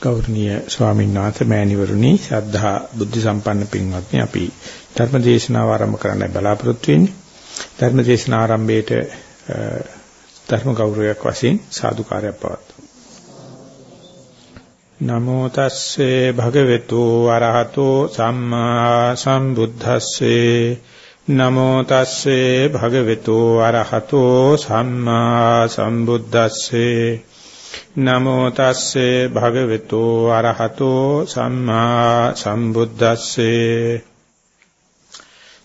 ගෞරවනීය ස්වාමීන් වහන්සේ මෑණිවරුනි ශ්‍රද්ධා බුද්ධ සම්පන්න පින්වත්නි අපි ධර්ම දේශනාව ආරම්භ කරන්න බලාපොරොත්තු වෙන්නේ. ධර්ම දේශනාව ආරම්භයේට ධර්ම ගෞරවයක් වශයෙන් සාදුකාරයක් පවත්වමු. නමෝ තස්සේ භගවතු වරහතෝ සම්මා සම්බුද්දස්සේ. නමෝ තස්සේ භගවතු වරහතෝ සම්මා සම්බුද්දස්සේ. නමෝ තස්සේ භගවතු අරහතෝ සම්මා සම්බුද්දස්සේ.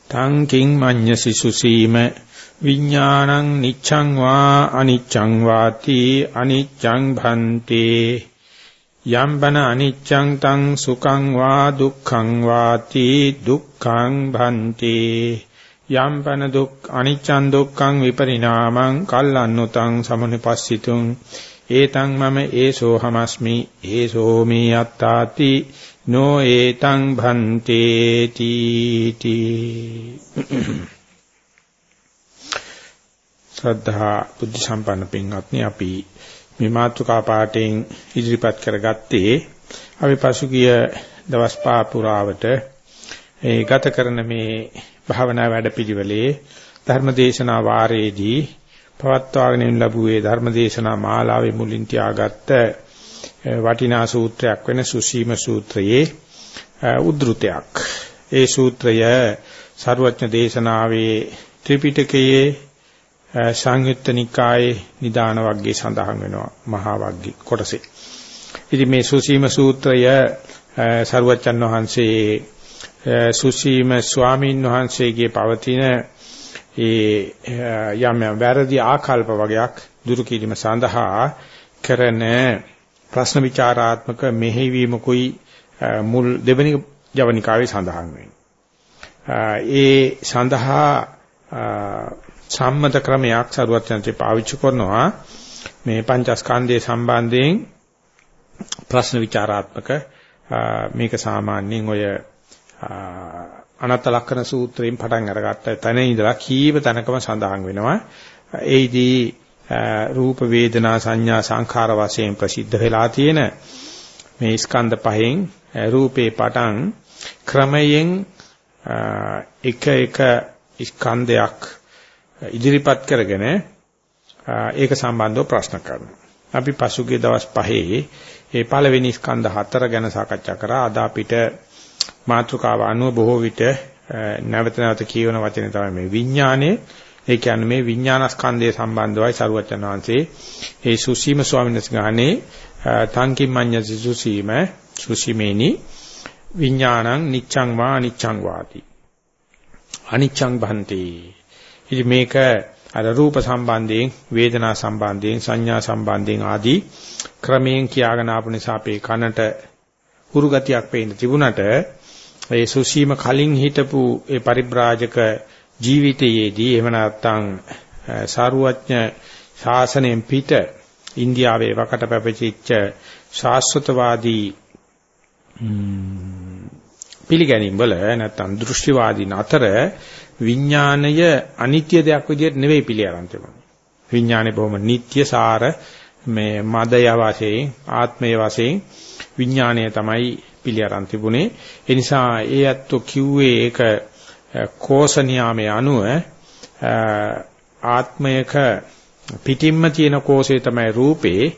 තං කිං මඤ්ඤ සිසුසීම විඥානං නිච්ඡං වා අනිච්ඡං වාති අනිච්ඡං භන්තේ. යම්බන අනිච්ඡං තං සුඛං වා දුක්ඛං වාති දුක්ඛං භන්තේ. යම්පන දුක් අනිච්ඡං දුක්ඛං විපරිණාමං කල්ලන්නුතං සමුනිපස්සිතුං. ඒතං මම ඒසෝ හමස්මි ඒසෝ මේ අත්තාති නෝ ඒතං භන්තේ තීති ශ්‍රද්ධා බුද්ධ සම්පන්න පින්වත්නි අපි මේ මාතෘකා පාඩයෙන් ඉදිරිපත් කරගත්තේ අපි පසුගිය දවස් පහ පුරාවට ඒ ගත කරන මේ භාවනා වැඩපිළිවෙලේ ධර්මදේශනා වාරයේදී පවත්වාගෙන ලැබුවේ ධර්මදේශනා මාලාවේ මුලින් තියාගත්ත වටිනා සූත්‍රයක් වෙන සුසීම සූත්‍රයේ උද්ෘතයක්. ඒ සූත්‍රය සර්වඥ දේශනාවේ ත්‍රිපිටකයේ සංයුත්ත නිකායේ නිදාන වර්ගයේ සඳහන් වෙනවා මහා වර්ගයේ කොටසේ. ඉතින් මේ සුසීම සූත්‍රය සර්වචන් වහන්සේ සුසීම ස්වාමීන් වහන්සේගේ පවතින ඒ යම් යම් වැරදි ආකල්ප වගේක් දුරු කිරීම සඳහා කරන ප්‍රශ්න විචාරාත්මක මෙහෙවීමකුයි මුල් දෙවනි ජවනිකාවේ සඳහන් ඒ සඳහා සම්මත ක්‍රමයක් සරුවත්යන්සේ පාවිච්චි කරනවා. මේ පංචස්කන්ධයේ සම්බන්ධයෙන් ප්‍රශ්න විචාරාත්මක මේක සාමාන්‍යයෙන් ඔය අනත්ත ලක්ෂණ සූත්‍රයෙන් පටන් අරගත්ත තැන ඉඳලා කීව තැනකම සඳහන් වෙනවා. ඒයිදී රූප වේදනා සංඥා සංඛාර වශයෙන් ප්‍රසිද්ධ වෙලා තියෙන මේ ස්කන්ධ පහෙන් රූපේ පටන් ක්‍රමයෙන් එක එක ස්කන්ධයක් ඉදිරිපත් කරගෙන ඒක සම්බන්ධව ප්‍රශ්න කරනවා. අපි පසුගිය දවස් පහේ මේ පළවෙනි ස්කන්ධ හතර ගැන සාකච්ඡා කරා. අද අපිට මාතෘකාව අනුව බොහෝ විට නැවත නැවත කියවන වචනේ තමයි මේ විඥානය. ඒ කියන්නේ මේ විඥානස්කන්ධය සම්බන්ධවයි සරුවචන වහන්සේ ඒ සුසීම ස්වාමීන් වහන්සේ ගානේ තංකිම්මඤ්ඤ සුසීම සුසීමේනි විඥානං නිච්ඡං වා අනිච්ඡං වාති. අනිච්ඡං භන්ති. ඉතින් මේක අර රූප සම්බන්ධයෙන් වේදනා සම්බන්ධයෙන් සංඥා සම්බන්ධයෙන් ආදී ක්‍රමයෙන් කියාගෙන ආපු නිසා අපේ කනට හුරු ගතියක් පේන්න තිබුණට ඒ සුසීම කලින් හිටපු ඒ පරිබ්‍රාජක ජීවිතයේදී එහෙම නැත්නම් සාරුවඥ ශාසනයෙන් පිට ඉන්දියාවේ වකට පැපිච්ච ශාස්ත්‍රවාදී පිළිගැනීම් වල නැත්නම් දෘෂ්ටිවාදීන් අතර විඥාණය අනිත්‍ය දෙයක් විදිහට නෙවෙයි පිළිඅරන් තිබුණා. විඥානේ බොහොම නিত্য සාර මේ මදය වශයෙන් ආත්මය වශයෙන් විඥාණය තමයි පිළිඅරන් තිබුණේ. ඒ නිසා ඒ ඇත්තෝ කිව්වේ ඒක කෝෂ නියාමයේ අනුව ආත්මයක පිටින්ම තියෙන කෝෂය තමයි රූපේ.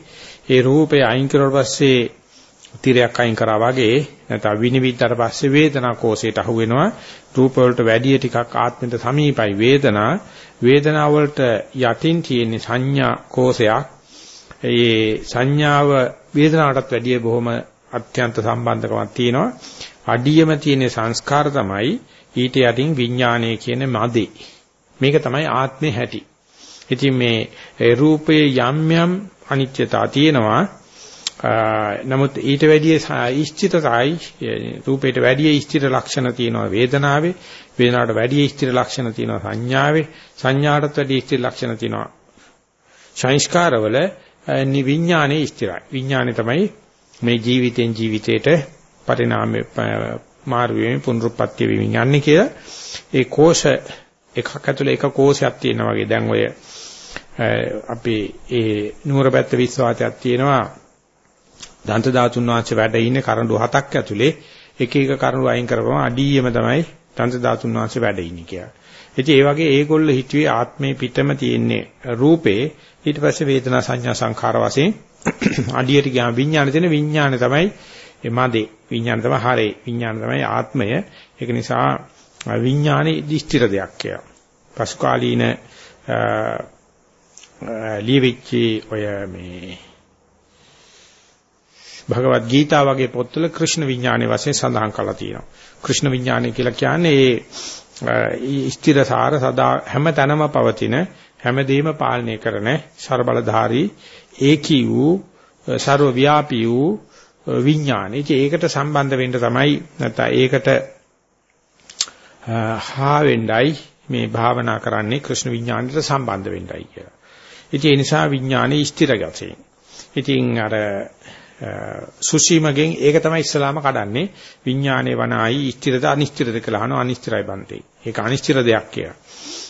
ඒ රූපේ අයින් කරලා පස්සේ තිරයක් අයින් කරා වගේ නැත්නම් විනිවිදතර පස්සේ වේදනා කෝෂයට අහු වෙනවා රූප වලට වැඩි ටිකක් ආත්මෙට සමීපයි වේදනා වේදනා වලට යටින් තියෙන සංඥා කෝෂයක් ඒ සංඥාව වේදනාවටත් වැඩිය බොහොම අත්‍යන්ත සම්බන්ධකමක් තියෙනවා. අඩියම තියෙන සංස්කාර තමයි ඊට යටින් විඥානය කියන මදේ. මේක තමයි ආත්මේ හැටි. ඉතින් මේ රූපයේ යම් යම් අනිත්‍යතා තියෙනවා. නමුත් ඊට වැඩිය ඉෂ්ඨිතයි රූපයට වැඩිය ඉෂ්ඨිත ලක්ෂණ තියෙනවා වේදනාවේ වේදනාවට වැඩිය ඉෂ්ඨිත ලක්ෂණ තියෙනවා සංඥාවේ සංඥාටත් වැඩිය ඉෂ්ඨිත ලක්ෂණ තියෙනවා සංස්කාරවල නිවිඥානේ ඉෂ්ඨිරයි විඥානේ තමයි මේ ජීවිතෙන් ජීවිතයට පරිණාමය මාරු වෙමින් පුනරුත්පත්ති වෙමින් යන්නේ කියලා. ඒ කෝෂ එකක් ඇතුලේ එක කෝෂයක් තියෙනවා වගේ. දැන් ඔය අපි ඒ නුවරපැත්ත විශ්වාසයක් තියෙනවා. දන්ත ධාතුන් වහන්සේ වැඩ ඉන්නේ කරඬු හතක් ඇතුලේ. එක එක කරඬු අයින් කරපුවම අඩියෙම තමයි දන්ත ධාතුන් වහන්සේ වැඩ ඉන්නේ කියලා. ඉතින් ඒ වගේ ඒගොල්ලෝ හිතුවේ ආත්මේ පිටම තියෙන්නේ රූපේ. ඊට පස්සේ වේදනා සංඥා සංඛාර වශයෙන් අඩියට ගියාම විඥාන තියෙන විඥාන තමයි එමාදේ විඥාන තමයි හරේ විඥාන තමයි ආත්මය ඒක නිසා විඥානේ දිස්තිර දෙයක් කියලා. පසු කාලීන ලියවිච්චි ඔය මේ භගවත් ගීතා වගේ පොත්වල කෘෂ්ණ විඥානයේ වශයෙන් සඳහන් කරලා තියෙනවා. කෘෂ්ණ විඥානය කියලා කියන්නේ ඒ ස්ථිරසාර සදා හැම තැනම පවතින හැමදේම පාලනය කරන ਸਰබලධාරී ඒකී වූ ਸਰව ව්‍යාපී වූ විඥානය. ඒකට සම්බන්ධ වෙන්න තමයි නැත්නම් ඒකට හා වෙන්නයි මේ භාවනා කරන්නේ කෘෂ්ණ විඥානයට සම්බන්ධ වෙන්නයි කියලා. ඉතින් ඒ නිසා විඥානේ ස්ථිර ගතිය. ඉතින් අර සුසීමගෙන් ඒක තමයි ඉස්සලාම කඩන්නේ විඥානේ වනායි ස්ථිරද අනිස්ථිරද කියලා අහනවා අනිස්ථිරයි බන්තේ. ඒක අනිස්ථිර දෙයක් කියලා.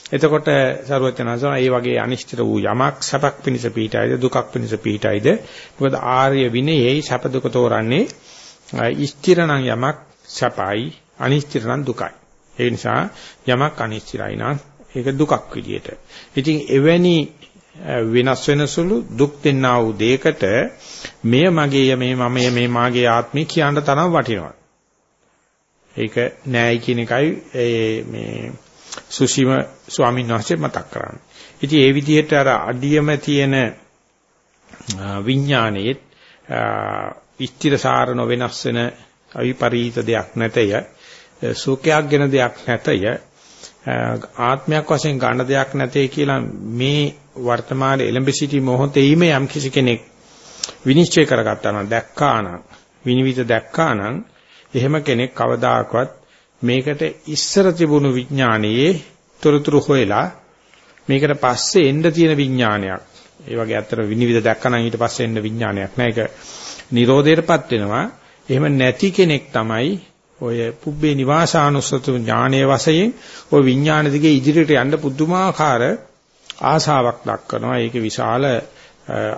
එතකොට සරුවචනසන ඒ වගේ අනිශ්චිත වූ යමක් සැපක් පිණිස පීඨයිද දුකක් පිණිස පීඨයිද මොකද ආර්ය විනයෙහි සැප දුක තෝරන්නේ. ස්ථිර නම් යමක් සැපයි අනිශ්චිත නම් දුකයි. ඒ නිසා යමක් අනිශ්චිතයි නම් ඒක දුකක් විදියට. ඉතින් එවැනි වෙනස් වෙන සුළු දුක් දෙන්නා වූ දෙයකට මෙය මගේය මේ මමය මේ මාගේ ආත්මය කියන්න තරම් වටිනවා. ඒක නෑයි කියන එකයි මේ සුසීම ස්වාමීන් වහන්සේ මතක් කරන්නේ. ඉතින් ඒ විදිහට අර අඩියම තියෙන විඥානයේ ඉස්තිරසාර නොවෙනස් වෙන අවිපරීත දෙයක් නැතය සුඛයක් ගැන දෙයක් නැතය ආත්මයක් වශයෙන් ගන්න දෙයක් නැtei කියලා මේ වර්තමාන එලඹ සිටි මොහොතේම යම් කිසි කෙනෙක් විනිශ්චය කරගත්තා නම් දැක්කා නම් විනිවිද දැක්කා නම් එහෙම කෙනෙක් කවදාකවත් මේකට ඉස්සර තිබුණු විඥානයේ තොරතුරු හොයලා මේකට පස්සේ එන්න තියෙන විඥානයක්. ඒ වගේ අතර විනිවිද දැක්කනම් ඊට පස්සේ එන්න විඥානයක් නෑ. ඒක නිරෝධයටපත් වෙනවා. එහෙම නැති කෙනෙක් තමයි ඔය පුබ්බේ නිවාසානුස්සතු ඥානයේ වශයෙන් ඔය විඥාන දිගේ ඉදිරියට යන්න පුදුමාකාර ආශාවක් දක්වනවා. ඒකේ විශාල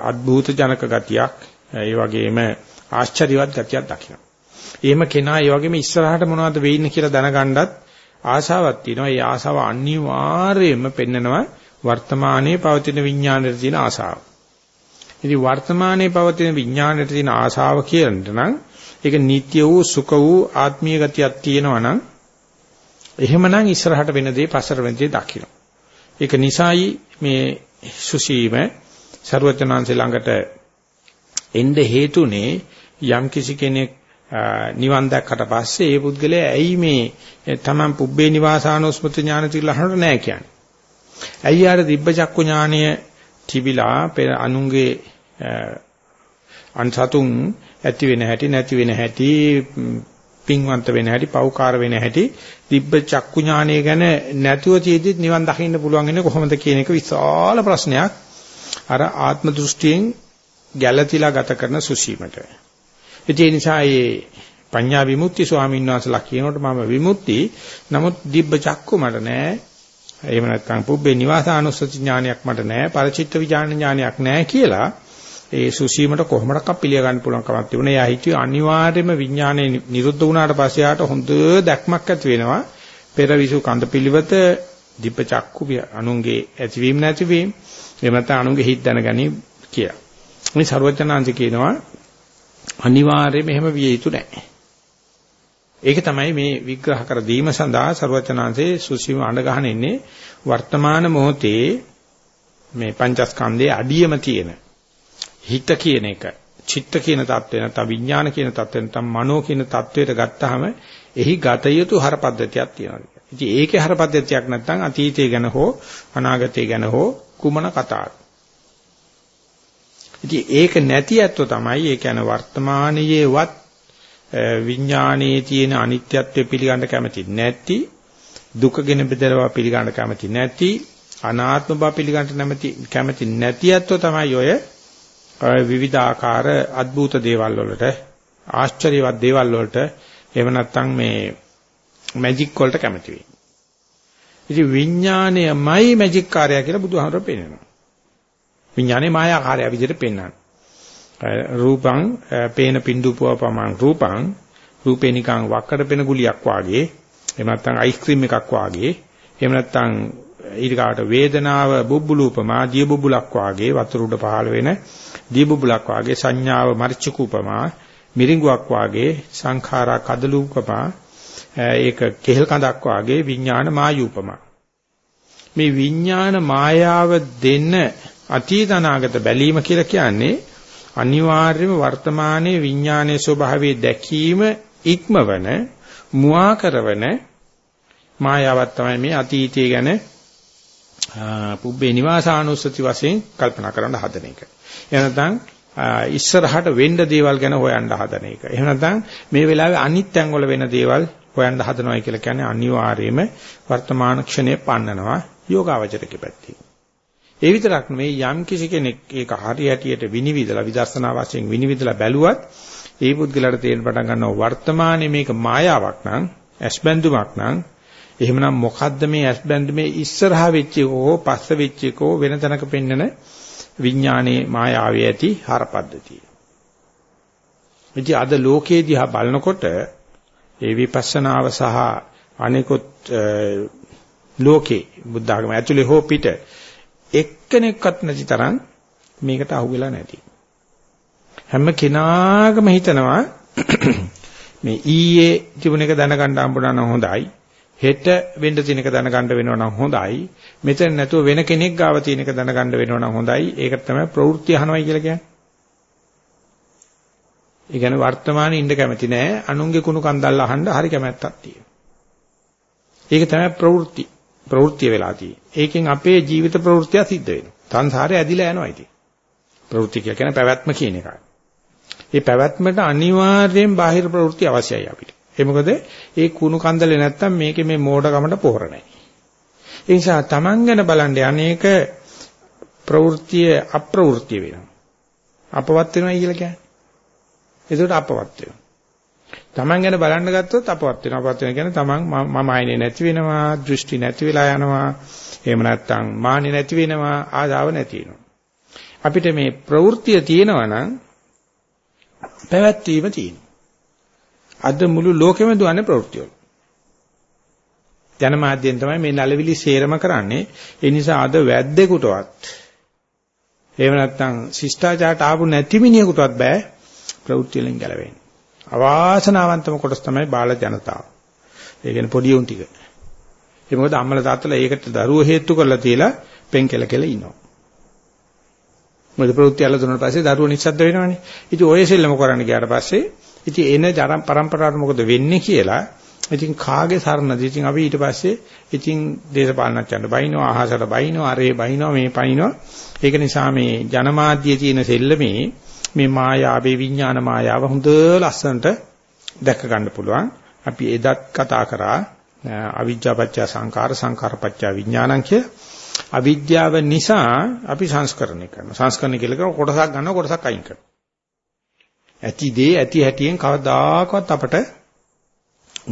අద్භූත ජනක ගතියක් ඒ වගේම ආශ්චර්යවත් ගතියක් දකිනවා. එහෙම කෙනා ඒ වගේම ඉස්සරහට මොනවද වෙන්නේ කියලා දැනගන්නත් ආශාවක් තියෙනවා. ඒ ආශාව අනිවාර්යයෙන්ම පෙන්නනවා වර්තමානයේ පවතින විඥාණයට තියෙන ආශාව. ඉතින් වර්තමානයේ පවතින විඥාණයට තියෙන ආශාව කියනට නම් ඒක නීත්‍ය වූ සුඛ වූ ආත්මීය ගතියක් තියෙනවා නම් එහෙමනම් ඉස්සරහට වෙන දේ පස්සට වෙන දේ දකින්න. ඒක නිසායි මේ සුසීම ਸਰවචනාංශ ළඟට එන්න හේතුනේ යම් කිසි කෙනෙක් නිවන් දැක්කට පස්සේ ඒ පුද්ගලයා ඇයි මේ තමන් පුබ්බේ නිවාසානෝස්මත ඥාන තියලා අහන්නට නැහැ කියන්නේ. ඇයි ආර දිබ්බ චක්කු ඥානය තිබිලා පෙර අනුන්ගේ අන්සතුන් ඇති වෙන හැටි නැති වෙන හැටි පින්වන්ත වෙන හැටි පෞකාර වෙන හැටි දිබ්බ චක්කු ඥානය ගැන නැතුව තියෙද්දිත් නිවන් දකින්න පුළුවන් වෙන්නේ කොහොමද කියන එක විශාල ප්‍රශ්නයක් අර ආත්ම දෘෂ්ටියෙන් ගැළතිලා ගත කරන සුසීමට ඒ නිසා මේ පඤ්ඤා විමුක්ති ස්වාමීන් වහන්සේලා කියනකොට මම විමුක්ති නමුත් දිබ්බ චක්කු මට නෑ එහෙම නැත්නම් පුබ්බේ නිවාසානුස්සති ඥානයක් මට නෑ පරිචිත්ත විඥාන ඥානයක් නෑ කියලා ඒ සුසීමට කොහොමඩක් පිළිය ගන්න පුළුවන් කමක් තිබුණා. එයා හිතුවේ අනිවාර්යයෙන්ම විඥානේ නිරුද්ධ වුණාට පස්සේ යාට හොඳ දැක්මක් ඇති වෙනවා. පෙරවිසු කඳ පිළිවෙත දිබ්බ චක්කු අනුන්ගේ ඇතිවීම නැතිවීම එහෙම නැත්නම් අනුන්ගේ හිත දැනගනි කියලා. මේ ਸਰවඥාන්ති කියනවා අනිවාර්යයෙන්ම එහෙම විය යුතු නැහැ. ඒක තමයි මේ විග්‍රහ කර දීම සඳහා ਸਰවචනාංශයේ සුසීම අඬ ඉන්නේ වර්තමාන මොහොතේ මේ පංචස්කන්ධයේ අඩියම තියෙන හිත කියන එක චිත්ත කියන தත්ත්වය නැත්නම් විඥාන කියන தත්ත්වය නැත්නම් මනෝ කියන தත්ත්වයට ගත්තාම එහි ගත යුතු හරපද්ධතියක් තියෙනවා. ඉතින් ඒකේ හරපද්ධතියක් නැත්නම් අතීතය ගැන හෝ අනාගතය ගැන හෝ කුමන කතාවක් ඉතින් ඒක නැති ඇත්තෝ තමයි ඒ කියන්නේ වර්තමානයේවත් විඥානයේ තියෙන අනිත්‍යත්වය පිළිගන්න කැමති නැති දුකගෙන බෙදලා පිළිගන්න කැමති නැති අනාත්ම බව පිළිගන්න නැමැති කැමති නැති ඇත්තෝ තමයි ඔය විවිධාකාර අద్భుත දේවල් වලට ආශ්චර්යවත් දේවල් වලට එහෙම නැත්නම් මේ මැජික් වලට කැමති වෙන්නේ. ඉතින් විඥානයමයි මැජික් කාර්යය කියලා බුදුහාමර පෙන්නනවා. විඥානේ මායාකාරය විදිහට පෙන්වනවා. රූපං පේන පින්දුපුවපමං රූපං රූපේ නිකන් වක්කඩ පෙන ගුලියක් වාගේ එහෙම නැත්නම් අයිස්ක්‍රීම් එකක් වාගේ එහෙම නැත්නම් ඊටකාට වේදනාව බුබ්බුලූපමා දිය බුබ්බුලක් වාගේ වතුර උඩ පහළ වෙන දිය බුබ්බුලක් වාගේ සංඥාව මරිචකූපමා මිරිඟුවක් වාගේ සංඛාරා කදලූපමා ඒක කෙහෙල් කඳක් වාගේ විඥාන මායූපමා මේ විඥාන මායාව දෙන්න අතීත අනාගත බැලීම කියලා කියන්නේ අනිවාර්යයෙන්ම වර්තමානයේ විඥානයේ ස්වභාවය දැකීම ඉක්මවන මුවා කරවන මායාවක් තමයි මේ අතීතය ගැන පුබ්බේ නිවාසානුස්සති වශයෙන් කල්පනා කරන්න හදන එක. එහෙම නැත්නම් ඉස්සරහට වෙන්න දේවල් ගැන හොයන්න හදන එක. එහෙම නැත්නම් මේ වෙලාවේ අනිත් තැන්වල වෙන දේවල් හොයන්න හදනවා කියලා කියන්නේ අනිවාර්යයෙන්ම වර්තමාන ක්ෂණය පන්නනවා යෝගාවචරකේ පැත්තේ. ඒ විතරක් නෙවෙයි යම් කිසි කෙනෙක් ඒක හරියටියට විනිවිදලා විදර්ශනා වශයෙන් විනිවිදලා බැලුවත් ඒ පුද්ගලයාට තේරෙන්න පටන් ගන්නවා වර්තමානයේ මේක මායාවක් නම් ඇස්බැඳුමක් නම් එහෙමනම් මොකද්ද මේ ඇස් බැඳුමේ ඉස්සරහා වෙච්ච එකෝ පස්ස වෙච්ච එකෝ වෙන තැනක පෙන්නන විඥානයේ මායාවේ ඇති හරපද්ධතිය. ඉතින් අද ලෝකයේ දිහා බලනකොට ඒ විපස්සනාව සහ අනිකුත් ලෝකේ බුද්ධ ආගම ඇතුලේ හෝ පිට එක්කෙනෙක්වත් නැති තරම් මේකට අහුවෙලා නැති. හැම කෙනාගම හිතනවා මේ ඊයේ තිබුණ එක දැනගන්න හම්බුණා නම් හොඳයි. හෙට වෙන්න තියෙන එක දැනගන්න වෙනවා නම් හොඳයි. මෙතන නැතුව වෙන කෙනෙක් ගාව තියෙන එක දැනගන්න වෙනවා නම් හොඳයි. ඒක තමයි ප්‍රවෘත්ති අහනවයි කියලා කියන්නේ. ඒ කියන්නේ වර්තමානයේ ඉන්න කැමති නෑ. අනුන්ගේ කුණු කන්දල් අහන්න හරි කැමැත්තක් තියෙනවා. ඒක තමයි ප්‍රවෘත්ති. ප්‍රවෘත්තිය වෙලා තියෙන්නේ. ඒකෙන් අපේ ජීවිත ප්‍රවෘත්තිය සිද්ධ වෙනවා. සංසාරේ ඇදිලා යනවා ඉතින්. ප්‍රවෘත්ති කියන්නේ පැවැත්ම කියන එකයි. මේ පැවැත්මට අනිවාර්යෙන් බාහිර ප්‍රවෘත්ති අවශ්‍යයි අපිට. ඒ මොකද ඒ කුණු කන්දලේ නැත්තම් මේකේ මේ මෝඩකමට පොහොර නැහැ. ඒ නිසා Taman ගැන බලන්න අනේක ප්‍රවෘත්තිය අප්‍රවෘත්තිය වෙනවා. අපවත් වෙනවා කියලා කියන්නේ. ඒකට අපවත් වෙනවා. Taman ගැන බලන්න ගත්තොත් අපවත් වෙනවා. අපවත් වෙනවා කියන්නේ Taman මම ආයනේ නැති වෙනවා, දෘෂ්ටි නැති වෙලා යනවා. එහෙම නැත්තම් මාන්නේ නැති වෙනවා, ආදාව නැති වෙනවා. අපිට මේ ප්‍රවෘත්තිය තියෙනවා නම් පැවැත්වීම තියෙනවා. අද මුළු ලෝකෙම දුවන්නේ ප්‍රවෘත්ති වල. ජනමාධ්‍යෙන් තමයි මේ නලවිලි සේරම කරන්නේ. ඒ නිසා අද වැද්දෙකුටවත් එහෙම නැත්නම් ශිෂ්ටාචාරට ආපු නැති මිනිහෙකුටවත් බෑ ප්‍රවෘත්ති වලින් ගැලවෙන්න. අවාසනාවන්තම කොටස තමයි බාල ජනතාව. ඒ කියන්නේ පොඩි උන් ටික. ඒ මොකද අම්මලා තාත්තලා ඒකට දරුවෝ හේතු කරලා තියලා පෙන් කෙල කෙල ඉනවා. මොකද ප්‍රවෘත්ති අල්ල දුන්නාට පස්සේ දරුවෝ නිස්සද්ද වෙනවනේ. ඉතින් ඔය සෙල්ලම කරන්න ගියාට පස්සේ ඉතින් එන ජරම් પરම්පරාවට මොකද වෙන්නේ කියලා ඉතින් කාගේ සරණද ඉතින් අපි ඊට පස්සේ ඉතින් දේශපාලනඥයන්ට බයිනවා අහසට බයිනවා අරේ බයිනවා මේ පයින්නවා ඒක නිසා මේ ජනමාධ්‍යයේ තියෙන සෙල්ලමේ මේ මායාවේ විඥාන මායාව හොඳ ලස්සනට දැක ගන්න පුළුවන්. අපි එදත් කතා කරා අවිජ්ජාපච්චය සංකාර සංකාරපච්චය විඥානං කිය. අවිද්‍යාව නිසා අපි සංස්කරණය කරනවා. සංස්කරණය කියලා කොටසක් ගන්නවා කොටසක් අයින් කරනවා. ඇති දේ ඇති හැටියෙන් කවදාකවත් අපට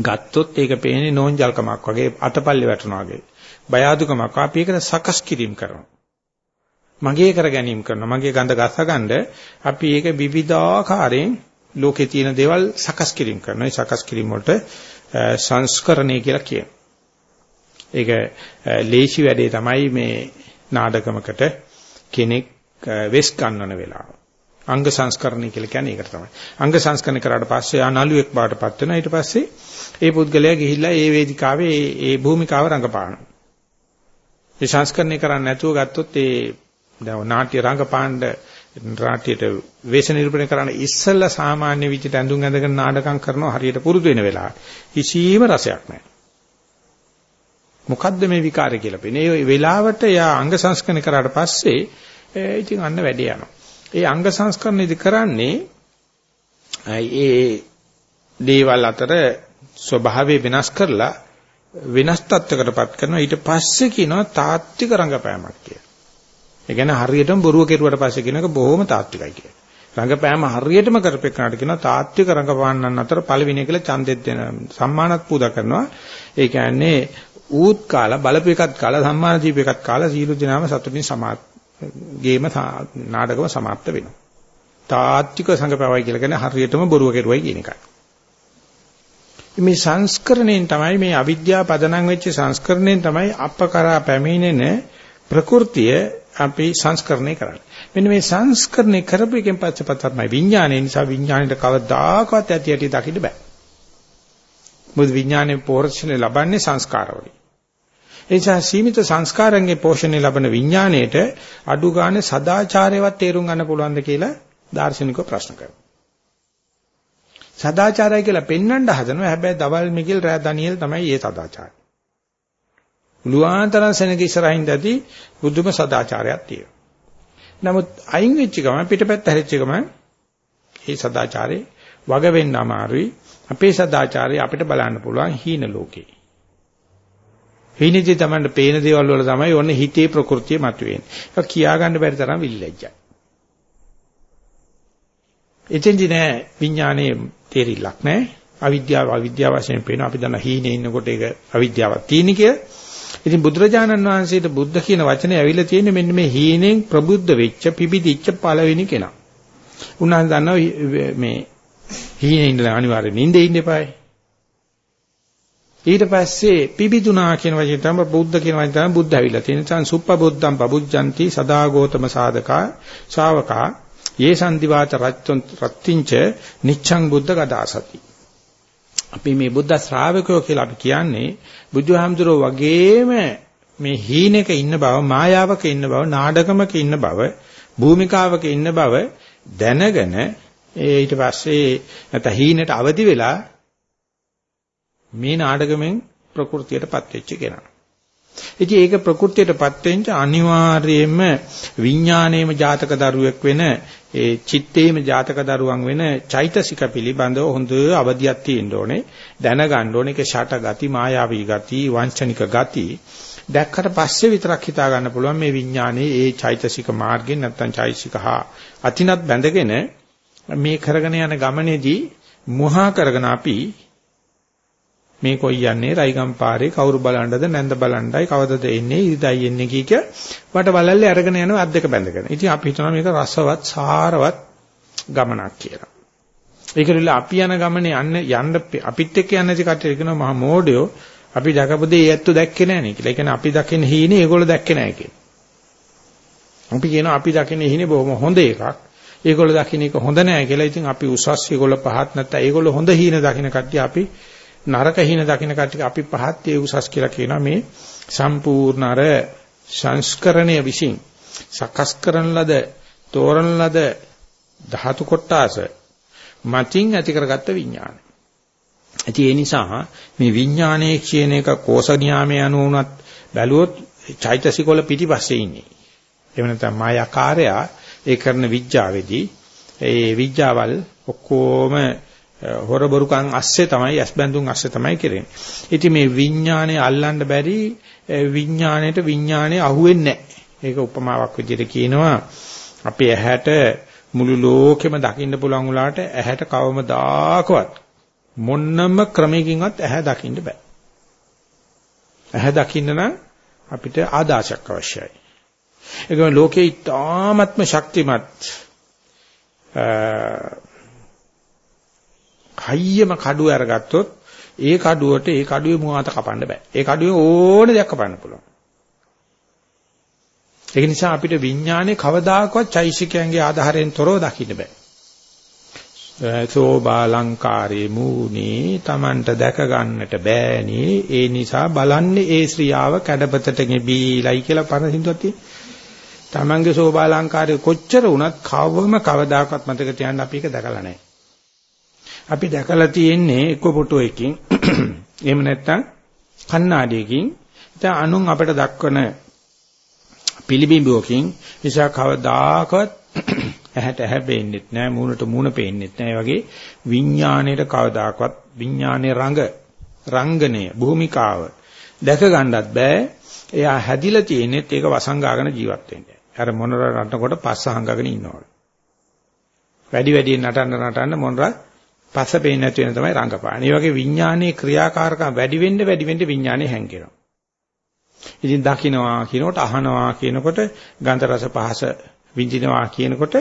ගත්තොත් ඒක පේන්නේ නෝන්ජල්කමක් වගේ අතපල්ලේ වැටෙනවා වගේ. බය අදුකමක් අපි ඒකට සකස් කිරීම කරනවා. මගේ කර ගැනීම කරනවා. මගේ ගඳ ගස්සගන්න අපි ඒක විවිධාකාරයෙන් ලෝකේ තියෙන දේවල් සකස් කිරීම කරනවා. ඒ සකස් කිරීම වලට සංස්කරණය කියලා කියනවා. ඒක ලේසි වැඩේ තමයි මේ නාටකමකට කෙනෙක් වෙස් ගන්නන වෙලාව. අංග සංස්කරණය කියලා කියන්නේ ඒකට තමයි. අංග සංස්කරණය කරාට පස්සේ ආ නළුවෙක් බාටපත් වෙනවා. ඊට පස්සේ ඒ පුද්ගලයා ගිහිල්ලා ඒ වේදිකාවේ ඒ ඒ භූමිකාව රංගපානවා. ඒ සංස්කරණය කරන්නේ නැතුව ගත්තොත් ඒ දැන් නාට්‍ය රංගපාන්න නාට්‍යයට වේශ නිරූපණය කරන්න ඉස්සෙල්ලා සාමාන්‍ය විදිහට ඇඳුම් ඇඳගෙන නාටකම් කරනවා හරියට පුරුදු වෙන වෙලාව. කිසිම රසයක් නැහැ. මොකද්ද මේ විකාරය කියලා පෙන්නේ. ඒ වෙලාවට යා අංග සංස්කරණය කරාට පස්සේ ඉතින් අන්න වැඩේ යනවා. ඒ අංග සංස්කරණයේදී කරන්නේ ඒ දේවල් අතර ස්වභාවය වෙනස් කරලා වෙනස් තත්ත්වයකටපත් කරනවා ඊට පස්සේ කියනවා තාත්වික රංගපෑමක් කියලා. ඒ කියන්නේ හරියටම බොරුව කෙරුවට පස්සේ කියන එක බොහොම තාත්විකයි කියලා. රංගපෑම හරියටම කරපෙන්නාට කියනවා තාත්වික රංගපෑමන් අතර පළවෙනි එකල ඡන්දෙත් දෙන සම්මානත් පූදා කරනවා. ඒ කියන්නේ ඌත් කාලා බලපු එකත් කාලා සම්මාන දීපු එකත් කාලා සීළු දිනාම සතුටින් සමාත් ගේම නාටකම સમાપ્ત වෙනවා. තාත්වික සංගපෑවයි කියලා කියන්නේ හරියටම බොරුව කෙරුවයි කියන එකයි. මේ සංස්කරණයෙන් තමයි මේ අවිද්‍යාව පදනම් වෙච්ච සංස්කරණයෙන් තමයි අපකරා පැමිණෙන ප්‍රകൃතිය අපි සංස්කරණය කරන්නේ. මෙන්න මේ සංස්කරණය කරපු එකෙන් පස්සේ තමයි විඥානය නිසා විඥාණයට කවදාකවත් ඇති ඇති දකින්න බෑ. මොකද විඥානයේ පෝෂණය ලබන්නේ සංස්කාරවලින්. ඒ නිසා සීමිත සංස්කාරයන්ගේ පෝෂණය ලබන විඥාණයට අඩු ගානේ සදාචාරයවත් තේරුම් ගන්න පුළුවන්ද කියලා දාර්ශනිකව ප්‍රශ්න කරනවා. සදාචාරය කියලා පෙන්වන්න හදනවා. හැබැයි දවල් මිගිල් රෑ දනියෙල් තමයි ඒ සදාචාරය. මුලුවාන්තරන් සෙනග ඉස්සරහින් දැදී බුදුම සදාචාරයක් තියෙනවා. නමුත් අයින් වෙච්ච ගමන් පිටපැත්ත හැරිච්ච ගමන් මේ සදාචාරේ වග වෙන්න අමාරුයි. අපේ සදාචාරය අපිට බලන්න පුළුවන් හීන ලෝකේ. හීනදී තමයි පේන දේවල් වල තමයි ඔන්න හිතේ ප්‍රകൃතිය මතුවෙන්නේ. ඒක කියා ගන්න බැරි තරම් විල්ලැජ්ජයි. එතෙන්දි නෑ විඥානයේ තේරිල්ලක් නෑ. අවිද්‍යාව අවිද්‍යාව වශයෙන් පේන අපි දන්න හීනේ ඉන්නකොට ඒක අවිද්‍යාවක් තියෙන කියලා. ඉතින් බුදුරජාණන් වහන්සේට බුද්ධ කියන වචනේ ඇවිල්ලා තියෙන්නේ මෙන්න මේ හීනෙන් ප්‍රබුද්ධ වෙච්ච පිබිදිච්ච පළවෙනි කෙනා. උන්වහන්සේ දන්නවා මේ හීනේ ඉඳලා අනිවාර්යෙන් නිින්දේ ඉන්න එපායි. ඊට පස්සේ පිබිදුනා කියන වචනේ තමයි බුද්ධ කියන වචනේ තමයි බුද්ධ ඇවිල්ලා තියෙන නිසා සුප්පබුද්ධම් පබුජ්ජಂತಿ සදාගෝතම සාධකා ශාවකා යේ සම්දිවාච රච්චොන් රත්තිංච නිච්ඡං බුද්ධ ගදාසති අපි මේ බුද්ධ ශ්‍රාවකයෝ කියලා අපි කියන්නේ බුදුහාමුදුරුවෝ වගේම මේ හීනෙක ඉන්න බව මායාවක ඉන්න බව නාඩගමක ඉන්න බව භූමිකාවක ඉන්න බව දැනගෙන ඒ ඊට පස්සේ නැත්නම් හීනට අවදි වෙලා මේ නාටකෙන් ප්‍රകൃතියටපත් වෙච්ච කෙනා. ඉතින් ඒක ප්‍රകൃතියටපත් වෙන්න අනිවාර්යයෙන්ම විඥාණයම ජාතක දරුවෙක් වෙන ඒ චිත්තේම ජාතක දරුවන් වෙන චෛතසික පිළිබඳව හොඳ අවධියක් තියෙන්න ඕනේ. දැනගන්න ඕනේ ඒක ෂට ගති, මායාවී ගති, වංචනික ගති. දැක්කට පස්සේ විතරක් හිතා ගන්න පුළුවන් මේ විඥානයේ ඒ චෛතසික මාර්ගෙන් නැත්නම් චෛතසික හා අතිනත් බැඳගෙන මේ කරගෙන යන ගමනේදී මොහා කරගෙන අපි මේ කොයි යන්නේ රයිගම් පාරේ කවුරු බලන්නද නැන්ද බලන්නයි කවදද එන්නේ ඉරිදයි එන්නේ කීක වට බලල්ලේ අරගෙන යනවා අත් දෙක බැඳගෙන. ඉතින් අපි හිතනවා මේක රසවත් සාරවත් ගමනක් කියලා. ඒකවල අපි යන ගමනේ යන්න යන්න අපිත් එක්ක යන්න ඉති කට්ටිය කියනවා මහා මෝඩයෝ අපි දැකපු දේ ඇත්ත දැක්කේ නැහැ නේ කියලා. ඒ කියන්නේ අපි දකින්න හීනේ ඒගොල්ලෝ දැක්කේ නැහැ කියලා. අපි කියනවා අපි දකින්න හීනේ බොහොම හොඳ එකක්. ඒගොල්ලෝ දකින්න එක හොඳ නෑ කියලා. ඉතින් අපි උසස් ඒගොල්ලෝ පහත් නැත්නම් ඒගොල්ලෝ හොඳ හීන දකින්න කට්ටිය අපි නරක හීන දකින්න කට්ටිය අපි පහත් ඒ උසස් කියලා කියනවා මේ සම්පූර්ණ අර සංස්කරණය විසින් සකස් කරන ලද තෝරන ලද ධාතු කොටාස මතින් ඇති කරගත්ත විඥානය. ඉතින් ඒ නිසා මේ විඥානයේ කියන එක කෝෂ නියාමයේ අනුවුණත් බැලුවොත් චෛතසිකවල පිටිපස්සේ ඉන්නේ. එහෙම නැත්නම් මායාකාරයා ඒ කරන විඥාවේදී ඒ විඥාවල් ඔක්කොම හොරබරුකම් අස්සේ තමයි ඇස් බැඳුන් අස්සේ තමයි කරන්නේ. ඉතින් මේ විඥානේ අල්ලන්න බැරි විඥාණයට විඥානේ අහුවෙන්නේ නැහැ. ඒක උපමාවක් විදිහට කියනවා අපේ ඇහැට මුළු ලෝකෙම දකින්න පුළුවන් උලාට ඇහැට කවමදාකවත් මොන්නම ක්‍රමයකින්වත් ඇහැ දකින්න බෑ. ඇහැ දකින්න නම් අපිට ආදාසයක් අවශ්‍යයි. ඒකම ලෝකේ ඊ타ත්ම ශක්තිමත් හයියම කඩුව අරගත්තොත් ඒ කඩුවට ඒ කඩුවේ මුවාත කපන්න බෑ. ඒ කඩුවේ ඕන දෙයක් කපන්න පුළුවන්. ඒක නිසා අපිට විඥානේ කවදාකවත් චෛසිකයන්ගේ ආධාරයෙන් තොරව දකින්න බෑ. සෝබාලංකාරේ මූනේ Tamanට දැක ගන්නට බෑනේ. ඒ නිසා බලන්නේ ඒ ශ්‍රියාව කැඩපතට ගෙබීලයි කියලා පරණ හින්දුවක් තියෙනවා. තමන්ගේ සෝබාලංකාරය කොච්චර වුණත් කවවම කවදාකවත් මතක තියාගන්න අපි ඒක දැකලා නැහැ. අපි දැකලා තියෙන්නේ එක්ක ෆොටෝ එකකින්. එහෙම නැත්නම් කණ්ණාඩියකින්. ඉතින් අනුන් අපිට දක්වන පිළිබිඹුවකින් නිසා කවදාකවත් ඇහැට ඇහැ පේන්නෙත් නැහැ මූණට මූණ පේන්නෙත් නැහැ වගේ විඥාණයට කවදාකවත් විඥානයේ රඟ රංගනය භූමිකාව දැක ගන්නත් බෑ. එයා හැදිලා තියෙනෙත් ඒක වසංගාගෙන ජීවත් වෙන්නේ. අර මොනර නටනකොට පස්ස හංගගෙන ඉන්නවා. වැඩි වැඩියෙන් නටන්න නටන්න මොනර පස්ස පේන්නේ නැති වෙන තමයි රංගපාන. මේ වගේ විඥානයේ ක්‍රියාකාරකම් වැඩි වෙන්න වැඩි වෙන්න විඥානේ හැංගෙනවා. ඉතින් දකින්නවා කියනකොට අහනවා කියනකොට ගන්ධ රස පහස විඳිනවා කියනකොට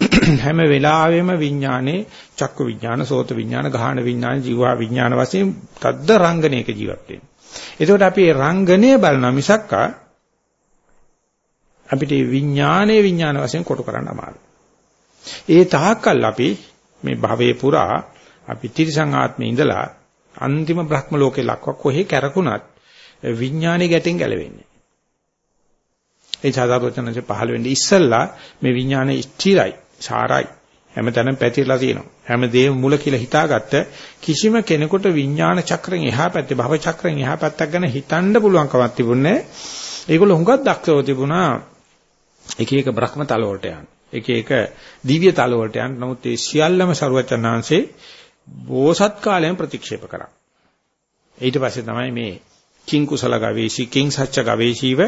හැම වෙලාවෙම විඥානේ චක්කු විඥාන, සෝත විඥාන, ගාහන විඥාන, ජීවා විඥාන වශයෙන් තද්ද රංගනයක ජීවත් වෙනවා. එතකොට අපි මේ රංගනය බලන මිසක්කා අපිට විඥානයේ විඥාන වශයෙන් කොටු කරන්න අමාරුයි. ඒ තාක්කල් අපි මේ භවයේ පුරා අපි තිරිසං ආත්මේ ඉඳලා අන්තිම බ්‍රහ්ම ලෝකේ ලක්ව කොහේ කැරකුණත් විඥානේ ගැටෙන් ගැලවෙන්නේ. ඒ සාදාපචනසේ පහළ වෙන්නේ ඉස්සල්ලා මේ විඥානේ ස්ථිරයි, සාරයි. හැමතැනම පැතිරලා තියෙනවා. හැමදේම මුල කියලා හිතාගත්ත කිසිම කෙනෙකුට විඥාන චක්‍රෙන් එහා පැත්තේ භව චක්‍රෙන් එහා පැත්තක් ගැන හිතන්න පුළුවන් කමක් තිබුණේ. ඒගොල්ලෝ හුඟක් දක්ෂව තිබුණා එක එක බ්‍රහ්ම තල වලට යන්න. එක එක දිව්‍ය තල වලට යන්න. නමුත් ඒ සියල්ලම ਸਰුවචනාංශේ බෝසත් කාලයෙන් ප්‍රතික්ෂේප කරා. ඊට පස්සේ තමයි මේ කිං කුසල ගවේෂී කිං සච්ච ගවේෂීව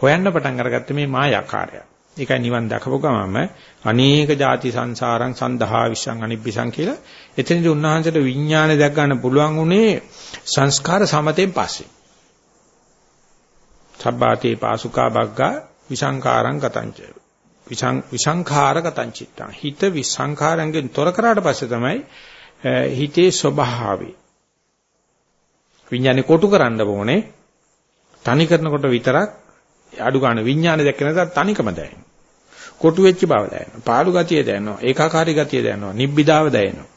හොයන්න පටන් අරගත්තේ මේ මායාකාරය. ඒකයි නිවන් දකපු ගමම අනේක ಜಾති සංසාරං සන්දහා විශ්ං අනිබ්බිසං කියලා එතනදී උන්වහන්සේට විඥානය දැක් ගන්න පුළුවන් උනේ සංස්කාර සමතෙන් පස්සේ. සබ්බාතේ පාසුකා බග්ගා විසංකාරං ගතංච විසංඛාර ගතංචිත්තං හිත විසංඛාරංගෙන් තොර කරාට පස්සේ තමයි හිතේ ස්වභාවය. විඥානේ කොටු කරන්න ඕනේ. තනි කරනකොට විතරක් අඩු ගන්න. විඥානේ දැක්ක නැත්නම් තනිකම දැනෙනවා. කොටු වෙච්ච බව දැනෙනවා. පාළු ගතිය දැනෙනවා. ඒකාකාරී ගතිය දැනෙනවා. නිබ්බිදාව දැනෙනවා.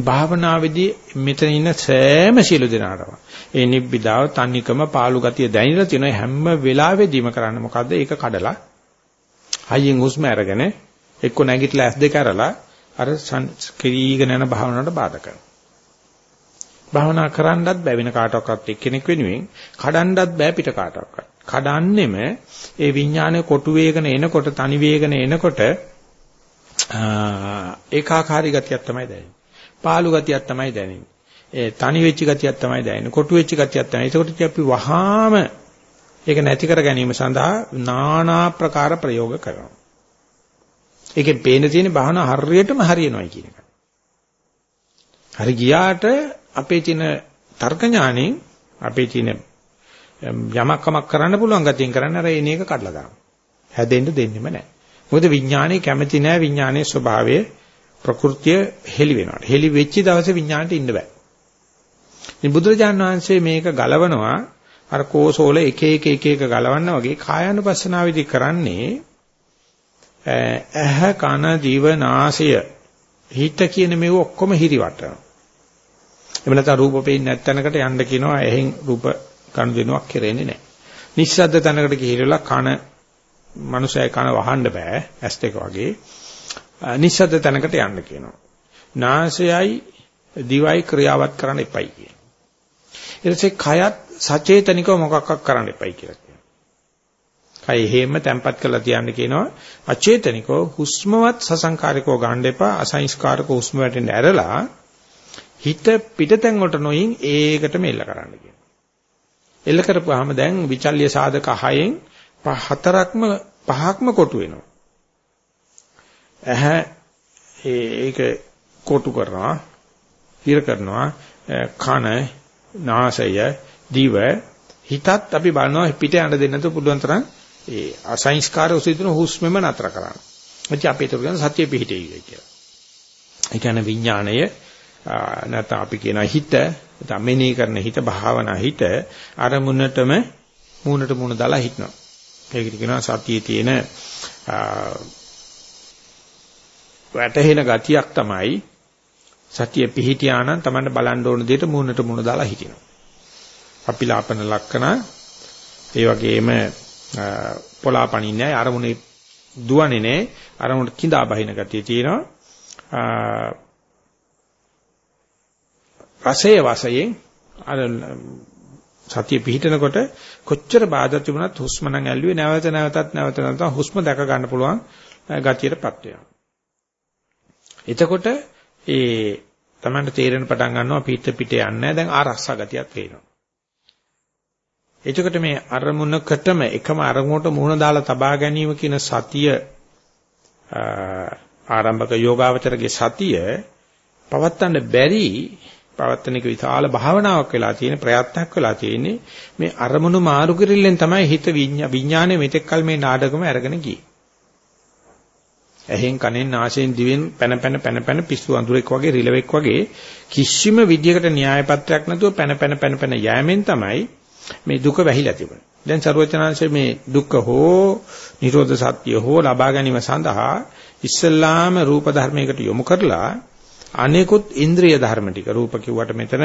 භාවනාවේදී මෙතන ඉන්න සෑම සියලු දෙනාටම ඒ නිබ්බිදාව තනිකම පාළු ගතිය දැනෙලා තියෙනවා. හැම වෙලාවෙදීම කරන්න මොකද්ද? ඒක කඩලා හයියෙන් හුස්ම අරගෙන එක්ක නැගිටලා ඇස් දෙක අරලා අර කිරීගෙන යන භාවනාවට බාධා කරනවා. භාවනා කරන්නත් බෑ වෙන කාටවත් එක්කෙනෙක් වෙනුවෙන් කඩන්නත් බෑ පිට කාටවත්. කඩන්නෙම ඒ විඥානය කොටු වේගන එනකොට තනි වේගන එනකොට ඒකාකාරී ගතියක් තමයි දැනෙන්නේ. පාළු ගතියක් තමයි දැනෙන්නේ. ඒ තනි වෙච්ච ගතියක් තමයි දැනෙන්නේ. කොටු වෙච්ච ගතියක් තමයි. ඒකට අපි වහාම ඒක නැති කර ගැනීම සඳහා নানা ප්‍රකාර ප්‍රයෝග කරනවා. ඒකෙන් පේන තියෙන බහන හරියටම හරියනවායි කියන එක. හරි ගියාට අපේ තියෙන තර්ක ඥාණයෙන් අපේ තියෙන යමක් කමක් කරන්න පුළුවන් ගතියෙන් කරන්න අර එන එක කඩලා දානවා. හැදෙන්න දෙන්නෙම නැහැ. මොකද විඥානේ කැමති නැහැ විඥානයේ ස්වභාවය ප්‍රകൃතිය හෙලි වෙනවා. හෙලි වෙච්ච දවසේ විඥාණයට ඉන්න බෑ. ඉතින් බුදුරජාණන් වහන්සේ මේක ගලවනවා අර කෝසෝල එක එක එක එක ගලවන්න වගේ කායानुපස්සනාවේදී කරන්නේ ඇහ කන දිව නාසය හිත කියන මේව ඔක්කොම හිරිවටනවා. එහෙම නැත්නම් රූප පේන්නේ නැත්නම්කට යන්න කියනවා එහෙන් රූප කන දෙනුවක් කෙරෙන්නේ නැහැ. නිස්සද්ද තැනකට ගිහිල්ලා කන මනුස්සය කන වහන්න බෑ ඇස් දෙක වගේ. නිස්සද්ද තැනකට යන්න කියනවා. නාසයයි දිවයි ක්‍රියාවත් කරන්න එපයි කියන. ඊට පස්සේ කයත් සචේතනිකව මොකක්වත් කරන්න එපයි කියලා. කය හේම තැම්පත් කරලා තියන්න කියනවා අචේතනිකව හුස්මවත් සසංකාරිකව ගන්න එපා අසංස්කාරක හුස්ම වැටෙන්න ඇරලා හිත පිටතෙන් වලට නොයින් ඒකටම එල්ල කරන්න කියනවා. එල්ල කරපුවාම දැන් විචල්්‍ය සාධක හයෙන් හතරක්ම පහක්ම කොටු වෙනවා. ඇහැ ඒක කොටු කරනවා, හිර කරනවා, කන, නාසය, දිව හිතත් අපි බලනවා පිට යන්න දෙන්න නැතුව පුළුවන් තරම් ඒ අසංස්කාර උසිතන හුස්මෙම නතර කරන්න. එච්ච අපි ඒක කියන සත්‍ය පිහිටෙයි කියලා. ඒ කියන්නේ විඥාණය නැත්නම් අපි කියන හිත තමෙනී කරන හිත භාවනා හිත අරමුණටම මූණට මූණ දාලා හිටනවා. ඒකට කියනවා සතියේ තියෙන වැටහෙන ගතියක් තමයි සතිය පිහිටියා නම් Tamanne බලන්න ඕන දෙයට මූණට මූණ දාලා හිටිනවා. අපිලාපන ලක්කන ඒ වගේම පොලාපණින්නේ නැහැ අරමුණේ දුවන්නේ නැහැ අරමුණට කිඳා බහින ගතිය තියෙනවා රසයේ වශයෙන් අර සතිය පිහිටනකොට කොච්චර බාධා තිබුණත් හුස්ම නම් ඇල්ලුවේ නැවත නැවතත් නැවත නැවතත් හුස්ම දැක ගන්න පුළුවන් ගතියටපත් වෙනවා. එතකොට ඒ Tamanට තේරෙන පටන් ගන්නවා පිට පිට යන්නේ දැන් ආරක්ෂා ගතියක් වෙනවා. එතකොට මේ අරමුණකටම එකම අරමුණට මුහුණ දාලා තබා ගැනීම කියන සතිය ආරම්භක යෝගාවචරගේ සතිය පවත්තන්න බැරි පවත්තන එක විශාල භාවනාවක් වෙලා තියෙන ප්‍රයත්නයක් වෙලා තියෙන්නේ මේ අරමුණු මාරු කිරිල්ලෙන් තමයි හිත විඥානේ මෙතෙක් කල මේ නාටකම අරගෙන ගියේ. ඇහෙන් කනෙන් නාසයෙන් දිවෙන් පැන පැන පැන පැන පිස්සු අඳුරෙක් වගේ රිලෙවෙක් වගේ කිසිම විදියකට න්‍යාය පත්‍රයක් නැතුව පැන පැන පැන පැන යෑමෙන් තමයි මේ දුක වැහිලා තිබුණේ. දැන් ਸਰවචනාංශයේ මේ දුක්ඛ හෝ නිරෝධ සත්‍ය හෝ ලබා ගැනීම සඳහා ඉස්සල්ලාම රූප ධර්මයකට යොමු කරලා අනෙකුත් ඉන්ද්‍රිය ධර්ම ටික රූප කිව්වට මෙතන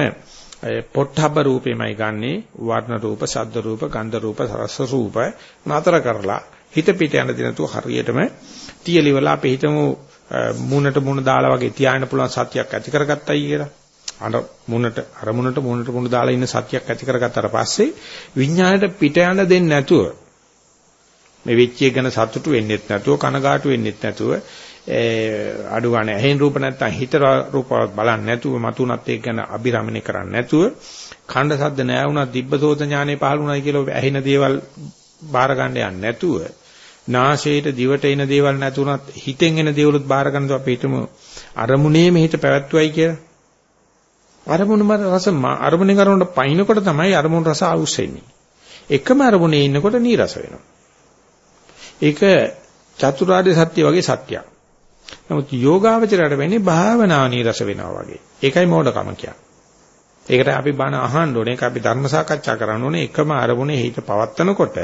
පොට්ටබ්බ රූපෙමයි ගන්නෙ වර්ණ රූප, ශබ්ද රූප, ගන්ධ රූප, රස රූප නතර කරලා හිත පිට යන දිනතු හරියටම තියලිවලා අපි හිතමු මූණට මූණ දාලා වගේ තියාගෙන පුළුවන් සත්‍යයක් ඇති කරගත්තයි කියලා. අර මුණට අර මුණට මුණට මුණ දාලා ඉන්න සත්‍යයක් ඇති කරගත්තාට පස්සේ විඥාණයට පිට යන දෙන්නේ නැතුව මේ වෙච්ච එක ගැන සතුටු වෙන්නෙත් නැතුව කනගාටු වෙන්නෙත් නැතුව අඩු ගන්න ඇහෙන් රූප නැත්තම් හිත රූපවත් බලන්නේ නැතුව මතුණත් ඒක ගැන අභිරමණය කරන්නේ නැතුව ඛණ්ඩ සද්ද නැහැ වුණා දිබ්බසෝත ඥානෙ පහළ වුණායි කියලා ඇහෙන දේවල් බාර ගන්න යන්නේ නැතුව නාසයට දිවට එන දේවල් නැතුණත් හිතෙන් එන දේවලුත් බාර ගන්නද අපි හිතමු අරමුණේ මෙහිත පැවැත්වුවයි කියලා. අරමුණම රස අරමුණෙන් අරමුණට පයින්නකොට තමයි අරමුණ රස ආවුස් වෙන්නේ. එකම අරමුණේ ඉන්නකොට නීරස වෙනවා. ඒක චතුරාර්ය සත්‍ය වගේ සත්‍යයක්. නමුත් යෝගාවචරයට වෙන්නේ භාවනා නීරස වෙනවා වගේ. ඒකයි මෝඩකම කියන්නේ. ඒකට අපි බණ අහන්න ඕනේ. ඒක අපි ධර්ම සාකච්ඡා කරන්න ඕනේ. එකම අරමුණේ හිත පවත්නකොට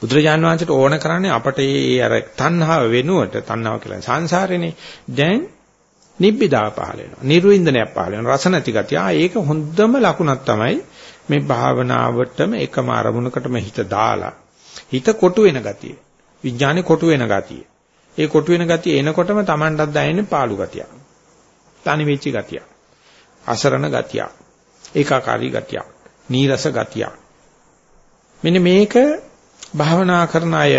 බුදුරජාන් වහන්සේට ඕන කරන්නේ අපට ඒ අර තණ්හාව වෙනුවට තණ්හාව කියලා සංසාරේනේ දැන් නිබ්බිදා පහල වෙනවා. නිර්වින්දනයක් පහල වෙනවා. රස නැති ගතිය. ආ ඒක හොඳම ලකුණක් තමයි මේ භාවනාවටම එකම අරමුණකටම හිත දාලා හිත කොටු වෙන ගතිය. විඥානේ කොටු වෙන ගතිය. ඒ කොටු වෙන ගතිය එනකොටම Tamanටත් දැනෙන්නේ පාළු ගතිය තනි වෙච්ච ගතිය අසරණ ගතිය ඒකාකාරී ගතිය නීරස ගතිය මෙන්න මේක භාවනා කරන අය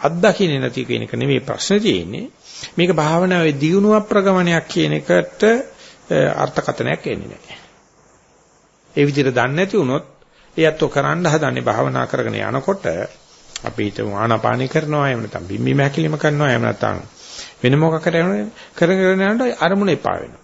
අත්දකින්නේ නැති කියන එක නෙමෙයි ප්‍රශ්නේ තියෙන්නේ. මේක භාවනාවේ දියුණුව ප්‍රගමනයක් කියන එකට අර්ථකථනයක් එන්නේ නැහැ. ඒ විදිහට දන්නේ නැති වුණොත් එයත් කරන්න හදන්නේ භාවනා කරගෙන යනකොට අපි හිතමු ආනාපානි කරනවා එහෙම නැත්නම් බිම්බි මහැකිලිම කරනවා එහෙම නැත්නම් වෙන මොකක් කරගෙන කරගෙන යනකොට අරමුණ එපා වෙනවා.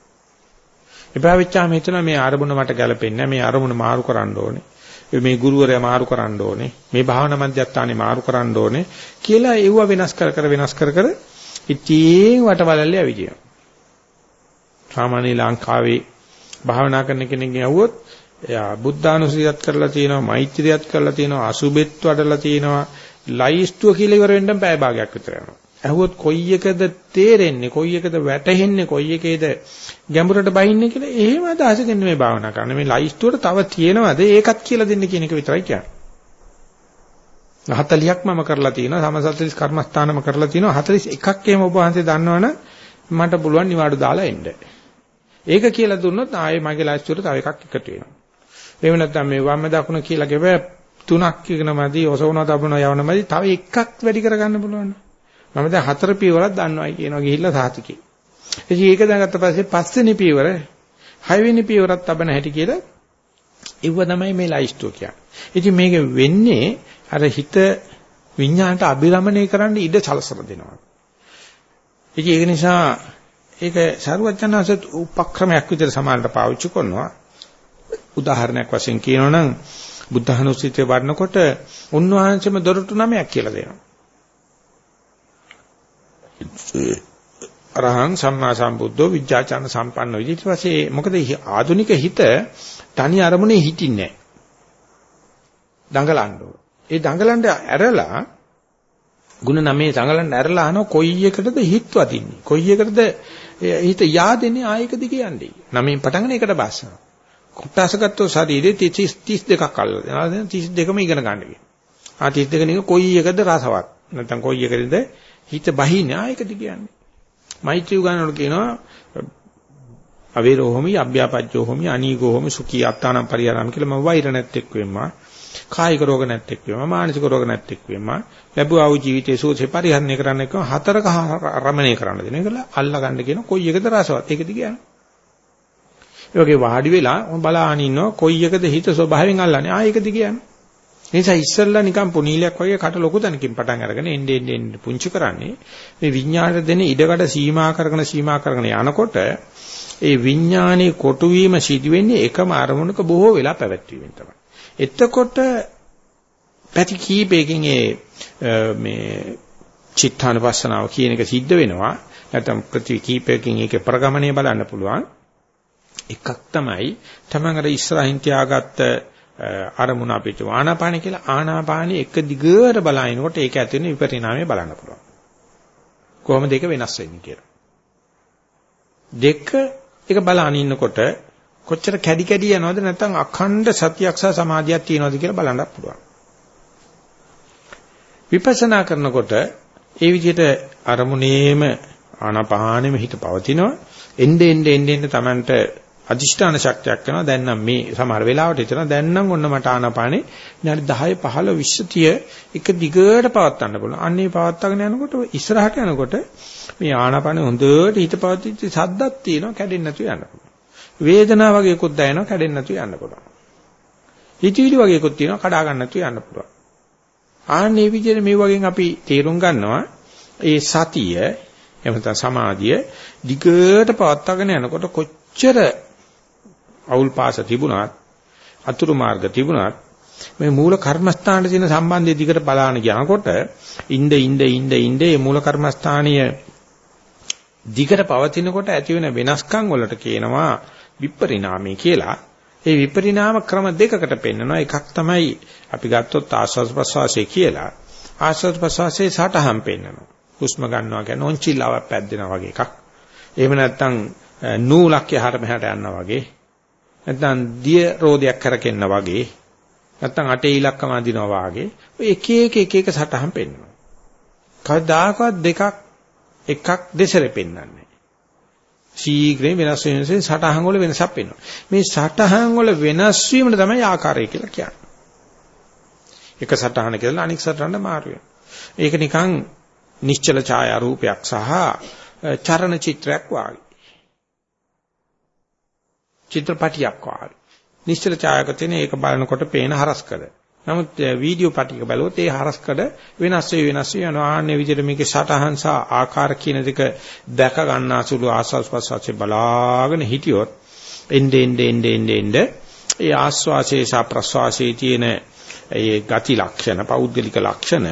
එපා වෙච්චාම හිතනවා මේ අරමුණ මට ගැලපෙන්නේ නැහැ මේ අරමුණ මාරු කරන්න ඕනේ. මේ ගුරුවරයා මාරු කරන්න ඕනේ මේ භාවනා මධ්‍යස්ථානේ මාරු කරන්න ඕනේ කියලා ඒව වෙනස් කර කර වෙනස් කර කර ඉතින් වටවලල්ලේ ඇවිදිනවා සාමාන්‍ය ලංකාවේ භාවනා කරන කෙනෙක්ගෙන් අහුවොත් එයා බුද්ධානුස්සතියත් කරලා තියෙනවා මෛත්‍රියත් කරලා තියෙනවා අසුබෙත් වඩලා තියෙනවා ලයිස්තුව කියලා ඉවර වෙන්න බෑ භාගයක් විතර යනවා. ඇහුවොත් කොයි එකද තේරෙන්නේ කොයි එකද වැටහෙන්නේ කොයි එකේද ගැඹුරට බහින්නේ කියලා එහෙම අදහසකින් මේ භාවනා කරන්න. මේ ලයිස්තුවට තව තියෙනවද? ඒකත් කියලා දෙන්න කියන එක විතරයි කියන්නේ. 40ක් මම කරලා තියෙනවා සමසත්‍රිස් කර්මස්ථානම කරලා තියෙනවා 41ක් එහෙම ඔබ වහන්සේ දන්නවනම් මට පුළුවන් නිවාඩු දාලා එන්න ඒක කියලා දුන්නොත් ආයේ මගේ ලයිස්තුවට තව එකක් එකතු වෙනවා එහෙම නැත්නම් මේ වම් දකුණ කියලා ගෙව තුනක් ඉගෙනමදි ඔසවනවා තබනවා යවනමදි තව එකක් වැඩි කරගන්න පුළුවන් මම දැන් හතර පියවරක් දන්නවා කියනවා ගිහිල්ලා සාතිකේ. ඉතින් ඒක දැනගත්ත පස්සේ පස්වෙනි පියවර හයවෙනි පියවරත් තබන හැටි කියලා ඉව තමයි මේ ලයිස්ට්ුව කියන්නේ. ඉතින් මේක වෙන්නේ අර හිත විඤ්ඤාණයට අභිරමණය කරන්න ඉඩ සලසලා දෙනවා. ඉතින් ඒක නිසා ඒක සරුවචනාසත් උපක්‍රමයක් විදිහට සමානට පාවිච්චි කරනවා. උදාහරණයක් වශයෙන් කියනවනම් බුද්ධහනුස්සිතේ වඩනකොට උන්වහන්සේම දොරටු නමයක් කියලා දෙනවා. අරහං සම්මා සම්බුද්ධෝ විජ්ජාචන සම්පන්නෝ ඊට පස්සේ මොකද ආධුනික හිත තනි අරමුණේ හිටින්නේ දඟලන්න ඒ දඟලන්න ඇරලා ಗುಣ නමේ දඟලන්න ඇරලා අහන කොයි එකටද හිත වදින්නේ? කොයි එකටද හිත yaadෙන්නේ ආයක දිගේ යන්නේ? නමෙන් පටන් එකට බාස්සනවා. කොටසගත්තු ශරීරේ 32ක් අල්ලලා දෙනවා. 32ම ඉගෙන ගන්න කියනවා ආ 32 නික කොයි එකද රසවත්? නැත්නම් කොයි එකද හිත බහින්නේ ආයකද කියන්නේ. මෛත්‍රී උගන්වනකොට කියනවා අවේරෝ හොමි අභ්‍යාපජ්ජෝ හොමි අනීගෝ හොමි සුඛී අත්තානම් පරිහරණම් කියලා මම වෛර නැත්තේක් වෙම්මා. කායික රෝග නැත්තේක් වෙම්මා. මානසික රෝග නැත්තේක් වෙම්මා. ලැබුවා වූ ජීවිතයේ සුවසේ පරිහරණය කරන්න එක හතරක රමණය කරන්න දෙන එක අල්ලා ගන්න කියන කොයි එකද රසවත් ඒකද කියන්නේ. ඒ වගේ වාඩි වෙලා බලාගෙන ඉන්නවා කොයි එකද හිත ස්වභාවයෙන් අල්ලන්නේ ආ ඒකද කියන්නේ. ඒ නිසා ඉස්සල්ලා නිකන් පොනීලයක් වගේ කට ලොකු තැනකින් පටන් අරගෙන එන්න එන්න එන්න පුංචි කරන්නේ මේ විඤ්ඤාණය දෙන ඉඩකඩ සීමා කරගෙන සීමා කරගෙන යනකොට ඒ විඤ්ඤාණේ කොටු වීම සිදු වෙන්නේ එකම අරමුණක බොහෝ වෙලා පැවැත්වීමෙන් තමයි. එතකොට පැති කීපයකින් ඒ මේ චිත්තානුපස්සනාව කියන එක සිද්ධ වෙනවා. නැත්නම් ප්‍රතිකීපයකින් ඒකේ ප්‍රගමණය බලන්න පුළුවන්. එකක් තමයි තමන් අර ඉස්සරහින් තියාගත්ත අරමුණ අපිට ආනාපාන කියලා ආනාපානෙ එක දිගට බලනකොට ඒක ඇති වෙන විපරිණාමය බලන්න පුළුවන්. කොහොමද ඒක වෙනස් වෙන්නේ කියලා. දෙක ඒක බලන ඉන්නකොට කොච්චර කැඩි කැඩි යනවද නැත්නම් අඛණ්ඩ සතියක් සහ සමාධියක් තියෙනවද කියලා බලන්න පුළුවන්. විපස්සනා කරනකොට ඒ විදිහට අරමුණේම ආනාපානෙම හිත පවතිනවා. එnde ende ende ende Tamanට අදිෂ්ඨාන ශක්තියක් වෙනවා. දැන් නම් මේ සමහර වෙලාවට හිතනවා දැන් නම් ඔන්න මට ආනාපානේ විනාඩි 10 15 20 30 එක දිගට පවත්වන්න පුළුවන්. අන්නේ පවත්වාගෙන යනකොට ඉස්සරහට යනකොට මේ ආනාපානේ හොඳට හිත පවතිච්ච සද්දක් තියෙනවා කැඩෙන්නේ නැතුව යන්න පුළුවන්. වේදනාව වගේකුත් දැනෙනවා කැඩෙන්නේ නැතුව යන්න පුළුවන්. හිතවිලි වගේකුත් තියෙනවා කඩා ගන්න නැතුව යන්න පුළුවන්. ආන්නේ විදිහට මේ වගේ අපි තේරුම් ගන්නවා ඒ සතිය එහෙම නැත්නම් සමාධිය දිගට පවත්වාගෙන යනකොට කොච්චර අවුල් පාස තිබුණත් අතුරු මාර්ග තිබුණත් මේ මූල කර්මස්ථානයේ තියෙන සම්බන්ධය දිගට බලාන යනකොට ඉnde ඉnde ඉnde ඉnde මේ මූල කර්මස්ථානීය දිගට පවතිනකොට ඇති වෙන වෙනස්කම් වලට කියනවා විපරිණාමය කියලා. ඒ විපරිණාම ක්‍රම දෙකකට පෙන්වනවා. එකක් තමයි අපි ගත්තොත් ආස්වාද ප්‍රසවාසය කියලා. ආස්වාද ප්‍රසවාසයේ සටහන් පෙන්වනවා. හුස්ම ගන්නවා කියන්නේ ඔන්චිල්ලාවක් පැද්දෙනා වගේ එකක්. එහෙම නැත්නම් නූලක් යහට මෙහාට යනවා වගේ. නැත්නම් දිය රෝදයක් කරකෙන්න වගේ. නැත්නම් අටේ ඉලක්කම අඳිනවා වගේ. ඔය එක එක එක එක සටහන් පෙන්වනවා. කවදාකවත් දෙකක් එකක් දෙසරේ පෙන්වන්නේ. ශීඝ්‍රයෙන් වෙනස් වෙන නිසා සටහන් වල වෙනසක් වෙනවා. මේ සටහන් වල වෙනස් වීමට තමයි ආකාරය කියලා කියන්නේ. එක සටහන කියලා අනික් සටහනට මාරු වෙනවා. ඒක නිකන් නිශ්චල ඡායා රූපයක් සහ චරණ චිත්‍රයක් වාගේ. චිත්‍රපටියක් වාගේ. නිශ්චල ඡායක තියෙන ඒක බලනකොට පේන හරස්කඩ. නමුත් වීඩියෝ පටික බලුවොත් ඒ හරස්කඩ වෙනස් වෙයි වෙනස් වෙයි යනවා. ආන්නේ විදිහට මේකේ සටහන් සහ ආකාර කියන දෙක දැක ගන්නාසුළු ආස්වාස් ප්‍රසවාසයේ බලාගෙන හිටියොත් එnde ende ende ende ende ඒ ආස්වාසේ සහ ප්‍රසවාසයේ තියෙන ඒ ගති ලක්ෂණ පෞද්ගලික ලක්ෂණ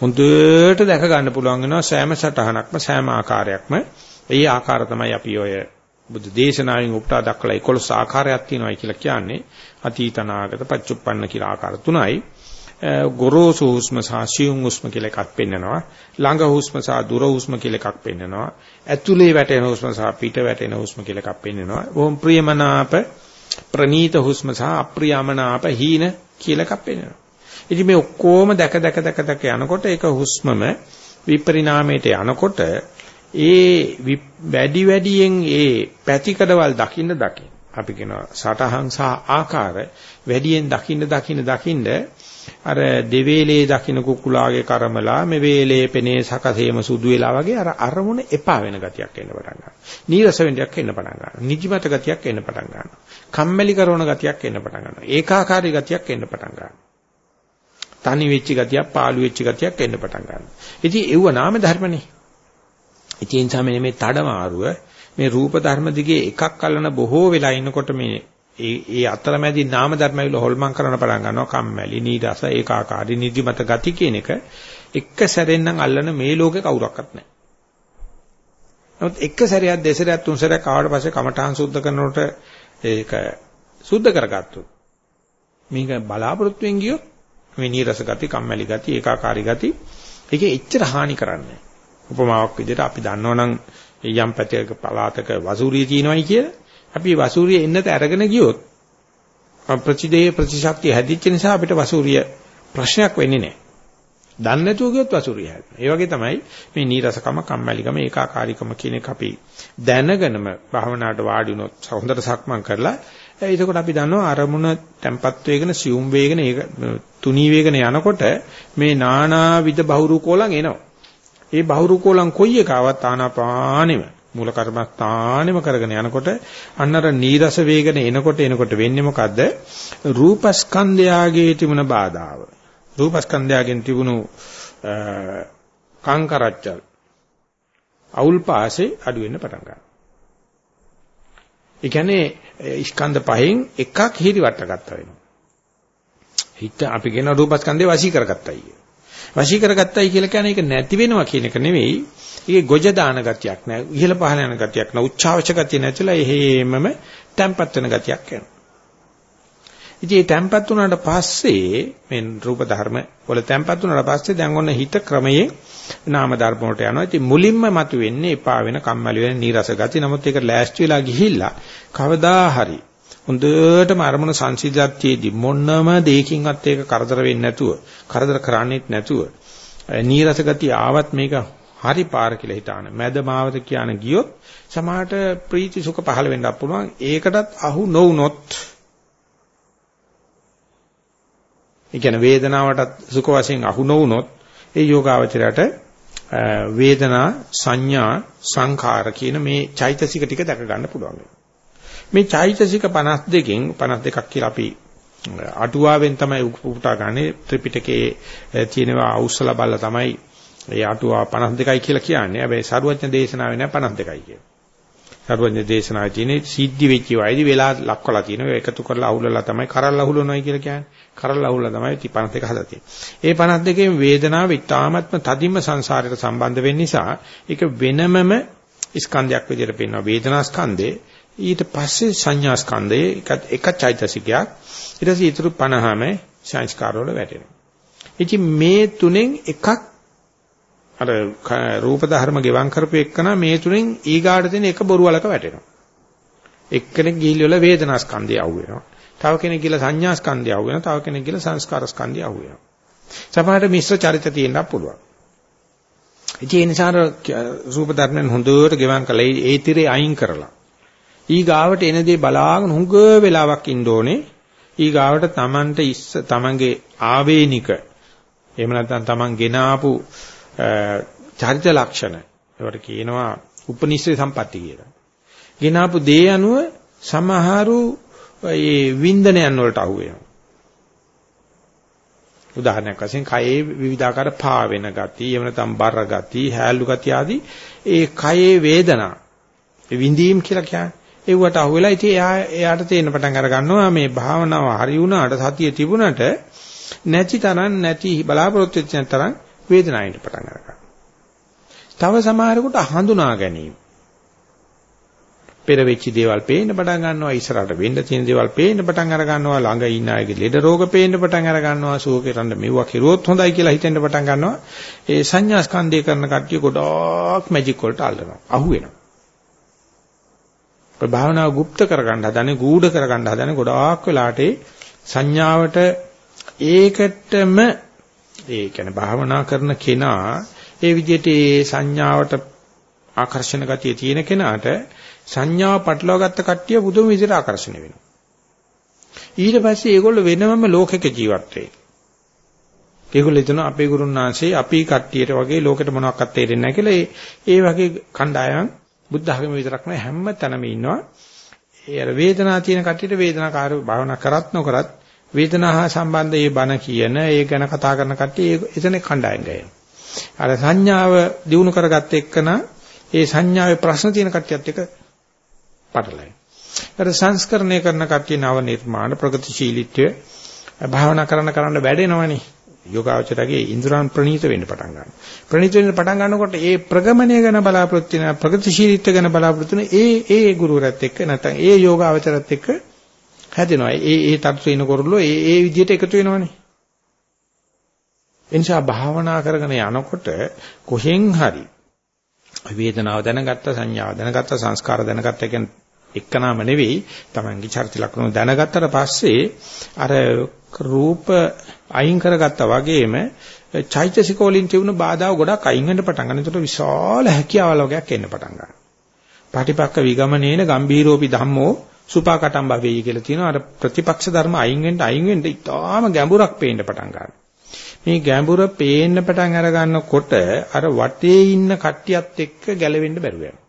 හොඳට දැක ගන්න පුළුවන් වෙනවා සෑම සටහනක්ම සෑම ආකාරයක්ම ඒ ආකාර තමයි අපි ඔය බුදු දේශනාවෙන් උපුටා දක්වලා 11 ආකාරයක් තියෙනවායි කියලා කියන්නේ අතීත අනාගත පච්චුප්පන්න කියලා ආකාර තුනයි. ගොරෝසු හුස්ම සහ සියුම් හුස්ම කියලා එකක් පෙන්නනවා. ළඟ හුස්ම සහ දුර හුස්ම කියලා එකක් පෙන්නනවා. ඇතුලේ වැටෙන හුස්ම සහ පිට වැටෙන හුස්ම කියලා එකක් පෙන්නනවා. ඕම් ප්‍රියමනාප ප්‍රනීත හුස්ම සහ අප්‍රියමනාප හීන කියලා එකක් පෙන්නනවා. ඉතින් මේ ඔක්කොම දැක දැක දැක දැක යනකොට ඒක හුස්මම විපරිණාමයට යනකොට ඒ වැඩි වැඩියෙන් ඒ පැතිකඩවල් දකින්න දකින්න අපි කියනවා සටහන් සහ ආකාර වැඩියෙන් දකින්න දකින්න දකින්න අර දෙවේලේ දකින්න කුකුලාගේ කර්මලා මේ වේලේ පෙනේ සකසේම සුදු වෙලා වගේ අර අරමුණ එපා වෙන ගතියක් එන්න පටන් ගන්නවා. නීරස වෙන්නයක් එන්න පටන් ගන්නවා. නිදිමත ගතියක් එන්න පටන් ගන්නවා. කම්මැලි කරන ගතියක් එන්න පටන් ගන්නවා. ඒකාකාරී ගතියක් එන්න පටන් ගන්නවා. තනි වෙච්ච ගතියක්, පාළු වෙච්ච ගතියක් එන්න පටන් ගන්නවා. ඉතින් ඒව නාම ධර්මනේ. ඉතින් ඒ නිසා මේ තඩමාරුව මේ රූප ධර්ම දිගේ එකක් අල්ලන බොහෝ වෙලා ඉන්නකොට මේ ඒ ඒ අතරමැදි නාම ධර්ම වල හොල්මන් කරන පටන් ගන්නවා කම්මැලි නීරස ඒකාකාරී නිදිමත ගති කියන එක එක සැරෙන්නම් අල්ලන මේ ලෝකේ කවුරක්වත් නැහැ. නමුත් එක සැරයක් දෙසරයක් තුන් සැරයක් ආවට පස්සේ කමඨාන් සුද්ධ කරනකොට ඒක සුද්ධ කරගත්තොත් මේක බලාපොරොත්තුෙන් ගියොත් මේ නීරස ගති කම්මැලි ගති ඒකාකාරී ගති ඒකේ එච්චර හානි කරන්නේ උපමාවක් විදිහට අපි දන්නවනම් යම් පැතියක පලාතක වසූරිය තියෙනවයි කියලා අපි වසූරිය එන්නත අරගෙන ගියොත් ප්‍රතිදේ ප්‍රතිශක්තිය හැදිච්ච නිසා අපිට වසූරිය ප්‍රශ්නයක් වෙන්නේ නැහැ. දන්නේ නැතුව ගියොත් වසූරිය හැදෙනවා. ඒ වගේ තමයි මේ නීරසකම කම්මැලිකම ඒකාකාරීකම කියන එක අපි දැනගෙනම භාවනාවට වාඩි වුණොත් හොඳට සක්මන් කරලා එතකොට අපි දන්නවා අරමුණ tempat වේගන සියුම් වේගන ඒක තුනී වේගන යනකොට මේ නානාවිද බහුරු කෝලං එනවා. ඒ බහුරුකෝලං කොයි එකවත් ආනාපානෙම මූල කර්මස්ථානෙම කරගෙන යනකොට අන්නර නීරස වේගන එනකොට එනකොට වෙන්නේ මොකද්ද රූපස්කන්ධයාගේ තිබුණ බාධාව රූපස්කන්ධයාගෙන් තිබුණු කාංකරච්චල් අවුල් පාසේ අඩු වෙන්න පටන් ගන්නවා. ඒ කියන්නේ ස්කන්ධ පහෙන් එකක් හිරිවට ගත්තා වෙනවා. හිත අපි කියන රූපස්කන්ධේ වශී කරගත්තයි. වශී කරගත්තයි කියලා කියන්නේ ඒක නැති වෙනවා කියන එක නෙවෙයි. ඒකේ ගොජ දාන ගතියක් නෑ. ඉහළ පහළ යන ගතියක් නෑ. උච්චාවච ගතිය නැතිලා එහෙමම තැම්පත් වෙන ගතියක් එනවා. ඉතින් මේ තැම්පත් වුණාට පස්සේ මේ රූප ධර්ම වල තැම්පත් වුණාට පස්සේ දැන් ඔන්න හිත ක්‍රමයේ නාම ධර්ම වලට යනවා. ඉතින් මුලින්ම මතුවෙන්නේ එපා වෙන කම්මැලි වෙන නීරස ගති. නමුත් ඒක ලෑස්ති වෙලා ගිහිල්ලා කවදා හරි හොඳටම අරමුණ සංසිද්ධාත්යේදී මොනම දෙයකින්වත් ඒක කරදර වෙන්නේ නැතුව, කරදර කරන්නේත් නැතුව නීරස ගතිය ආවත් මේක හරි පාර කියලා හිතාන. මැද මාවත කියන ගියොත් සමහරට ප්‍රීති සුඛ පහළ වෙන්නත් පුළුවන්. ඒකටත් අහු නොවුනොත් ඒ කියන්නේ වේදනාවටත් සුඛ වශයෙන් අහු නොවුනොත් ඒ යෝගාවචරයට වේදනා සංඥා සංඛාර කියන මේ චෛතසික ටික දැක ගන්න පුළුවන්. මේ චෛතසික 52කින් 52ක් කියලා අපි අටුවාවෙන් තමයි උපුටා ගන්නේ ත්‍රිපිටකයේ තියෙනවා අවුස්සලා බලලා තමයි ඒ අටුවා 52යි කියලා කියන්නේ. හැබැයි සරුවඥ දේශනාවේ නෑ 52යි කියන්නේ. සරුවඥ දේශනාවේ තියෙන සිද්ධි වෙච්ච වයිදි වෙලා ලක්වලා තියෙනවා. එකතු කරලා අහුලලා තමයි කරල් අහුලනොයි කියලා කියන්නේ. කරල් අහුලලා තමයි 52 හදලා තියෙන්නේ. ඒ 52කින් වේදනාව ඉතාමත්ම තදින්ම සංසාරයට සම්බන්ධ වෙන්න නිසා ඒක වෙනමම ස්කන්ධයක් විදිහට පෙන්වනවා. වේදනා ස්කන්ධේ ඊට පස්සේ සංඥා ස්කන්ධයේ එක චෛතසිකයක් ඊට පස්සේ ඊටු 50ම සංස්කාර වල වැටෙනවා. ඉතින් මේ තුනෙන් එකක් අර රූප ධර්ම ගෙවම් කරපු එකන මේ තුනෙන් ඊගාට තියෙන එක බොරුවලක වැටෙනවා. එක්කෙනෙක් ගිහිල් වල වේදනා ස්කන්ධය අහු වෙනවා. තව කෙනෙක් ගිහිල්ලා සංඥා ස්කන්ධය අහු වෙනවා. තව කෙනෙක් ගිහිල්ලා සංස්කාර ස්කන්ධය අහු වෙනවා. සමහරට මිශ්‍ර චරිත තියෙන්න පුළුවන්. ඒ නිසා රූප ධර්මෙන් හොඳට ගෙවම් කළා. ඒ තිරේ අයින් කරලා. ඊ ගාවට එන දේ බලාගෙන හුඟ වෙලාවක් ඉන්න ඕනේ. ඊ ගාවට Tamanට ඉස්ස Tamanගේ ආවේනික එහෙම නැත්නම් Taman ගෙන ආපු චරිත ලක්ෂණ ඒවට කියනවා උපනිශ්‍රේ සම්පatti කියලා. ගෙන ආපු දේ අනුව සමහරු ඒ වින්දනයන් වලට අහු වෙනවා. උදාහරණයක් වශයෙන් කයේ විවිධාකාර පා වෙන ගති, එහෙම නැත්නම් බර ගති, හැලු ගති ආදී ඒ කයේ වේදනා විඳීම් කියලා කියන්නේ. ඒවට අහු වෙලා ඉතින් එයා එයාට තේරෙන පටන් අර ගන්නවා මේ භාවනාව හරි වුණාට සතිය තිබුණට නැති තරම් නැති බලාපොරොත්තු වෙච්ච තරම් වේදනාවට පටන් අරගන්නවා. තව සමහරකට හඳුනා ගැනීම. පෙර වෙච්ච දේවල් පේන්න පටන් ගන්නවා ඉස්සරහට වෙන්න තියෙන දේවල් පේන්න පටන් අර ගන්නවා ළඟ ඉන්න අයගේ ලෙඩ රෝග පේන්න පටන් අර ගන්නවා සුවකරන්න මෙවුවා කෙරුවොත් හොඳයි කියලා හිතෙන්න පටන් ගන්නවා. ඒ සංඥා ස්කන්ධය කරන කට්ටිය ගොඩාක් මැජික් වලට අල්ලනවා අහු වෙනවා ඔය භාවනාව গুপ্ত කරගන්න හදනේ ගූඪ කරගන්න හදනේ ගොඩාක් වෙලාට සංඥාවට ඒකටම ඒ කියන්නේ භාවනා කරන කෙනා ඒ විදිහට ඒ සංඥාවට ආකර්ෂණ ගතිය තියෙන කෙනාට සංඥාව පටලවා ගත්ත කට්ටිය බුදුම විදිහට ආකර්ෂණය වෙනවා. ඊට පස්සේ ඒගොල්ලෝ වෙනමම ලෝකයක ජීවත් වෙයි. ඒගොල්ලෝ හිතන අපේ ගුරුනාංශේ අපි කට්ටියට වගේ ලෝකෙට මොනවක්වත් තේරෙන්නේ නැහැ කියලා ඒ ඒ වගේ කණ්ඩායම් බුද්ධ ධර්ම විතරක් නෑ හැම තැනම ඉන්නවා. ඒ අර වේදනාව තියෙන කට්ටියට වේදනාකාර භාවනා කරත් නොකරත් වේදනාව හා සම්බන්ධ ඒ බණ කියන ඒ ගැන කතා කරන කට්ටිය එතන කණ්ඩායම් ගෑනවා. අර සංඥාව දිනු කරගත්ත එක්කන ඒ සංඥාවේ ප්‍රශ්න තියෙන කට්ටියත් එක්ක පටලයි. ඒතර සංස්කරණය කරන කට්ටිය නව නිර්මාණ ප්‍රගතිශීලීත්වය භාවනා කරන කරන්න වැඩෙනවනේ. යෝගාචරයේ ඉන්ද්‍රයන් ප්‍රණීත වෙන්න පටන් ගන්නවා. ප්‍රණීත වෙන්න පටන් ගන්නකොට ඒ ප්‍රගමණය ගැන බලාපොරොත්තු වෙන ප්‍රගතිශීලීත්වය ගැන බලාපොරොත්තු වෙන ඒ ඒ ගුරුවරයාත් එක්ක නැත්නම් ඒ යෝගාචරයත් එක්ක හැදෙනවා. ඒ ඒ තත්ත්ව වෙන කරලෝ ඒ ඒ විදිහට එකතු වෙනවනේ. එනිසා භාවනා කරගෙන යනකොට කොහෙන් හරි වේදනාව දැනගත්ත සංඥාව දැනගත්ත සංස්කාර දැනගත්ත කියන්නේ එක්කනම නෙවෙයි Tamange චරිත ලක්ෂණ දැනගත්තට පස්සේ අර රූප අයින් කරගත්තා වගේම චෛතසික වලින් තිබුණු බාධා ගොඩක් අයින් වෙන්න පටන් ගන්න. ඒකට විශාල හැකියාවල් වගේක් එන්න පටන් ගන්නවා. පාටිපක්ක විගමනේන ගම්භීරෝපි ධම්මෝ සුපාකටම් භවෙයි කියලා තියෙනවා. අර ප්‍රතිපක්ෂ ධර්ම අයින් වෙන්න අයින් වෙන්න ඉතාම ගැඹුරක් පේන්න පටන් ගන්නවා. මේ ගැඹුර පේන්න පටන් අර ගන්නකොට අර වටේ ඉන්න කට්ටියත් එක්ක ගැලවෙන්න බැරුව යනවා.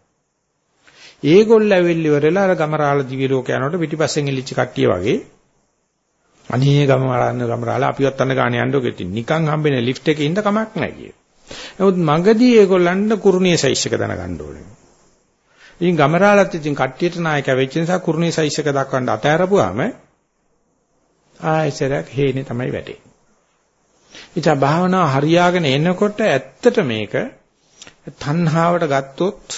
ඒගොල්ල ඇවිල්ලි ඉවරලා අර ගමරාල දිවි ලෝක යනකොට පිටිපස්සෙන් එලිච්ච කට්ටිය වගේ අනේ ගමරාන්න ගමරාල අපිවත් අන්න ගාන යන්න ඔකෙත් නිකන් හම්බෙන ලිෆ්ට් එකේ ඉන්න කමක් නැහැ කියේ. නමුත් මගදී ඒගොල්ලන්ට කුරුණියේ සයිස් එක දැනගන්න ඕනේ. ඉතින් ගමරාලත් ඉතින් කට්ටියට නායක වෙච්ච නිසා කුරුණියේ සයිස් එක දක්වන්න අතහැරපුවාම ආයෙසරක් හේනේ තමයි වැටෙන්නේ. ඉතින් භාවනාව හරියාගෙන එනකොට ඇත්තට මේක තණ්හාවට ගත්තොත්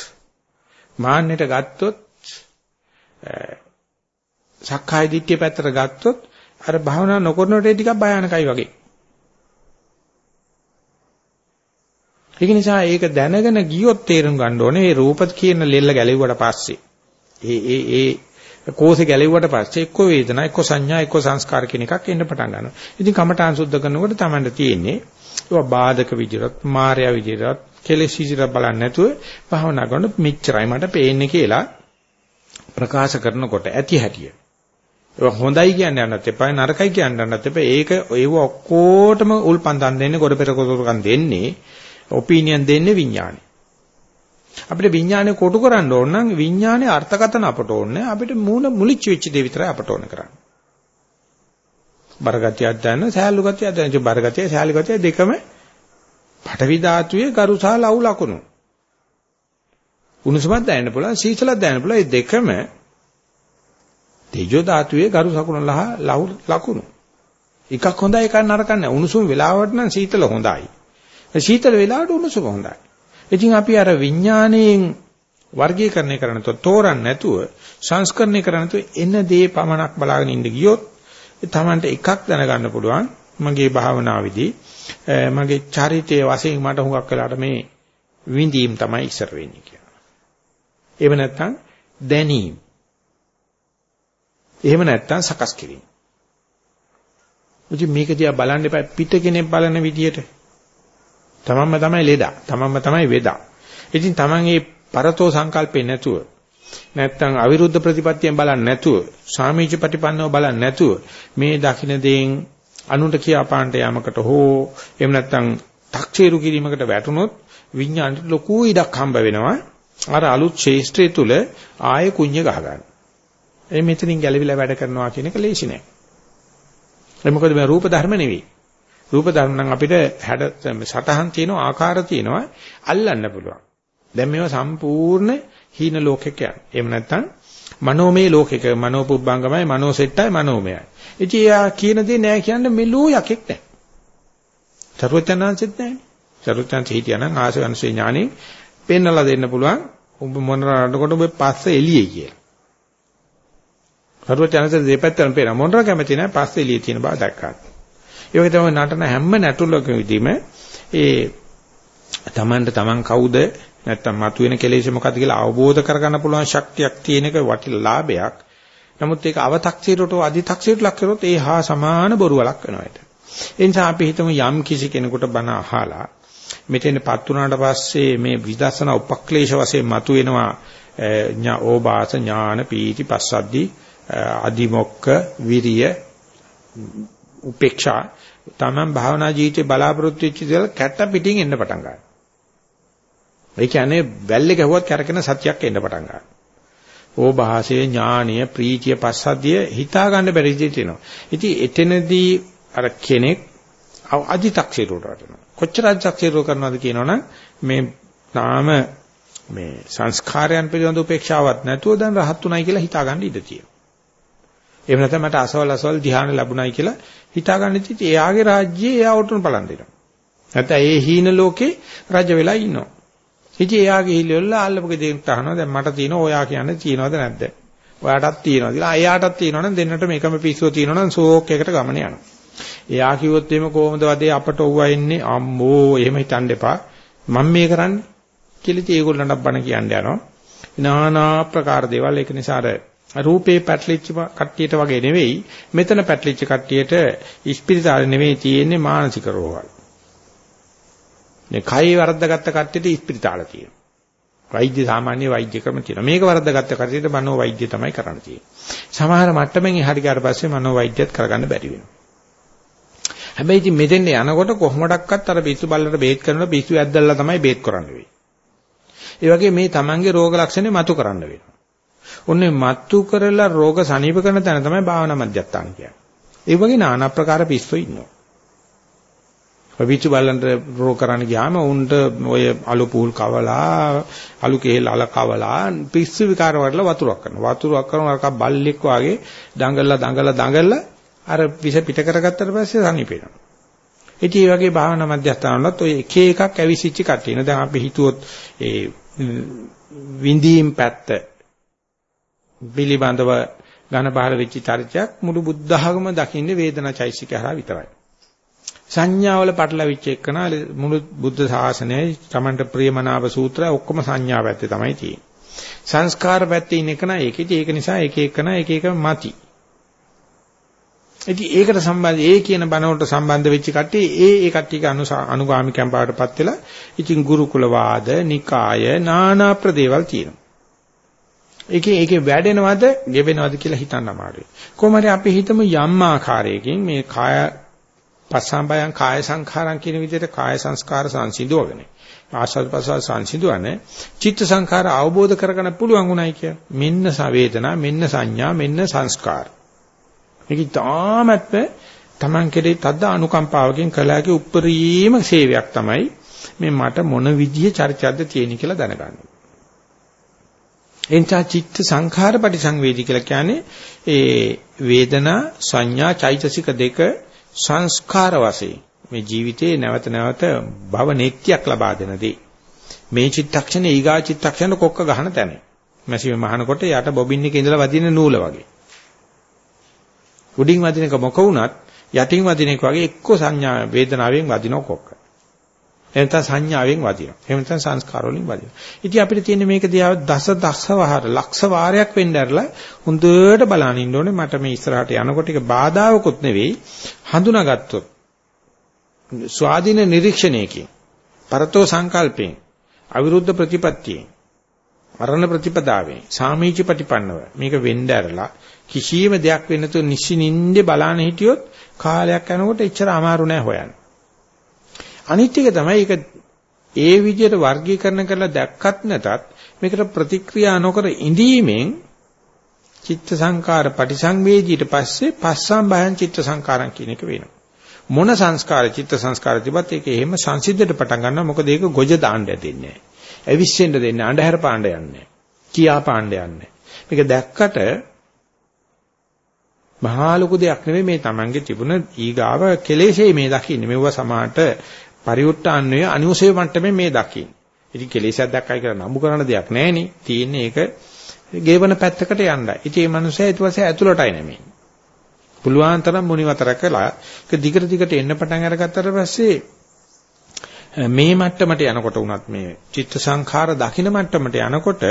මාන්නයට ගත්තොත් සක්කාය දිට්ඨිය පැත්තට ගත්තොත් අර භාවනා නොකරනට ටිකක් භයානකයි වගේ. ඒක නිසා ඒක දැනගෙන ගියොත් තේරුම් ගන්න ඕනේ මේ රූප කියන ලෙල්ල ගැලෙව්වට පස්සේ ඒ ඒ ඒ කෝෂේ ගැලෙව්වට පස්සේ එක්ක වේදනා එක්ක සංඥා එක්ක සංස්කාර කියන එකක් එන්න පටන් ගන්නවා. ඉතින් කමඨාන් සුද්ධ කරනකොට තමයි තියෙන්නේ ඒවා බාධක විදිහට මායя විදිහට කෙලෙස් විදිහට බලන්නේ නැතුව භාවනා කරනකොට මෙච්චරයි මට පේන්නේ කියලා ප්‍රකාශ කරනකොට ඇති හැටිය. ඒක හොඳයි කියන්න යන්නත් එපා නරකයි කියන්න යන්නත් එපා. ඒක ඒව ඔක්කොටම උල්පන්දන් දෙන්නේ ගොඩ පෙර කොටුකම් දෙන්නේ ඔපිනියන් දෙන්නේ විඥානේ. අපිට විඥානේ කොටු කරන්න ඕන නම් විඥානේ අර්ථකතන අපට ඕනේ අපිට මූල මුලිච්ච වෙච්ච දේ විතරයි අපට ඕන කරන්නේ. බරගතියක් දැනන සෑහළු ගතියක් දැනන බරගතිය සෑහළු ගතිය දෙකම පඨවි ධාතුවේ ගරුසා ලව් ලකුණු. උණුසුමක් දැනෙන්න පුළුවන් සීතලක් දැනෙන්න පුළුවන් මේ දෙකම තේජෝ ධාතුවේ ගරු සකුණ ලහ ලකුණු. එකක් හොඳයි එකක් නරක නැහැ. උණුසුම් වෙලාවට නම් සීතල හොඳයි. සීතල වෙලාවට උණුසුම හොඳයි. ඉතින් අපි අර විඥාණයෙන් වර්ගීකරණය කරන තෝරන්න නැතුව සංස්කරණය කරන නැතුව එන දේ පමණක් බලාගෙන ඉඳ ගියොත් තමන්ට එකක් දැනගන්න පුළුවන් මගේ භාවනාවේදී මගේ චරිතයේ වශයෙන් මට හුඟක් වෙලාට මේ විඳීම් තමයි ඉස්සර වෙන්නේ කියලා. එහෙම නැත්නම් දැනීම. එහෙම නැත්නම් සකස් කිරීම. මුචි මේක දිහා බලන්න එපා පිට කෙනෙක් බලන විදියට. තමන්ම තමයි ලෙඩා. තමන්ම තමයි වේදා. ඉතින් තමන් මේ පරතෝ සංකල්පේ නැතුව නැත්තම් අවිරුද්ධ ප්‍රතිපත්තියෙන් බලන්නේ නැතුව සාමීච ප්‍රතිපන්නව බලන්නේ නැතුව මේ දකින්න දේෙන් අනුන්ට කියාපාන්නට යමකට හෝ එහෙම නැත්තම් තක්චේරු කිරීමකට වැටුනොත් විඥාණයට ලොකු ඉඩක් හම්බ වෙනවා අර අලුත් ශේෂ්ත්‍රය තුල ආයේ කුඤ්ඤ ගහ ගන්න. ඒ මෙතනින් ගැලවිලා වැඩ කරනවා කියන එක ලේසි නෑ. ඒ මොකද මේ රූප ධර්ම නෙවෙයි. රූප ධර්ම නම් අපිට හැඩ සටහන් තියෙනවා ආකාර තියෙනවා අල්ලන්න පුළුවන්. දැන් මේවා සම්පූර්ණ හීන ලෝකෙක යන. එහෙම නැත්නම් මනෝමය ලෝකෙක මනෝපුබ්බංගමයි මනෝසෙට්ටයි මනෝමයයි. ඉතින් යා කියන දේ නෑ කියන්නේ මෙලෝ යකෙක් නෑ. චරුවචනාංශෙත් නෑනේ. චරුවචනාංශ හිටියානම් ආසවංශේ ඥානෙ පෙන්නලා දෙන්න පුළුවන්. ඔබ මොන රඩකොට ඔබ පස්සේ එළියේ කියලා. චරුවචනාංශ දෙපැත්තම පේන මොනර කැමති නෑ පස්සේ එළියේ තියෙන බව දැක්කා. ඒ වගේ තමයි නටන හැම නැටුලකෙදිම ඒ තමන්ට තමන් කවුද නැත්තම් මතුවෙන කෙලෙස් මොකද්ද කියලා අවබෝධ කරගන්න පුළුවන් ශක්තියක් තියෙන එක වටිලා ලාභයක්. නමුත් ඒක අව탁සීරට අධි탁සීරට ලක් කරොත් ඒ හා සමාන බොරුවලක් වෙනවා ඒක. ඒ නිසා අපි හිතමු යම් කිසි කෙනෙකුට බණ අහලා මෙතෙන්පත් වුණාට පස්සේ මේ විදර්ශනා උපක්ලේශ වශයෙන් මතුවෙනවා ඕබාස ඥාන පීති පස්සද්දි අදිමොක්ක විරිය උපේක්ෂා තමන් භාවනා ජීවිතේ බලාපොරොත්තු වෙච්ච දේ කැට පිටින් එන්න පටන් ගන්නවා. ඒ කියන්නේ වැල්ලේ ගැහුවත් කැරකෙන සත්‍යයක් එන්න පටන් ගන්නවා. ඕභාසයේ ඥානීය ප්‍රීතිය පස්සද්ධිය හිතා ගන්න බැරි දෙයක් තියෙනවා. ඉතින් එතනදී අර කෙනෙක් අධි탁සිරුවට වටනවා. කොච්චර අධි탁සිරුව කරනවද කියනවනම් මේ නාම මේ සංස්කාරයන් පිළිබඳ උපේක්ෂාවක් නැතුව දැන් රහත් උනායි කියලා හිතා ගන්න ඉඩ තියෙනවා. එහෙම නැත්නම් මට අසවල් අසවල් ධ්‍යාන ලැබුණයි කියලා හිතා ගන්න ඉතින් එයාගේ රාජ්‍යයේ එයා උටුන බලන් දෙනවා. නැත්නම් ඒ හීන ලෝකේ රජ වෙලා ඉන්නවා. ඉතින් එයා ගිහිල්ලා ආල්ලපගේ දෙන්නට අහනවා දැන් මට තියෙනවා ඔයා කියන්නේ තියෙනවද නැද්ද? ඔයාටත් තියෙනවද කියලා. එයාටත් තියෙනවනම් දෙන්නටම එකම පිස්සුව තියෙනවනම් ෂෝක් එකට ගමන යනවා. එයා කිව්වොත් එimhe කොහොමද වදේ අපට ඔව්වා එන්නේ අම්මෝ එහෙම හිතන්න එපා. මම මේ කරන්නේ කියලා ඉතින් ඒගොල්ලන්ට බණ කියන්න යනවා. নানা ආකාර දේවල් ඒක නිසා අර රූපේ පැටලිච්ච කට්ටියට වගේ නෙවෙයි මෙතන පැටලිච්ච කට්ටියට ඉස්පිරිතාල නෙවෙයි තියෙන්නේ මානසික රෝගවල්. මේ කයි වරද්දාගත්ත කට්ටියට ඉස්පිරිතාල තියෙනවා. වෛද්‍ය සාමාන්‍ය වෛද්‍ය ක්‍රම තියෙනවා. මේක වරද්දාගත්ත කට්ටියට මනෝ වෛද්‍ය තමයි කරන්න තියෙන්නේ. සමහර මට්ටමින් එහාට ගියාට පස්සේ මනෝ වෛද්‍යත් කරගන්න බැරි වෙනවා. හැබැයි ඉතින් මෙතෙන් යනකොට කොහොමඩක්වත් අර පිස්සු බල්ලට බේත් කරනකොට පිස්සු ඇද්දල්ලා තමයි බේත් කරන්න වෙන්නේ. ඒ වගේ මේ තමන්ගේ රෝග ලක්ෂණ මතු කරන්න වෙනවා. ඔන්නේ මතු කරලා රෝග සනීප කරන තැන තමයි භාවනා මධ්‍යස්ථාන කියන්නේ. ඒ වගේ নানা ප්‍රකාර පිස්සු ඉන්නවා. පිච්චු බල්ලන්ට රෝ කරන්න ගියාම උන්ට ඔය අලු පූල් කවලා අලු කේල් අල කවලා පිස්සු විකාර වලට වතුරක් කරනවා වතුරක් කරනවා අර බල්ලෙක් වාගේ දඟලලා දඟලලා දඟලලා අර විස පිට කරගත්තට පස්සේ සනීප වෙනවා ඉතින් මේ වගේ භාවනා මධ්‍යස්ථානවලත් ඔය එක එකක් ඇවිසිච්ච කට්ටිය නේ. දැන් අපි හිතුවොත් ඒ විඳීම් පැත්ත පිළිබඳව ඝන බහල වෙච්ච චරිතයක් මුළු බුද්ධ ආගම දකින්නේ වේදනා චෛසික හරහා විතරයි. සංඥාවල පටලවිච්ච එකන මුළු බුද්ධ ශාසනයේ තමන්ට ප්‍රියමනාප සූත්‍රය ඔක්කොම සංඥා පැත්තේ තමයි තියෙන්නේ. සංස්කාර පැත්තේ ඉන්න එක නා ඒකෙදි ඒක නිසා එක එකන එක එක මති. ඉතින් ඒකට සම්බන්ධ ඒ කියන බණ වලට සම්බන්ධ වෙච්ච කට්ටිය ඒ ඒ කට්ටියගේ අනුගාමිකයන් බවටපත් වෙලා ඉතින් ගුරුකුල වාද, නිකාය, නානා ප්‍රදේවල් තියෙනවා. ඒකේ ඒකේ වැඩෙනවද, ගෙවෙනවද කියලා හිතන්න අමාරුයි. කොහොම හරි අපි හිතමු යම් ආකාරයකින් මේ කාය පස්සම්බයං කාය සංඛාරම් කියන විදිහට කාය සංස්කාර සංසිඳුවගෙන ආස්වාද ප්‍රසවාස සංසිඳුවනේ චිත්ත සංඛාර අවබෝධ කරගන්න පුළුවන් උනායි කිය. මෙන්න සවේදනා, මෙන්න සංඥා, මෙන්න සංස්කාර. මේක තාමත්ම Taman කෙරේ තද්ද අනුකම්පාවකින් කළාගේ උප්පරීම සේවයක් තමයි මේ මට මොන විදිය චර්චද්ද තියෙන කියලා දැනගන්න. එනිසා චිත්ත සංඛාර පරිසංවේදී කියලා කියන්නේ ඒ වේදනා සංඥා චෛතසික දෙක සංස්කාර වශයෙන් මේ ජීවිතේ නැවත නැවත භව නෙත්‍යක් ලබා දෙන දේ. මේ චිත්තක්ෂණේ ඊගා චිත්තක්ෂණ කොක්ක ගහන තැන. මැසිම මහනකොට යට බොබින් එකේ ඉඳලා වදින නූල වගේ. උඩින් වදින එක මොක වුණත් යටින් වදින එක වගේ එක්ක සංඥා වේදනාවෙන් වදින කොක්ක. එහෙනම් සංඥාවෙන් වදිනවා. එහෙම නැත්නම් සංස්කාර වලින් වදිනවා. ඉතින් අපිට තියෙන මේක දිහා දස දස වහර ලක්ෂ වාරයක් වෙන්න ඇරලා හොඳට බලන්න ඉන්න ඕනේ මට මේ ඉස්සරහට යනකොට ඒක බාධාවකුත් නෙවෙයි හඳුනාගත්තොත් ස්වාධීන නිරීක්ෂණයකින් පරතෝ සංකල්පයෙන් අවිරුද්ධ ප්‍රතිපත්තියෙන් මරණ ප්‍රතිපදාවෙන් සාමීච ප්‍රතිපන්නව මේක වෙන්න ඇරලා කිසියම් දෙයක් වෙන්න තු නිසිනින්ද බලන්න හිටියොත් කාලයක් යනකොට එච්චර අමාරු නෑ හොයන්න. අනිත් එක තමයි ඒක ඒ විදිහට වර්ගීකරණ කරලා දැක්කත් නැතත් මේකට ප්‍රතික්‍රියා නොකර ඉඳීමෙන් චිත්ත සංකාර පටිසංවේදීට පස්සේ පස්සම් බයං චිත්ත සංකාරම් කියන එක වෙනවා. මොන සංස්කාර චිත්ත සංස්කාර තිබත් ඒක එහෙම සංසිද්ධට පටන් ගන්නවා මොකද ඒක ගොජ දාන්න දෙන්නේ නැහැ. ඇවිස්සෙන්න දෙන්නේ අඳුර පාණ්ඩ යන්නේ. කියා පාණ්ඩ යන්නේ. මේක දැක්කට මහා ලොකු දෙයක් නෙමෙයි මේ Tamange තිබුණ ඊගාව කෙලෙසේ මේ දකින්නේ. මෙවුව සමාහට පරිඋත්තාන්නේ අනුසය මට්ටමේ මේ දකින්නේ. ඉතින් කෙලෙසක් දැක්කයි කියලා නම්බු කරන දෙයක් නැහෙනේ. තියෙන්නේ ඒක ගේවන පැත්තකට යන්නයි. ඉතින් මේ මනුස්සයා ඊට පස්සේ ඇතුළටයි නෙමෙයි. පුළුවන් තරම් මුනිවතර කළා. ඒක දිගට දිගට එන්න පටන් අරගත්තට පස්සේ මේ මට්ටමට යනකොට උනත් මේ චිත්ත සංඛාර දකින මට්ටමට යනකොට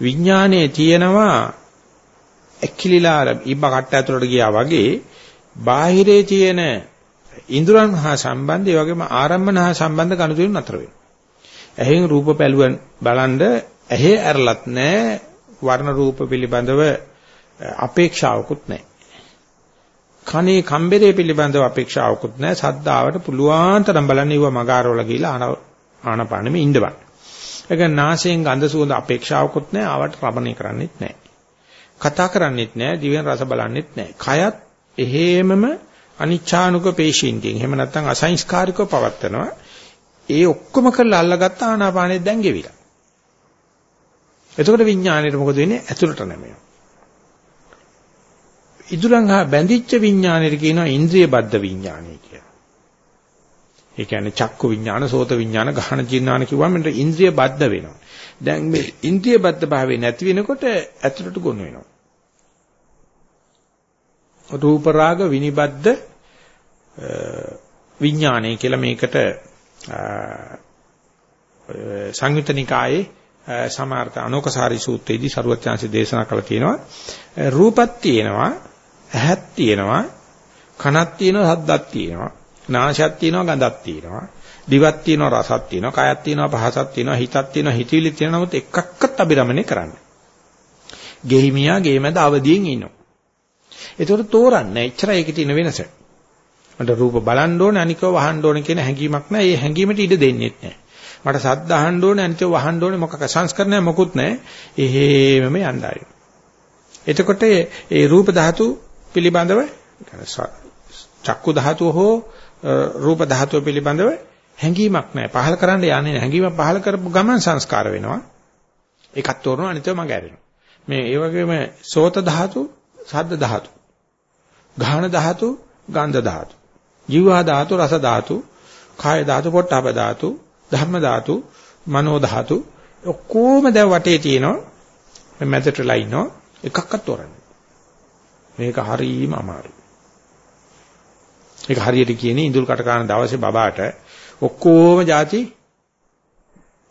විඥානයේ තියෙනවා එක්කිලිලා ඉබ්බ කට්ට ඇතුළට ගියා වගේ බාහිරේ තියෙන ඉන්ද්‍රයන් හා සම්බන්ධ ඒ වගේම ආරම්භන හා සම්බන්ධ කණුතුන් අතර වෙනවා. ඇහෙන් රූප පැලුවන් බලන්ඩ ඇහි ඇරලත් නැහැ වර්ණ රූප පිළිබඳව අපේක්ෂාවකුත් නැහැ. කනේ කම්බරේ පිළිබඳව අපේක්ෂාවකුත් නැහැ. සද්දාවට පුළුවන් තරම් බලන්න ඉව මගාරවල ගිහිලා ආනපානෙම ඉඳපන්. ඒක නාසයෙන් ගඳ සුවඳ අපේක්ෂාවකුත් නැහැ. ආවට රබණේ කරන්නෙත් නැහැ. කතා කරන්නෙත් නැහැ. දිවෙන් රස බලන්නෙත් නැහැ. කයත් එහෙමම අනිච්ඡානුක පේශීන්ගෙන් එහෙම නැත්නම් අසංස්කාරිකව පවත්නවා. ඒ ඔක්කොම කරලා අල්ලගත්ත ආනාපානෙ දැන් ගෙවිලා. එතකොට විඥාණයට මොකද වෙන්නේ? ඇතුළට නැමෙනවා. ඉදුලං හා බැඳිච්ච විඥාණයට කියනවා ඉන්ද්‍රිය බද්ධ විඥානය කියලා. ඒ කියන්නේ චක්කු විඥාන, සෝත විඥාන, ගහන විඥාන කිව්වම මෙතන ඉන්ද්‍රිය බද්ධ වෙනවා. දැන් මේ ඉන්ද්‍රිය බද්ධ භාවය නැති වෙනකොට ඇතුළට ගොනු වෙනවා. රූප රාග විනිබද්ධ විඥානය කියලා මේකට සංයුතනිකායේ සමාර්ථ අනෝකසාරි සූත්‍රයේදී සරුවත්‍යාංශ දේශනා කළා තියෙනවා රූපත් තියෙනවා ඇහක් තියෙනවා කනක් තියෙනවා හද්දක් තියෙනවා නාසයක් තියෙනවා ගඳක් තියෙනවා දිවක් තියෙනවා රසක් තියෙනවා කයක් තියෙනවා පහසක් තියෙනවා හිතක් තියෙනවා හිතවිලි තියෙනවා නමුත් එකක්වත් අබිරමණය කරන්න. ගෙහිමියා ගෙමද අවදියෙන් ඉන්නවා. ඒතකොට තෝරන්නේ එච්චරයි ඒකේ තියෙන වෙනස. මට රූප බලන්න ඕනේ අනිකව වහන්න ඕනේ කියන හැඟීමක් නැහැ. ඒ හැඟීමට ඉඩ දෙන්නේ නැහැ. මට සද්ද අහන්න ඕනේ අනිකව වහන්න ඕනේ මොකක් සංස්කරණය මොකුත් නැහැ. එහෙමම යන්නයි. එතකොට ඒ රූප ධාතු පිළිබඳව චක්කු ධාතුව හෝ රූප ධාතුව පිළිබඳව හැඟීමක් නැහැ. පහල කරන්න යන්නේ නැහැ. හැඟීම පහල කරපු ගමන් සංස්කාර වෙනවා. ඒකත් තෝරනවා අනිතව මග ඇරෙනවා. මේ ඒ වගේම සෝත ධාතු, සද්ද ධාතු, ගාහන ධාතු, ගන්ධ ධාතු. ජීවා ධාතු, රස ධාතු, කාය ධාතු, පොට්ටහබ ධාතු, ධම්ම ධාතු, මනෝ ධාතු ඔක්කොම දැන් වටේ තියෙනවා. මැදටලා ඉන්නවා. එකක්වත් තෝරන්නේ. මේක හරීම අමාරුයි. ඒක හරියට කියන්නේ ඉඳුල් කට කාන දවසේ බබාට ඔක්කොම જાති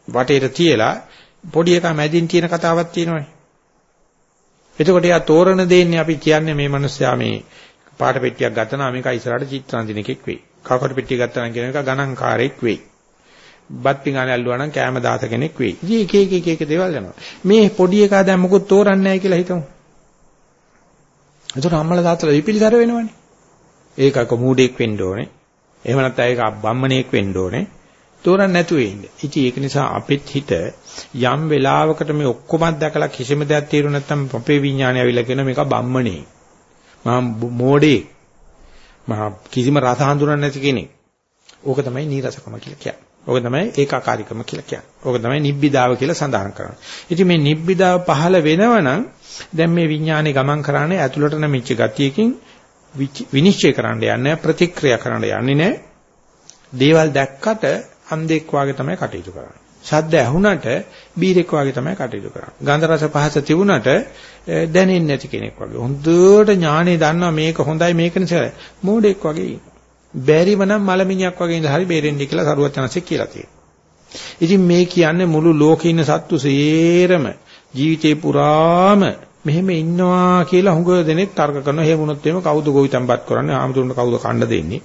වටේට තියලා පොඩි එකා මැදින් තියෙන කතාවක් තියෙනවානේ. එතකොට යා තෝරන දෙන්නේ අපි කියන්නේ මේ මිනිස්සයා මේ පාට පෙට්ටියක් ගත්තා නම් මේක ඉස්සරහට චිත්‍රාන්තින එකෙක් වෙයි. කවකට පෙට්ටිය ගත්තා නම් කියන එක ගණන්කාරයෙක් වෙයි. බත් පිඟානේ ඇල්ලුවා නම් කෑම දාත කෙනෙක් වෙයි. ඉතින් එක එක එක එක දේවල් යනවා. මේ පොඩි එකා දැන් මොකොත් තෝරන්නේ නැහැ කියලා හිතමු. එතකොට අම්මලා තාත්තලා විපිලිතර වෙනවනේ. ඒකක මූඩෙක් වෙන්න ඕනේ. එහෙම නැත්නම් ඒක බම්මණෙක් වෙන්න ඕනේ. තෝරන්න නැතුව ඉන්න. ඉතින් ඒක නිසා අපිත් හිත යම් වෙලාවකට මේ ඔක්කොම දැකලා කිසිම දෙයක් තේරු නැත්නම් අපේ විඥානය ඇවිල්ලා කියන මේක බම්මණේ. මහා මෝඩේ. මහා කිසිම රස හඳුනන්නේ නැති කෙනෙක්. ඕක තමයි නීරසකම කියලා කියන්නේ. ඕක තමයි ඒකාකාරීකම කියලා කියන්නේ. ඕක තමයි නිබ්බිදාව කියලා සඳහන් කරන්නේ. ඉතින් මේ නිබ්බිදාව පහළ වෙනවනම් දැන් මේ විඥානේ ගමන් කරන්නේ ඇතුළට නැමිච්ච ගතියකින් විනිශ්චය කරන්න යන්නේ ප්‍රතික්‍රියා කරන්න යන්නේ නැහැ. දේවල් දැක්කට අන්ධෙක් වාගේ තමයි කටයුතු කරන්නේ. ශබ්ද ඇහුණට බීරෙක් වාගේ තමයි කටයුතු කරන්නේ. ගන්ධ රස පහස තිබුණට දැනෙන්නේ නැති කෙනෙක් වගේ. හොඳට ඥානෙ දන්නවා මේක හොඳයි මේක නිසා මෝඩෙක් වගේ බැරිම නම් මලමිණියක් වගේ ඉඳලා හරි බේරෙන්නේ කියලා සරුවත් යනසෙක් කියලා තියෙනවා. ඉතින් මේ කියන්නේ මුළු ලෝකේ ඉන්න සත්තු සේරම ජීවිතේ පුරාම මෙහෙම ඉන්නවා කියලා හුඟ දෙනෙක් තර්ක කරනවා. එහෙම වුණොත් එහෙම කවුද ගොවිතැන්පත් කරන්නේ? ආමතුරුන්ට කවුද කණ්ඩ දෙන්නේ?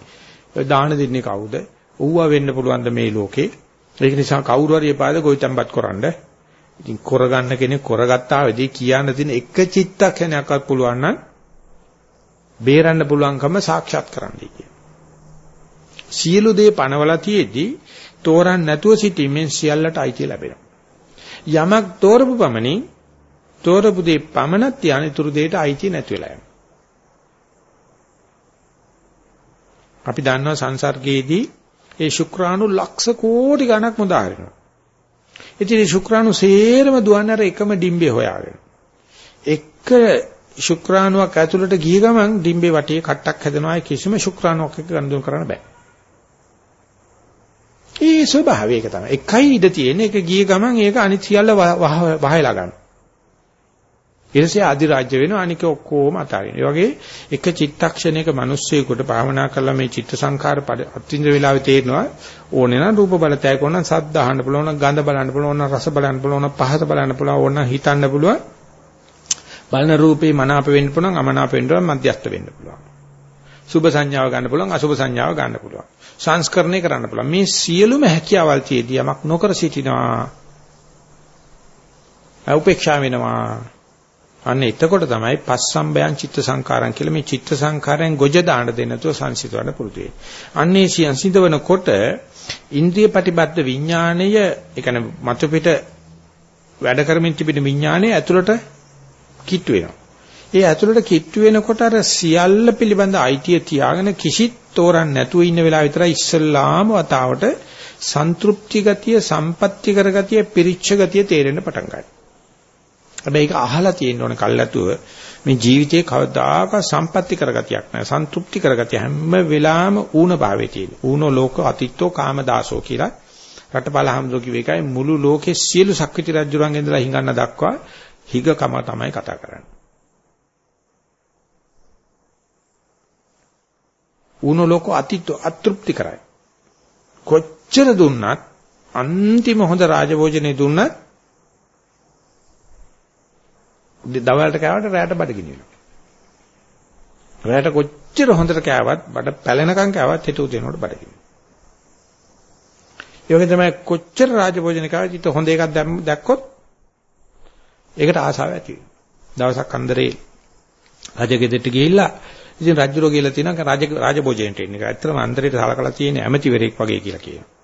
දාන දෙන්නේ කවුද? ඌවා වෙන්න පුළුවන්ද මේ ලෝකේ? ඒක නිසා කවුරු හරි එපාද ගොවිතැන්පත් කරන්න. ඉතින් කරගන්න කෙනෙක් කරගත්තා වෙදී කියන්න තියෙන එක චිත්තක්ෂණයක්වත් පුළුවන් නම් බේරන්න පුළුවන්කම සාක්ෂාත් කරන්නයි කියන්නේ. සියලු දේ පනවලා තියේදී තෝරන්න නැතුව සිටීමෙන් සියල්ලට අයිතිය ලැබෙනවා. යමක් තෝරපු පමණින් තෝරපු දේ පමණක් තියන ඉතුරු දෙයට අයිතිය නැති වෙලා යනවා. අපි දන්නවා සංසර්ගයේදී ඒ ශුක්‍රාණු ලක්ෂ කෝටි ගණක් මුදා හරිනවා. ඉතින් මේ ශුක්‍රාණු සේරම දුවන්නේ අර එකම ඩිම්බේ හොයාගෙන. එක ශුක්‍රාණුවක් ඇතුළට ගිය ගමන් ඩිම්බේ වටේ කට්ටක් හැදෙනවා කිසිම ශුක්‍රාණුවක් එක්ක ගනුදෙනු කරන්න බෑ. ඒ ස්වභාවය ඒක තමයි. එකයි ඉඳ තියෙන එක ගිය ගමන් ඒක අනිත් සියල්ල වහයලා ගන්නවා. ඊටසේ අධිරාජ්‍ය වෙනවා අනික ඔක්කොම අතාරින. ඒ වගේ එක චිත්තක්ෂණයක මිනිස්සෙකුට භාවනා කළා මේ චිත්ත සංඛාර අත්විඳ වෙලාවේ තේරෙනවා ඕනේ නම් රූප බලතය කොන සද්ද අහන්න පුළුවන් නම් ගඳ බලන්න පුළුවන් නම් රස බලන්න පුළුවන් නම් පහස බලන්න පුළුවන් ඕන නම් හිතන්න පුළුවන්. බලන රූපේ මනාප වෙන්න පුළුවන් අමනාප වෙන්න පුළුවන් මධ්‍යස්ත වෙන්න පුළුවන්. සුභ සංඥාව ගන්න පුළුවන් අසුභ සංඥාව ගන්න පුළුවන්. සංස්කරණය කරන්න පුළුවන්. මේ සියලුම හැකියාවල් තියදී යමක් නොකර සිටිනවා. උපේක්ෂා වෙනවා. අන්න එතකොට තමයි පස්සම්බයං චිත්ත සංකාරං කියලා මේ චිත්ත සංකාරයෙන් ගොජ දාන්න දෙන්න නැතුව සංසිඳවන්න පුරුදු වෙන්නේ. අන්නේ සංසිඳවනකොට ඉන්ද්‍රිය ප්‍රතිබද්ධ විඥාණය ඒ කියන්නේ මතු පිට වැඩ කරමින් තිබෙන විඥාණය ඇතුළට කිට්ටු වෙනවා. ඒ ඇතුළට කිට්ටු වෙනකොට අර සියල්ල පිළිබඳ අයිතිය තියාගෙන කිසිත් තෝරන්න නැතුව ඉන්න වෙලාව විතරයි ඉස්සල්ලාම වතාවට සන්තුප්ති ගතිය, සම්පත්‍ති කරගතිය, පිරිච්ඡ ගතිය තේරෙන්න පටන් ගන්නවා. හැබැයි ඒක අහලා තියෙන්න ඕන කල්ැතුව මේ ජීවිතේ කවදාක සම්පatti කරගතියක් නැහැ. සන්තුප්ති කරගතිය හැම වෙලාවෙම ඌන භාවයේ තියෙන. ඌනෝ ලෝක අතිත්තෝ කාමදාසෝ කියලා රටපාල හම්දෝ කිව්ව එකයි මුළු ලෝකේ සියලු සක්විති රජුරන්ගෙන් ඉඳලා හිඟන්න දක්වා හිගකම තමයි කතා කරන්නේ. ඌනෝ ලෝක අතිත්තෝ අතෘප්ති කරයි. කොච්චර දුන්නත් අන්තිම හොඳ රාජභෝජනේ දුන්නත් දවල්ට කෑවට රැයට බඩගිනි වෙනවා. රැයට කොච්චර හොඳට කෑවත් බඩ පැලෙනකන් කෑවත් හිතුව දෙනකොට බඩගිනි. ඒ වගේ තමයි කොච්චර රාජභෝජන කාවත් ඊට හොඳ එකක් දැක්කොත් ඒකට ආසාව ඇති වෙනවා. දවසක් අන්දරේ රජගෙදරට ගිහිල්ලා ඉතින් රජුරෝ කියලා තියෙනවා රාජ රාජභෝජනට එන්න එක. ඇත්තටම අන්දරේට සලකලා තියෙන ඇමතිවරයෙක් වගේ කියලා කියනවා.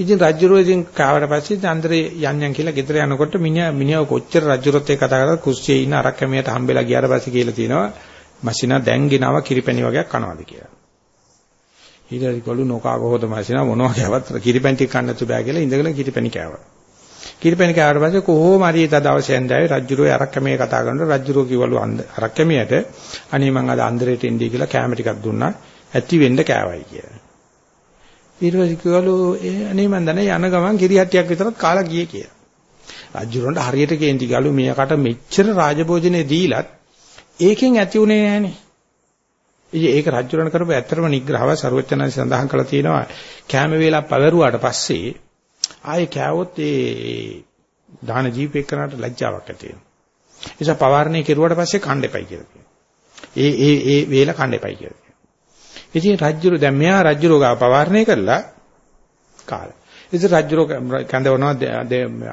ඉතින් රජුරෝ ඉතින් කාවට පස්සේ අන්දරේ යන්යන් කියලා ගෙදර යනකොට මිනිහා මිනිහා කොච්චර රජුරොත් එක්ක කතා කරලා කුස්සියේ ඉන්න අරක් කැමියට හම්බෙලා ගියාට පස්සේ කියලා තියෙනවා මැෂිනා දැන් ගෙනව කිරිපැණි වගේක් කනවාද කියලා. ඊට ගොළු නොකා කොහොද මැෂිනා මොනවා කෑවත් කිරිපැණි ටික කන්න තු බෑ කියලා ඉඳගෙන කිරිපැණි කෑවා. කිරිපැණි කෑවට පස්සේ කොහොම හරි එදා දවසේ ඇඳාවේ රජුරෝ අරක් කැමිය කතා කරනකොට රජුරෝ කිව්වලු අරක් කැමියට අනේ මං අද අන්දරේට එන්නේ කියලා කැම ටිකක් දුන්නා. ඇති වෙන්න කෑවයි කියලා. ඊට පස්සේ කිව්වලු අනේ මන් දන්නේ යන ගමන් කිරිහට්ටියක් විතරක් කාලා ගියේ කියලා. රජුරන්ට හරියට කේන්ති ගලු මෙයාකට මෙච්චර රාජභෝජනේ දීලත් ඒකෙන් ඇති උනේ නෑනේ. ඉතින් ඒක රජුරණ කරපු ඇත්තටම නිග්‍රහව ਸਰවචනන්සේ සඳහන් කරලා තියෙනවා කැම වේලා පවරුවාට පස්සේ ආයේ කෑවොත් ඒ දාන ජීවිතේ කරනට ලැජ්ජාවක් ඇති වෙනවා. ඒ නිසා පවාරණය කෙරුවට පස්සේ කන්න එපයි කියලා කියනවා. ඒ ඒ ඒ වේල කන්න එපයි කියලා කියනවා. ඉතින් රජුර දැන් මෙයා රජුරෝ ගාව පවාරණය කරලා කාලා. ඉතින් රජුරෝ කැඳවනවා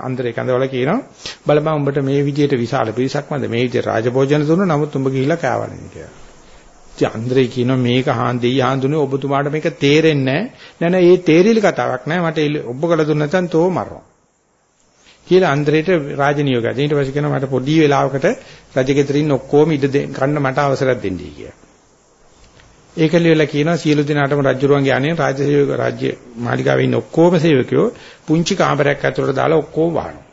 අන්දරේ කැඳවල කියනවා බලපන් උඹට මේ විදියට විශාල පිරිසක් මැද මේ විදියට රාජභෝජන දුන්නා නමුත් උඹ ගිහිල්ලා කෑවනේ කියලා. ඉතින් අන්දරේ කියනවා මේක හාන් දෙයි හාන්දුනේ ඔබතුමාට මේක තේරෙන්නේ නැහැ. නෑ නෑ මේ තේරිලි කතාවක් නෑ මට ඔබ කළ දුන්න නැත්නම් තෝ මරනවා. කියලා අන්දරේට රාජනියෝගය. ඊට පස්සේ කියනවා මට පොඩි වෙලාවකට රජගෙදරින් ඔක්කොම ඉඩ ගන්න මට අවසරයක් දෙන්නයි කියලා. ඒකල වෙලා කියනවා සියලු දෙනාටම රජුරුවන්ගේ අනේ රාජසේවක රාජ්‍ය මාලිගාවේ ඉන්න ඔක්කොම සේවකයෝ පුංචි කාමරයක් ඇතුළට දාලා ඔක්කොම වහනවා.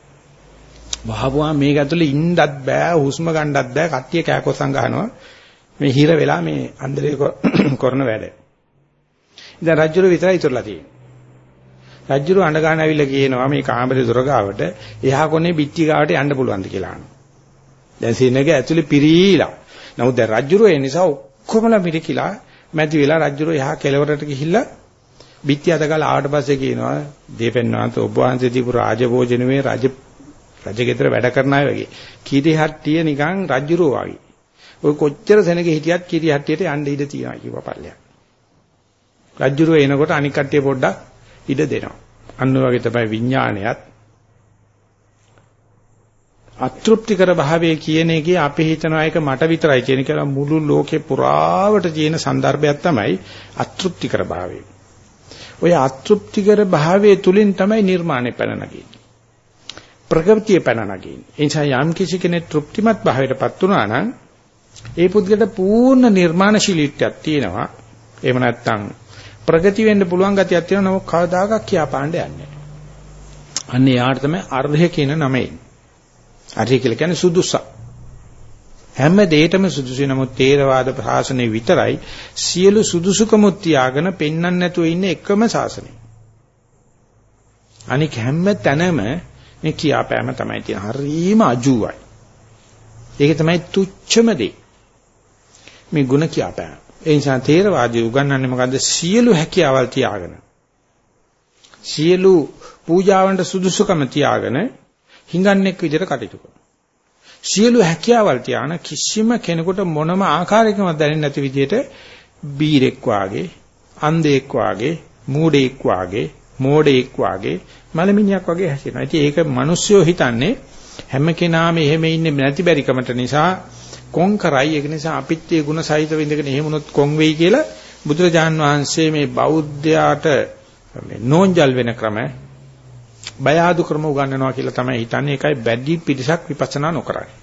වහපුවා මේක ඇතුළේ ඉන්නත් බෑ හුස්ම ගන්නත් බෑ කට්ටිය කෑකොස්සන් ගහනවා. මේ හිර වෙලා මේ අන්දරේ කරන වැඩ. ඉතින් රජුරු විතරයි ඉතුරුලා තියෙන්නේ. රජුරු අඬ ගන්න ඇවිල්ලා කියනවා මේ කාමරේ දොර ගාවට එහා කොනේ පිටි ගාවට යන්න පුළුවන්ද කියලා අහනවා. දැන් සීනගේ ඇතුලේ පිරීලා. නමුත් දැන් රජුරු ඒ නිසා ඔක්කොමලා මිරිකිලා මැදි වෙලා රජුරෝ එහා කෙළවරට ගිහිල්ලා බිත්ති අතගාලා ආවට පස්සේ කියනවා දීපෙන්වන්ත ඔබ වහන්සේ දීපු රාජභෝජනමේ රජ රජගෙදර වැඩ කරන අය වගේ. කීරි හට්ටිය නිකන් රජුරෝ වගේ. ඔය කොච්චර සෙනගෙ හිටියත් කීරි හට්ටියට යන්න ඉඩ තියෙනවා කිව්වා පල්ලයක් රජුරෝ එනකොට අනික් කට්ටිය පොඩ්ඩක් ඉඩ දෙනවා. අන්න වගේ තමයි විඥානයත් අතෘප්තිකර භාවයේ කියන එකේ අපි හිතනවා ඒක මට විතරයි කියන කියලා මුළු ලෝකේ පුරාවට තියෙන સંદર્ભයක් තමයි අතෘප්තිකර භාවය. ඔය අතෘප්තිකර භාවයේ තුලින් තමයි නිර්මාණය පැන නගින්නේ. ප්‍රගතිය පැන නගින්නේ. එනිසා යම් කිසි කෙනෙක් තෘප්තිමත් භාවයටපත් වුණා නම් ඒ පුද්ගලට පූර්ණ නිර්මාණශීලීත්වයක් තියෙනවා. එහෙම නැත්නම් ප්‍රගති වෙන්න පුළුවන් ගතියක් තියෙනවා. නමුත් කවදාකවත් කියාපාන්න යන්නේ නැහැ. අන්න එයාට තමයි අර්ධය කියන නමෙන්නේ. අරිය කියලා කියන්නේ සුදුසක්. හැම දෙයකම සුදුසු නමුත් තේරවාද ප්‍රාසනේ විතරයි සියලු සුදුසුකමුත් තියාගෙන පෙන්වන්න නැතුව ඉන්න එකම ශාසනය. අනික හැම තැනම මේ කියාපෑම තමයි තියෙන. හරීම අජුවයි. ඒක තමයි තුච්චම දේ. මේ ಗುಣ කියාපෑම. ඒ නිසා තේරවාදී උගන්වන්නේ මොකද්ද? සියලු හැකියාවල් තියාගෙන. සියලු පූජාවන්ට සුදුසුකම තියාගෙන හිඟන්නෙක් විදිහට කටයුතු කරනවා. සියලු හැකියාවල් තියාන කිසිම කෙනෙකුට මොනම ආකාරයකම දැනෙන්නේ නැති විදිහට බීරෙක් වාගේ, අන්ධෙක් වාගේ, මූඩෙක් වාගේ, මෝඩෙක් වාගේ, මලමිණියක් වාගේ හැසිරෙනවා. ඉතින් ඒක මිනිස්සුયો හිතන්නේ හැම කෙනාම එහෙම ඉන්නේ නැති බැරිකමට නිසා කොන් කරයි ඒක නිසා අපිත් ඒ ಗುಣ සහිතව ඉඳගෙන එහෙම උනොත් කොන් වෙයි කියලා බුදුරජාන් වහන්සේ මේ බෞද්ධයාට මේ නෝන්ජල් වෙන ක්‍රම බය ආදු ක්‍රම උගන්වනවා කියලා තමයි හිතන්නේ. ඒකයි බැඩි පිටසක් විපස්සනා නොකරන්නේ.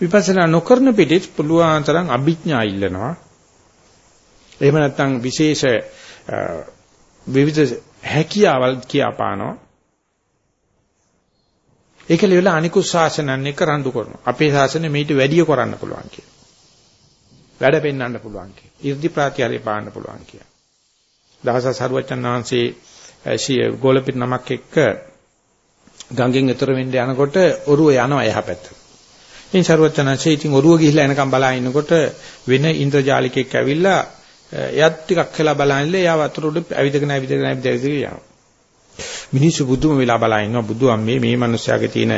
විපස්සනා නොකරන පිටිස් පුළුවන් තරම් අභිඥා ඉල්ලනවා. එහෙම නැත්නම් විශේෂ විවිධ හැකියාවල් කියාපානවා. ඒක ලෙවලා අනිකුත් ශාසනයන් එක රණ්ඩු කරනවා. අපේ ශාසනය මේිට වැඩිය කරන්න පුළුවන් කියලා. වැඩ පෙන්වන්න පුළුවන් කියලා. 이르දි ප්‍රාතිහාරය පාන්න පුළුවන් කියලා. දහස සරුවචන් වහන්සේ ගෝලපිට නමක් එක්ක ගංගෙන් එතර වෙන්න යනකොට ඔරුව යනවා එහා පැත්තට. ඉතින් ਸਰවචනanse ඉතින් ඔරුව ගිහිල්ලා එනකම් බලා ඉන්නකොට වෙන ඉන්ද්‍රජාලිකෙක් ඇවිල්ලා එයත් ටිකක් වෙලා බලන්නේ එයා වතුර උඩ ඇවිදගෙන ඇවිදගෙන ඇවිදගෙන යනවා. මිනිස්සු බුදුම වෙලා බලා ඉන්නවා බුදුන් මේ මේ මිනිස්යාගේ තියෙන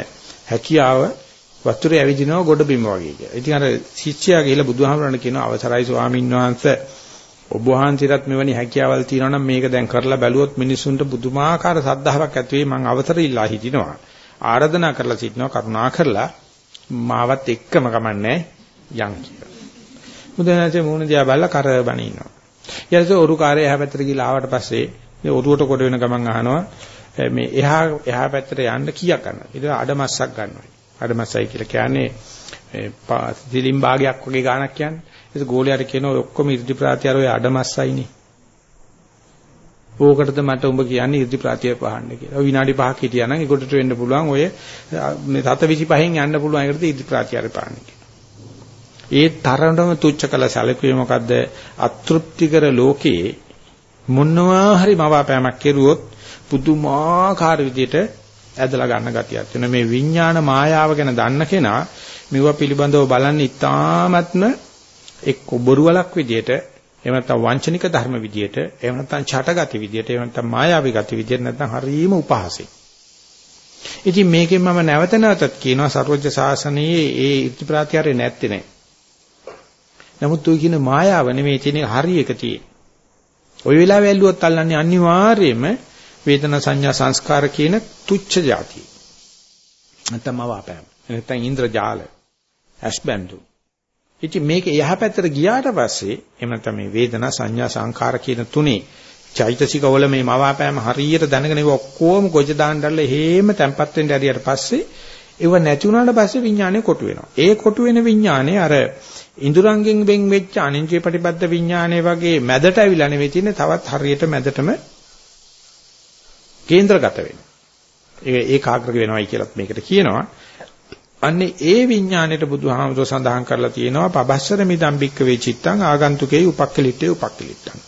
හැකියාව වතුරේ ඇවිදිනවා ගොඩ බිම වගේ කියලා. ඉතින් අර ශිෂ්‍යයා ගිහිල්ලා බුදුහාමරණ කියනවා අවසරයි ස්වාමීන් වහන්සේ ඔබ වහන්සේටත් මෙවැනි හැකියාවල් තියෙනවා නම් මේක දැන් කරලා බැලුවොත් මිනිසුන්ට පුදුමාකාර සද්ධාාවක් ඇති වෙයි මම අවතර ඉල්ලා හිටිනවා ආරාධනා කරලා සිටිනවා කරුණා කරලා මාවත් එක්කම කමන්නේ යන් කියලා. මුදනාචේ මූණ දිහා බලලා කර බණ ඉන්නවා. ඊට ඔරු කාර්යය එහා පැත්තට ගිහලා ආවට පස්සේ මේ ඔරුවට කොට වෙන ගමන් අහනවා මේ එහා එහා පැත්තට යන්න කීයක් ගන්නවද? ඊට අඩමස්සක් ගන්නවා. අඩමස්සයි කියලා කියන්නේ මේ දිලිම් භාගයක් වගේ ගාණක් කියන්නේ. ඒක ගෝලයට කියන ඔය ඔක්කොම 이르දි ප්‍රාතිහාර ඔය අඩමස්සයිනේ. ඕකටද මට උඹ කියන්නේ 이르දි ප්‍රාතිහාර පහන්න කියලා. විනාඩි 5ක් හිටියානම් ඒකට වෙන්න පුළුවන් ඔය මේ 725න් යන්න පුළුවන් ඒකටද 이르දි ප්‍රාතිහාර පහන්න ඒ තරමටම තුච්ච කළ සැලකුවේ මොකද්ද? අතෘප්තිකර ලෝකයේ මොනවා හරි මවාපෑමක් කෙරුවොත් පුදුමාකාර විදියට ඇදලා ගන්න ගතියක් වෙන මේ විඥාන මායාව ගැන දන්න කෙනා මෙව පිළිබඳව බලන්නේ ඉතාමත්ම එක්ක බොරුවලක් විදියට එහෙම නැත්නම් වංචනික ධර්ම විදියට එහෙම නැත්නම් ඡටගති විදියට එහෙම නැත්නම් මායාවී ගති විදියට නැත්නම් හරීම උපහාසෙයි. ඉතින් මේකෙන් මම නැවත නැවතත් කියනවා සර්වජ්‍ය සාසනයේ ඒ ඉතිප්‍රාතිහාරය නැත්තේ නෑ. නමුත් ඔය කියන මායාව නෙමෙයි තියෙන හරි එක තියෙන්නේ. ওই වෙලාවෙ ඇල්ලුවත් අල්ලන්නේ අනිවාර්යයෙන්ම වේදනා සංඥා සංස්කාර කියන තුච්ඡ જાති. නැත්නම් අවාපෑම. නැත්නම් ඉන්ද්‍රජාල. ඇස්බැඳු. ඉතින් මේක යහපැත්තට ගියාට පස්සේ එහෙම නැත්නම් මේ වේදනා සංඥා සංඛාර කියන තුනේ චෛතසිකවල මේ මවාපෑම හරියට දැනගෙන ඉව ඔක්කොම ගොජ දාන්නදල්ලා හේම තැම්පත් වෙන්න ඇරියට පස්සේ ඒව නැති වුණාට පස්සේ විඥානය කොටු වෙනවා. ඒ කොටු වෙන විඥානේ අර ඉඳුරංගෙන් වෙන් වෙච්ච අනින්ජේ ප්‍රතිපද විඥානයේ වගේ මැදට ඇවිල්ලා නෙවෙයි තියෙන්නේ තවත් හරියට මැදටම කේන්ද්‍රගත වෙනවා. ඒ ඒකාග්‍ර වෙනවයි කියලත් මේකට කියනවා. අන්නේ ඒ විඥාණයට බුදුහාමුදුර සඳහන් කරලා තියෙනවා පබස්සර මිදම් බික්ක වේ චිත්තං ආගන්තුකේ උපක්කලිටේ උපක්කලිට්ටං.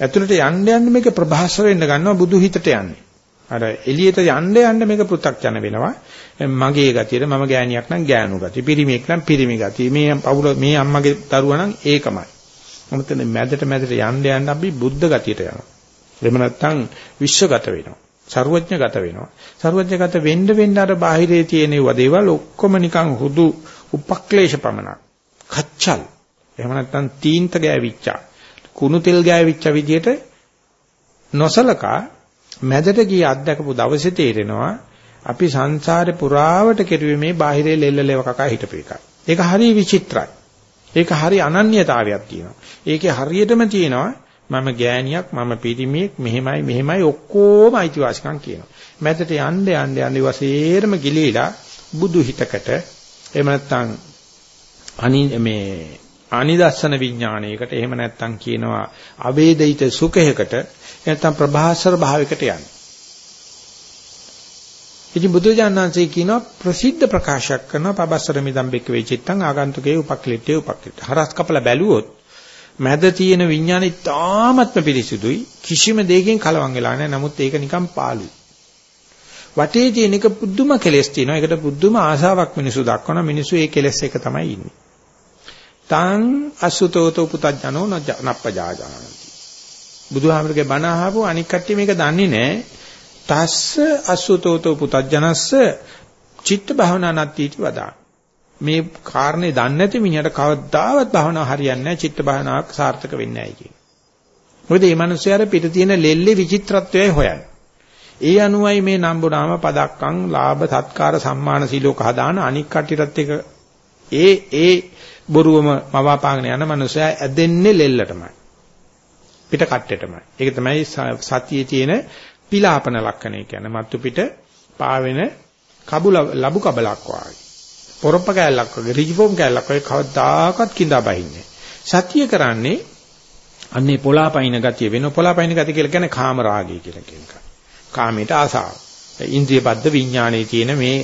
ඇතුළට යන්න යන්න මේක ප්‍රභාස්වර වෙන්න ගන්නවා බුදු හිතට යන්නේ. අර එළියට යන්න යන්න මේක පෘ탁ජන වෙනවා. මගේ ගතියට මම ගෑණියක් නම් ගෑනු ගතිය, පිරිමියෙක් නම් පිරිමි ගතිය. මේ පවුල මේ අම්මගේ දරුවා නම් ඒකමයි. මොකද මැදට මැදට යන්න යන්න අපි බුද්ධ ගතියට යනවා. එහෙම නැත්නම් විශ්වගත වෙනවා. ਸਰුවඥගත වෙනවා. ਸਰුවඥගත වෙන්න වෙන්න අර බාහිරේ තියෙන දේවල් ඔක්කොම නිකන් හුදු උපක්ලේශ පමණක්. කච්චල්. එහෙම නැත්නම් තීන්ත ගෑවිච්චා. කුණු තෙල් ගෑවිච්ච විදියට නොසලකා මැදට ගිය අත්දකපු දවසේ තේරෙනවා අපි සංසාරේ පුරාවට කෙරුවේ මේ බාහිරේ ලෙල්ලලේව කකා හිටපු එක. ඒක හරි විචිත්‍රයි. ඒක හරි අනන්‍යතාවයක් තියෙනවා. ඒකේ හරියටම තියෙනවා මම ගෑණියක් මම පිරිමියෙක් මෙහෙමයි මෙහෙමයි ඔක්කොම අයිතිවාසිකම් කියනවා. මැදට යන්න යන්න යන්න වශයෙන්ම ගිලීලා බුදු හිතකට එහෙම නැත්නම් අනි මේ අනිදස්සන විඥාණයකට එහෙම නැත්නම් කියනවා අවේදිත සුඛයකට නැත්නම් ප්‍රභාසර භාවයකට යන්නේ. ඉතින් බුදුජානනාංශය කියනවා ප්‍රසිද්ධ ප්‍රකාශයක් කරනවා පබස්සර මිදම් බෙක් වේ චිත්තං ආගන්තුකේ උපක්ලිටේ උපක්ලිට. හරස් කපල බැලුවොත් මැද තියෙන විඥානෙ තාමත්ම පිරිසිදුයි කිසිම දෙයකින් කලවම් වෙලා නැහැ. නමුත් ඒක නිකන් පාළුයි. වටේ තියෙන එක පුදුම කෙලස් තියෙනවා. ඒකට පුදුම ආශාවක් මිනිසු දක්වන මිනිසු ඒ කෙලස් එක තමයි ඉන්නේ. තං අසුතෝතෝ පුතඥෝ නප්පජාජානති. බුදුහාමරගේ බණ අහපු අනික් කට්ටිය මේක දන්නේ නැහැ. තස්ස අසුතෝතෝ පුතඥස්ස චිත්ත භාවනා නත්තිටි වදා. මේ කාරණේ දන්නේ නැති මිනිහට කවදාවත් භාවනාව හරියන්නේ නැහැ. චිත්ත භාවනාවක් සාර්ථක වෙන්නේ නැහැ කියන. මොකද මේ මිනිස්යාර පිට තියෙන ලෙල්ලේ විචිත්‍රත්වයයි හොයන්නේ. ඒ අනුවයි මේ නම්බුනාම පදක්කම් ලාභ සත්කාර සම්මාන සිලෝක හදාන අනික් කට්ටියත් එක ඒ ඒ බොරුවම මවාපාගෙන යන මනුස්සයා ඇදෙන්නේ ලෙල්ලටමයි. පිට කට්ටෙටමයි. ඒක තමයි සතියේ තියෙන පිලාපන ලක්ෂණය කියන්නේ. මත්තු පිට පාවෙන කබුල ලබු කබලක් වගේ. පොරොප්ප කෑල්ලක් වගේ රිජිෆෝම් කෑල්ලක් වගේ කවදාකවත් කිඳා බහින්නේ. සතිය කරන්නේ අන්නේ පොලාපයින් ගතිය වෙන පොලාපයින් ගතිය කියලා කියන්නේ කාම රාගය කියලා කියන එක. කාමයට ආසාව. ඉන්ද්‍රිය බද්ධ විඥානයේ තියෙන මේ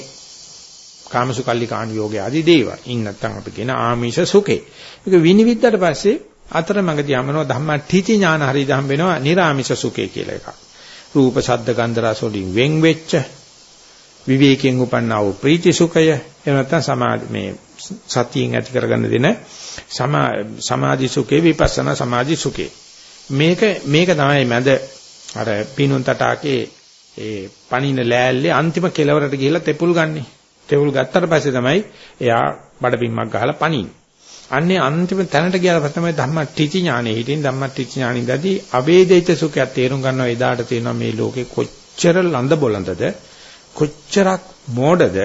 කාමසුකල්ලි කාණ යෝගය ආදී දේවල්. ඉන් නැත්තම් අපි කියන ආමිෂ සුඛේ. ඒක විනිවිදට පස්සේ අතරමඟදී යමනෝ ධම්මටිති ඥාන හරි ධම් වෙනවා නිර්ආමිෂ සුඛේ කියලා එකක්. රූප ශබ්ද ගන්ධ රස වලින් වෙන් වෙච්ච විවේකයෙන් උපන්නා වූ ප්‍රීති සුඛය එහෙම නැත්නම් සමාධි මේ සතියෙන් ඇති කරගන්න දෙන සමාධි සුඛේ විපස්සනා සමාධි සුඛේ. මේක මේක තමයි මැද අර පිනුන් තටාකේ ඒ පණින ලෑල්ලේ අන්තිම කෙලවරට ගිහිල්ලා තෙපුල් ගන්නේ. තෙවුල් ගත්තට පස්සේ තමයි එයා බඩපින්මක් ගහලා පණින්නේ. අන්නේ අන්තිම තැනට ගියාට පස්සේ තමයි ධම්මටිචි ඥානෙ හිටින් ධම්මටිචි ඥානින්දදී අවේදිත සුඛයක් තේරුම් ගන්නවා. එදාට තේරෙනවා මේ ලෝකේ කොච්චර ලඳ බොළඳද? කොච්චරක් මෝඩද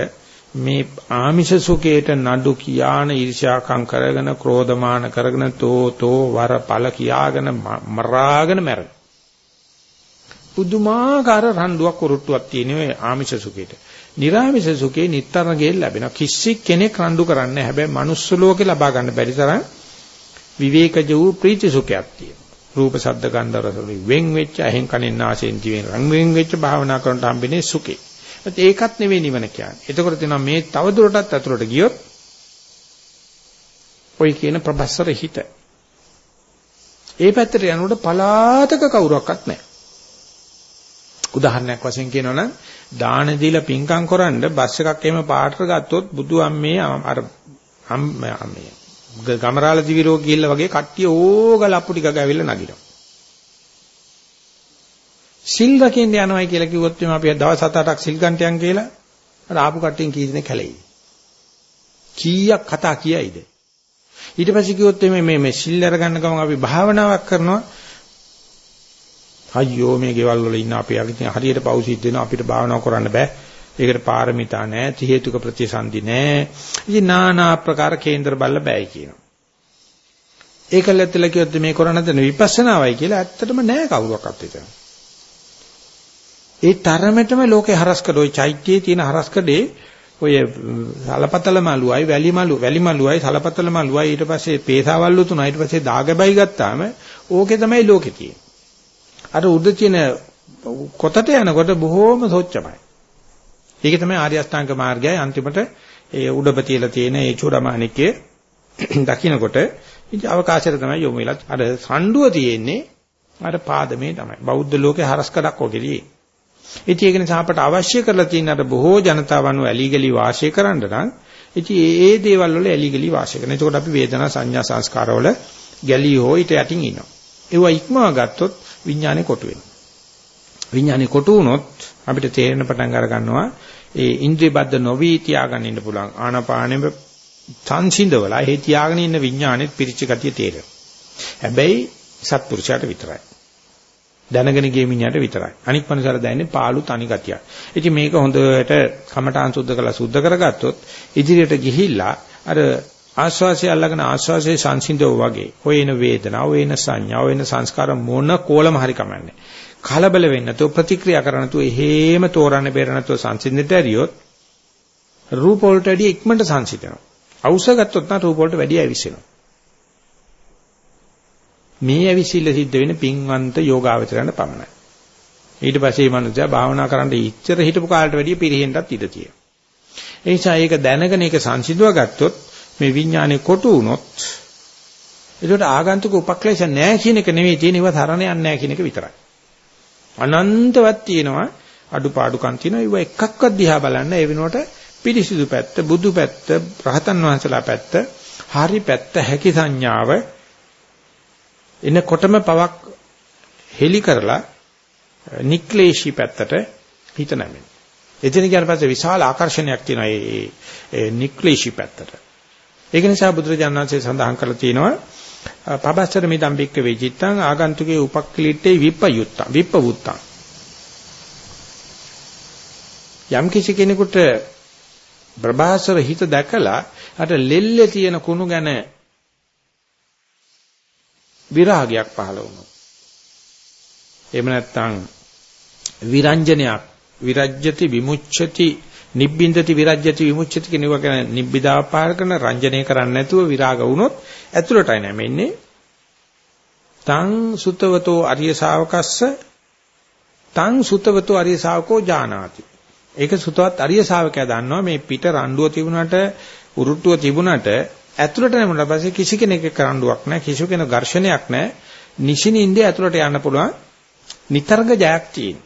මේ ආමිෂ සුඛයට නඩු කියාන ඊර්ෂ්‍යාකම් කරගෙන ක්‍රෝධමාන කරගෙන තෝතෝ වරපල කියාගෙන මරාගෙන මැරෙන පුදුමාකාර රණ්ඩුවක් උරුට්ටුවක් තියෙන ඔය ආමිෂ සුඛයට නිරාමිෂ සුඛේ නිට්ටරන ගෙල් ලැබෙනවා. කිසි කෙනෙක් රණ්ඩු කරන්නේ නැහැ. හැබැයි manuss ලෝකේ ලබා ගන්න බැරි තරම් විවේකජ වූ ප්‍රීති සුඛයක් තියෙනවා. රූප ශබ්ද ගන්ධ රස වලින් වෙන් වෙච්ච ඇහෙන් කනෙන් නාසයෙන් දිවෙන් රන් වෙන් වෙච්ච භාවනා කරනට හම්බෙන්නේ සුඛේ. ඒකත් නෙවෙයි නිවන කියන්නේ. එතකොට තියෙනවා මේ තව දුරටත් අතුරට ගියොත් ඔය කියන ප්‍රොෆෙසර් හිත. ඒ පැත්තට යනකොට පලාතක කවුරක්වත් නැහැ. උදාහරණයක් වශයෙන් කියනවනම් දාන දීලා පින්කම් කරන්න බස් එකක් එහෙම පාටට ගත්තොත් බුදු අම්මේ අර අම්මේ ගමරාල දිවිරෝ ගිහිල්ලා වගේ කට්ටිය ඕගල අප්පු ටික ගාවිලා නගිනවා. සිල් රකින්න යනවායි කියලා කිව්වොත් එimhe අපි දවස් 7-8ක් සිල් ගන්ටයන් කියලා අර ආපු කට්ටියන් කී දෙනෙක් කැලෙයි. කීයක් කතා කියයිද? ඊට පස්සේ කිව්වොත් මේ මේ මේ සිල් අරගන්න ගමන් අපි භාවනාවක් කරනවා. අයියෝ මේ ගෙවල් වල ඉන්න අපි අගින් හරියට පෞසිද්ධ වෙනවා අපිට භාවනාව කරන්න බෑ. ඒකට පාරමිතා නැහැ, ති හේතුක ප්‍රතිසන්දි නැහැ. ඉතින් নানা ආකාර කේන්දර බල්ල බෑයි කියනවා. ඒකලෙත්තල කිව්වොත් මේ කරණ දෙන විපස්සනාවයි කියලා ඇත්තටම නැහැ කවුරක්වත් හිතන්නේ. ඒ තරමටම ලෝකේ හරස්කඩ ওই චෛත්‍යයේ තියෙන හරස්කඩේ ඔය සලපතල මලුවයි වැලි මලු වැලි මලුවයි සලපතල මලුවයි ඊට පස්සේ පේසාවල්ලු තුනයි ඊට පස්සේ දාගබයි ගත්තාම ඕකේ තමයි ලෝකේ තියෙන්නේ. අර උඩ තියෙන කොතට යනකොට බොහෝම සොච්චමයි. ඒක තමයි ආර්ය අෂ්ටාංග මාර්ගයයි අන්තිමට ඒ උඩප තියලා තියෙන ඒ චූඩමාණිකේ දකින්නකොට ඉතින් අවකාශයට තමයි යොමු වෙලා අර සණ්ඩුව තියෙන්නේ අර පාදමේ තමයි. බෞද්ධ ලෝකේ හරස්කඩක් ඔකෙදී. ඉතින් ඒක නිසා අපට අවශ්‍ය කරලා තියෙන අර බොහෝ ජනතාවන්ව ඇලිගලි වාසය කරන්න නම් ඉතින් ඒ ඒ දේවල් වල ඇලිගලි වාසය කරන. එතකොට අපි වේදනා සංඥා සංස්කාර වල ගැලී හෝ ඊට යටින් ඉන්නවා. ඒවා ඉක්මව ගත්තොත් විඥානේ කොටු වෙනවා. විඥානේ කොටු වුණොත් අපිට තේරෙන පටන් අර ගන්නවා ඒ ඉන්ද්‍රිය බද්ධ නොවි තියාගෙන ඉන්න පුළුවන්. ආනාපානෙම සංසිඳවලා ඒ තියාගෙන ඉන්න විඥානෙත් පිරිච්ච ගතිය තේරෙනවා. හැබැයි සත්පුරුෂයාට විතරයි. දැනගෙන ගිය මිනිහට විතරයි. අනික් මනුස්සයර දැනන්නේ පාළු තනි ගතියක්. ඉතින් මේක හොඳට කමඨාන් සුද්ධ කරලා සුද්ධ කරගත්තොත් ඉදිරියට ගිහිල්ලා අර ආස්වාසිය අල්ලගෙන ආස්වාසියේ සංසිඳව වගේ හොයන වේදනාව, හොයන සංඥා, හොයන සංස්කාර මොන කෝලම හරි කමන්නේ. කලබල වෙන්නේ නැතුව ප්‍රතික්‍රියා කරන්න නැතුව එහෙම තෝරන්න බැර නැතුව සංසිඳෙට ඇරියොත් රූප වලට වැඩි ඉක්මනට සංසිඳනවා. අවශ්‍ය ගත්තොත් නම් රූප වලට වැඩි ඇවිස්සෙනවා. මේ ඇවිසිල්ල සිද්ධ වෙන්නේ පින්වන්ත යෝගාවචරයන්ට පමණයි. ඊට පස්සේ මේ මනුස්සයා භාවනා කරන්න ඉච්ඡර හිටපු කාලට වැඩිය පිරෙහෙන්නත් ඉඩ තියෙනවා. ඒ නිසා ඒක දැනගෙන ඒක සංසිඳව ගත්තොත් මේ විඥානේ කොටු වුණොත් ඒකට ආගන්තුක උපක්ලේශ නැහැ කියන එක නෙවෙයි තියෙන ඒවා තරණ යන්නේ නැහැ කියන එක විතරයි. අනන්තවත් තියෙනවා අඩුපාඩුකම් තියෙනවා ඒව එකක්වත් දිහා බලන්න ඒ වෙනුවට පිරිසිදු පැත්ත බුදු පැත්ත රහතන් වහන්සේලා පැත්ත හරි පැත්ත හැකි සංඥාව එනකොටම පවක් හෙලි කරලා නික්ලේශී පැත්තට හිත නැමෙන. එතන කියන පස්සේ විශාල ආකර්ෂණයක් තියෙනවා මේ ඒ නික්ලේශී පැත්තට. ඒක නිසා බුදුරජාණන් වහන්සේ සඳහන් කරලා තියෙනවා පබස්සර මිදම් බික්ක වේචිත්තං ආගන්තුකේ උපක්ඛලිටේ විප්පයුත්තං විප්පවුත්තං යම් කිසි කෙනෙකුට ප්‍රභාසර හිත දැකලා අර ලෙල්ලේ තියෙන කුණු ගැන විරාගයක් පහළ වුණා. එහෙම නැත්නම් විරංජනයක් විරජ්‍යති විමුච්ඡති නිබ්බින්දති විරජ්‍යති විමුච්ඡති කියන එක කියන නිබ්බිදා පාර කරන රංජනය කරන්නේ නැතුව විරාග වුණොත් ඇතුළටයි නැමෙන්නේ. තං සුතවතෝ අරිය ශාවකස්ස තං සුතවතෝ අරිය ශාවකෝ ජානාති. ඒක සුතවත් අරිය ශාවකයා දන්නවා මේ පිට රණ්ඩුව තිබුණාට උරුට්ටුව තිබුණාට ඇතුළට නැමුණා පස්සේ කිසි කෙනෙක් කරඬුවක් නැහැ කිසි කෙනෙක් ඝර්ෂණයක් නැහැ නිසිනින්දේ ඇතුළට යන්න පුළුවන් නිතරග ජයක් තියෙන.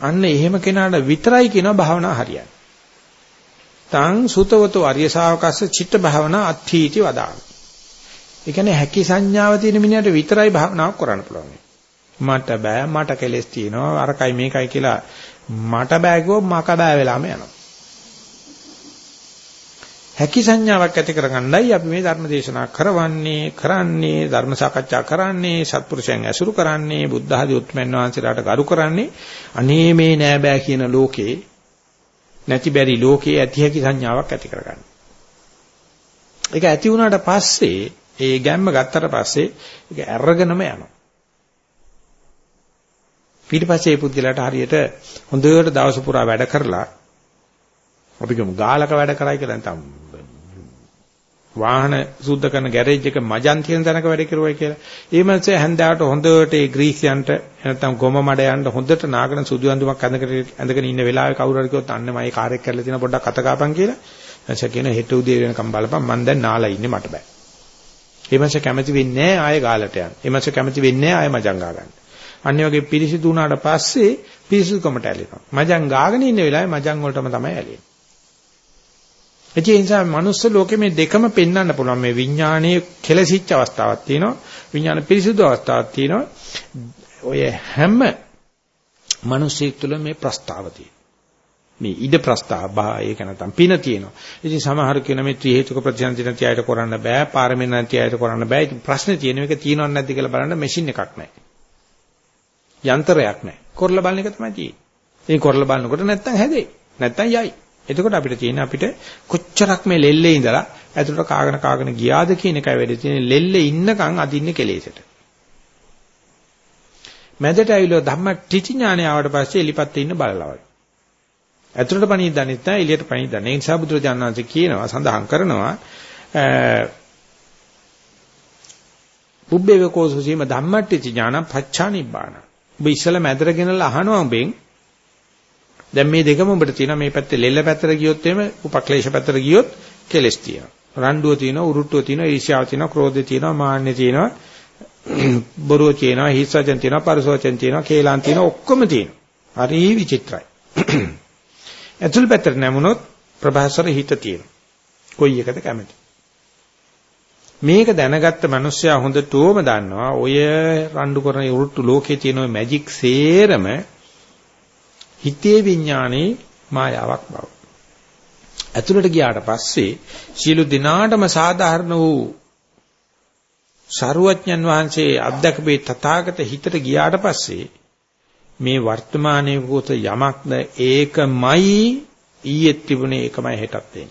අන්න එහෙම කෙනාට විතරයි කියනවා භාවනා හරියන්නේ. තං සුතවතෝ ආර්ය ශාවකස්ස චිත්ත භාවනා අත්ථීති වදාන. ඒ කියන්නේ හැකි සංඥාව තියෙන මිනිහට විතරයි භාවනාවක් කරන්න පුළුවන්. මට බෑ මට කෙලස් තියෙනවා අරකයි මේකයි කියලා මට බෑ කිව්වොත් මක බෑ වෙලාම යනවා. හැකි සංඥාවක් ඇති කරගන්නයි අපි මේ ධර්ම දේශනා කරවන්නේ කරන්නේ ධර්ම සාකච්ඡා කරන්නේ සත්පුරුෂයන් ඇසුරු කරන්නේ බුද්ධ ආදී උත්මයන් වහන්සේලාට ගරු කරන්නේ අනේ මේ නෑ බෑ කියන ලෝකේ නැති බැරි ලෝකේ ඇති හැකි සංඥාවක් ඇති කරගන්න. ඒක ඇති වුණාට පස්සේ ඒ ගැම්ම ගත්තට පස්සේ ඒක අරගෙනම යනවා. ඊට පස්සේ මේ පුද්ගලයාට හරියට හොඳට දවස පුරා වැඩ කරලා අපි කියමු ගාලක වැඩ කරයි කියලා නැත්නම් වාහන සුද්ධ කරන ගෑරේජ් එක මජන් තියෙන තැනක වැඩ කරුවයි කියලා. ඒ මනසේ හැන්දාවට හොඳට ඒ ග්‍රීසියන්ට නැත්නම් ගොම මඩ යන්න හොඳට නාගන සුදු අඳුමක් ඇඳගෙන ඇඳගෙන ඉන්න වෙලාවේ කවුරු හරි කිව්වොත් අන්න මම කාර්යයක් කරලා තියෙන පොඩ්ඩක් අත කාපන් කියලා. එතකොට කියන හෙට උදේ වෙනකම් බලපන් මම දැන් නාලා ඉන්නේ මට බෑ. ඒ මාස කැමති වෙන්නේ නැහැ ආයෙ ගාලට යන්න. ඒ මාස කැමති වෙන්නේ නැහැ ආයෙ මජං ගා ගන්න. අනිත් වගේ පිරිසිදු වුණාට පස්සේ පිරිසිදුකමට ඇලෙනවා. මජං ගාගෙන ඉන්න වෙලාවේ මජං වලටම තමයි ඇලෙන්නේ. ඒ නිසා මනුස්ස ලෝකෙ මේ දෙකම පෙන්වන්න පුළුවන් මේ විඥානයේ කෙලසිච්ච අවස්ථාවක් තියෙනවා විඥාන පිරිසිදු අවස්ථාවක් තියෙනවා ඔය හැම මිනිසෙක් තුළ මේ ප්‍රස්තාව මේ ඉද ප්‍රස්තාව බා ඒක නැත්තම් පින තියෙනවා. ඉතින් සමහර කියන මේ ත්‍රි හේතුක ප්‍රතිසන්දි නැති අයට කරන්න බෑ, පාරමෙන් නැති අයට කරන්න බෑ. ඉතින් ප්‍රශ්නේ තියෙන එක තියෙනවද නැද්ද කියලා බලන්න මැෂින් එකක් නැහැ. යන්ත්‍රයක් නැහැ. කොරලා බලන එක තමයි තියෙන්නේ. ඉතින් කොරලා බලනකොට නැත්තම් හැදෙයි. නැත්තම් යයි. එතකොට අපිට තියෙන අපිට කොච්චරක් මේ ලෙල්ලේ ඉඳලා ඇතුළට කාගෙන කාගෙන ගියාද කියන එකයි වැඩි තියෙන්නේ. ලෙල්ලේ ඉන්නකන් අදින්නේ කෙලෙසට. මැදට ඇවිල්ලා ධම්ම ටිචි ඥානය ආවට පස්සේ එලිපත්තේ ඉන්න බලලවයි. ඇතුළට පණින්න දන්නෙත් නැහැ එළියට පණින්න දන්නේ. ඒ නිසා බුදුරජාණන් වහන්සේ කියනවා සඳහන් කරනවා පුබ්බේව කෝසසීම ධම්මට්ටි ඥාන පච්චා නිබ්බාන. ඔබ ඉස්සල මැදට ගෙනලා අහනවා ඔබෙන් දැන් මේ දෙකම ඔබට තියෙනවා මේ පැත්තේ ලෙල්ල පැත්තට ගියොත් එහෙම උපක්ලේශ පැත්තට ගියොත් කෙලස් තියෙනවා. රණ්ඩුව තියෙනවා, උරුට්ටුව තියෙනවා, ඊර්ෂ්‍යාව තියෙනවා, ක්‍රෝධය තියෙනවා, මාන්නය තියෙනවා, බොරුව තියෙනවා, හිස් වචන තියෙනවා, පරස වචන තියෙනවා, කේලම් තියෙනවා, ඔක්කොම තියෙනවා. හරි විචිත්‍රයි. ඇතුල් පැත්තට නැමුණොත් ප්‍රභාසර හිත තියෙනවා. කොයි එකද කැමති? මේක දැනගත්ත මිනිස්සයා හොඳටම දන්නවා ඔය රණ්ඩු කරන උරුට්ටු ලෝකේ තියෙන ඔය මැජික් සේරම හිතේ විඥානේ මායාවක් බව. ඇතුළට ගියාට පස්සේ සියලු දිනාටම සාධාරණ වූ සරුවඥන් වහන්සේ අධ්‍යක්ෂකේ තථාගත හිතට ගියාට පස්සේ මේ වර්තමානයේ කොට යමක්ද ඒකමයි ඊයේ තිබුණේ ඒකමයි හෙටත් වෙන්නේ.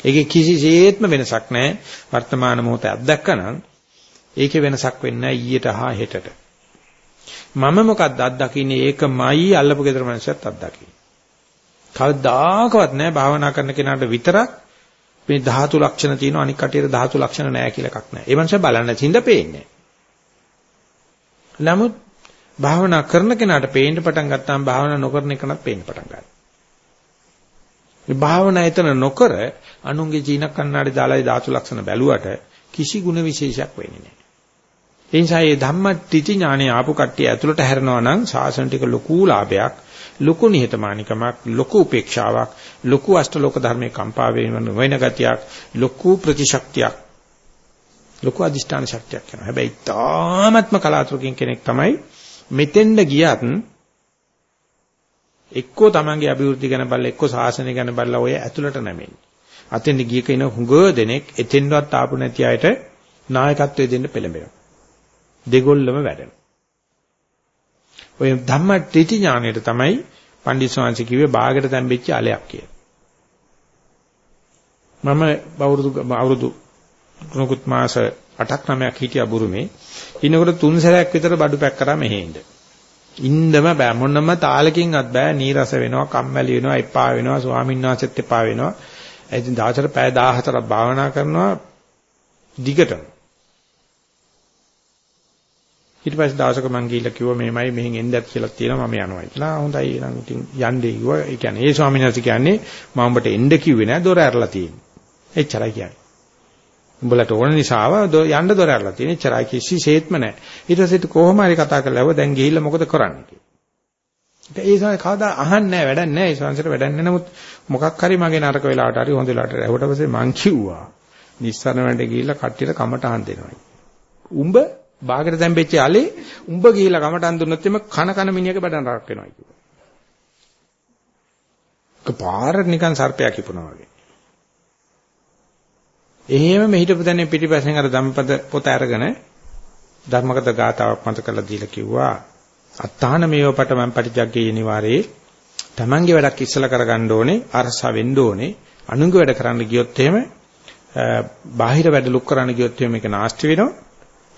ඒකේ කිසිසේත්ම වෙනසක් නැහැ. වර්තමාන මොහොතේ අත්දැකනනම් ඒකේ වෙනසක් වෙන්නේ නැහැ ඊයට හා හෙටට. මම මොකක්ද අත්දකින්නේ ඒකමයි අල්ලපු gedara මනසත් අත්දකින්නේ. කවදාකවත් නැහැ භාවනා කරන කෙනාට විතරක් මේ ධාතු ලක්ෂණ තියෙනවා අනික් කටියට ධාතු ලක්ෂණ නැහැ කියලා එකක් නැහැ. ඒ මනස බලන්න තින්ද පේන්නේ. නමුත් භාවනා කරන කෙනාට පේන්න පටන් ගත්තාම භාවනා නොකරන එකනත් පේන්න පටන් ගන්නවා. මේ භාවනා එතන නොකර අනුන්ගේ ජීන කන්නාඩි දාලා ධාතු ලක්ෂණ බැලුවට කිසි ಗುಣ විශේෂයක් වෙන්නේ නැහැ. ඒ නිසා මේ ධම්ම ත්‍ිති ඥානෙ ආපු කට්ටිය ඇතුළට හැරෙනවා නම් ශාසන ටික ලොකු ලාභයක්, ලොකු නිහතමානිකමක්, ලොකු උපේක්ෂාවක්, ලොකු අෂ්ටලෝක ධර්මයේ කම්පා වෙන වෙන ගතියක්, ලොකු ප්‍රතිශක්තියක්, ලොකු අදිෂ්ඨාන ශක්තියක් වෙනවා. හැබැයි තාමත්ම කලාතුරකින් කෙනෙක් තමයි මෙතෙන්ද ගියත් එක්කෝ තමන්ගේ අභිවෘද්ධි ගැන බලලා එක්කෝ ශාසනය ගැන බලලා ඔය ඇතුළට නැමෙන්නේ. අතෙන්ද ගිය කෙන හුඟ දෙනෙක් එතෙන්වත් ආපු නැති අයට නායකත්වය දෙන්න පෙළඹෙනවා. දෙගොල්ලම වැඩෙනවා. ඔය ධම්ම ත්‍රිති ඥාණයට තමයි පණ්ඩිත ස්වාමීන් කිව්වේ බාගට තැම්බෙච්ච අලයක් කියලා. මම අවුරුදු අවුරුදු කුණුකුත් මාස 8ක් 9ක් හිටියා බුරුමේ. ඉන්නකොට තුන් සැරයක් විතර බඩු පැක් කරා මෙහෙ ඉන්න. ඉන්නම බෑ මොනම තාලකින්වත් බෑ නීරස වෙනවා කම්මැලි වෙනවා එපා වෙනවා ස්වාමීන් වහන්සේත් එපා වෙනවා. ඒ ඉතින් දවසට පැය 14ක් භාවනා කරනවා දිගටම. ඊට පස්සේ දවසක මං ගිහිල්ලා කිව්වා මේමයි මෙහෙන් එන්නත් කියලා තියෙනවා මම යනවා කියලා. හොඳයි එහෙනම් ඉතින් යන්නේ කිව්වා. ඒ කියන්නේ ඒ ස්වාමීන් වහන්සේ කියන්නේ මම උඹට එන්න කිව්වේ නෑ දොර ඇරලා තියෙන්නේ. එච්චරයි කියන්නේ. උඹලට ඕන නිසාව යන්න දොර ඇරලා තියෙන්නේ. එච්චරයි කිසිසේත්ම නෑ. ඊට පස්සේ කොහොම හරි කතා කරලා ආව දැන් ගිහිල්ලා මොකද කරන්නේ කියලා. ඒ ස්වාමීන් කවදා අහන්නේ නෑ වැඩක් නෑ. ඒ ස්වාමීන්ට වැඩක් නෑ. නමුත් මොකක් හරි මගේ නරක වෙලාවට හරි හොඳ වෙලාවට ඇහුවට පස්සේ මං කිව්වා. නිස්සරණ වැඩ ගිහිල්ලා කට්ටියට කමටහන් දෙනවා. උඹ බාගට දැම්පෙච්ච allele උඹ ගිහිලා කමටන් දුන්නොත් එimhe කන කන මිනිහක බඩන රක් වෙනවා කිව්වා. කපාරට නිකන් සර්පයා කිපුණා වගේ. එහෙම මෙහිටපු දැනේ පිටිපස්සෙන් අර ධම්පද පොත අරගෙන ධර්මගත ගාතාවක් මත කරලා දීලා කිව්වා අත්තාන මේව පටමන් පටිජග්ගේ නිවාරේ තමන්ගේ වැඩක් ඉස්සලා කරගන්න ඕනේ අරසා වෙන්න ඕනේ අනුංග වැඩ කරන්න ගියොත් එහෙම බාහිර වැඩ ලුක් කරන්න ගියොත් එහෙම මේක නාස්ති වෙනවා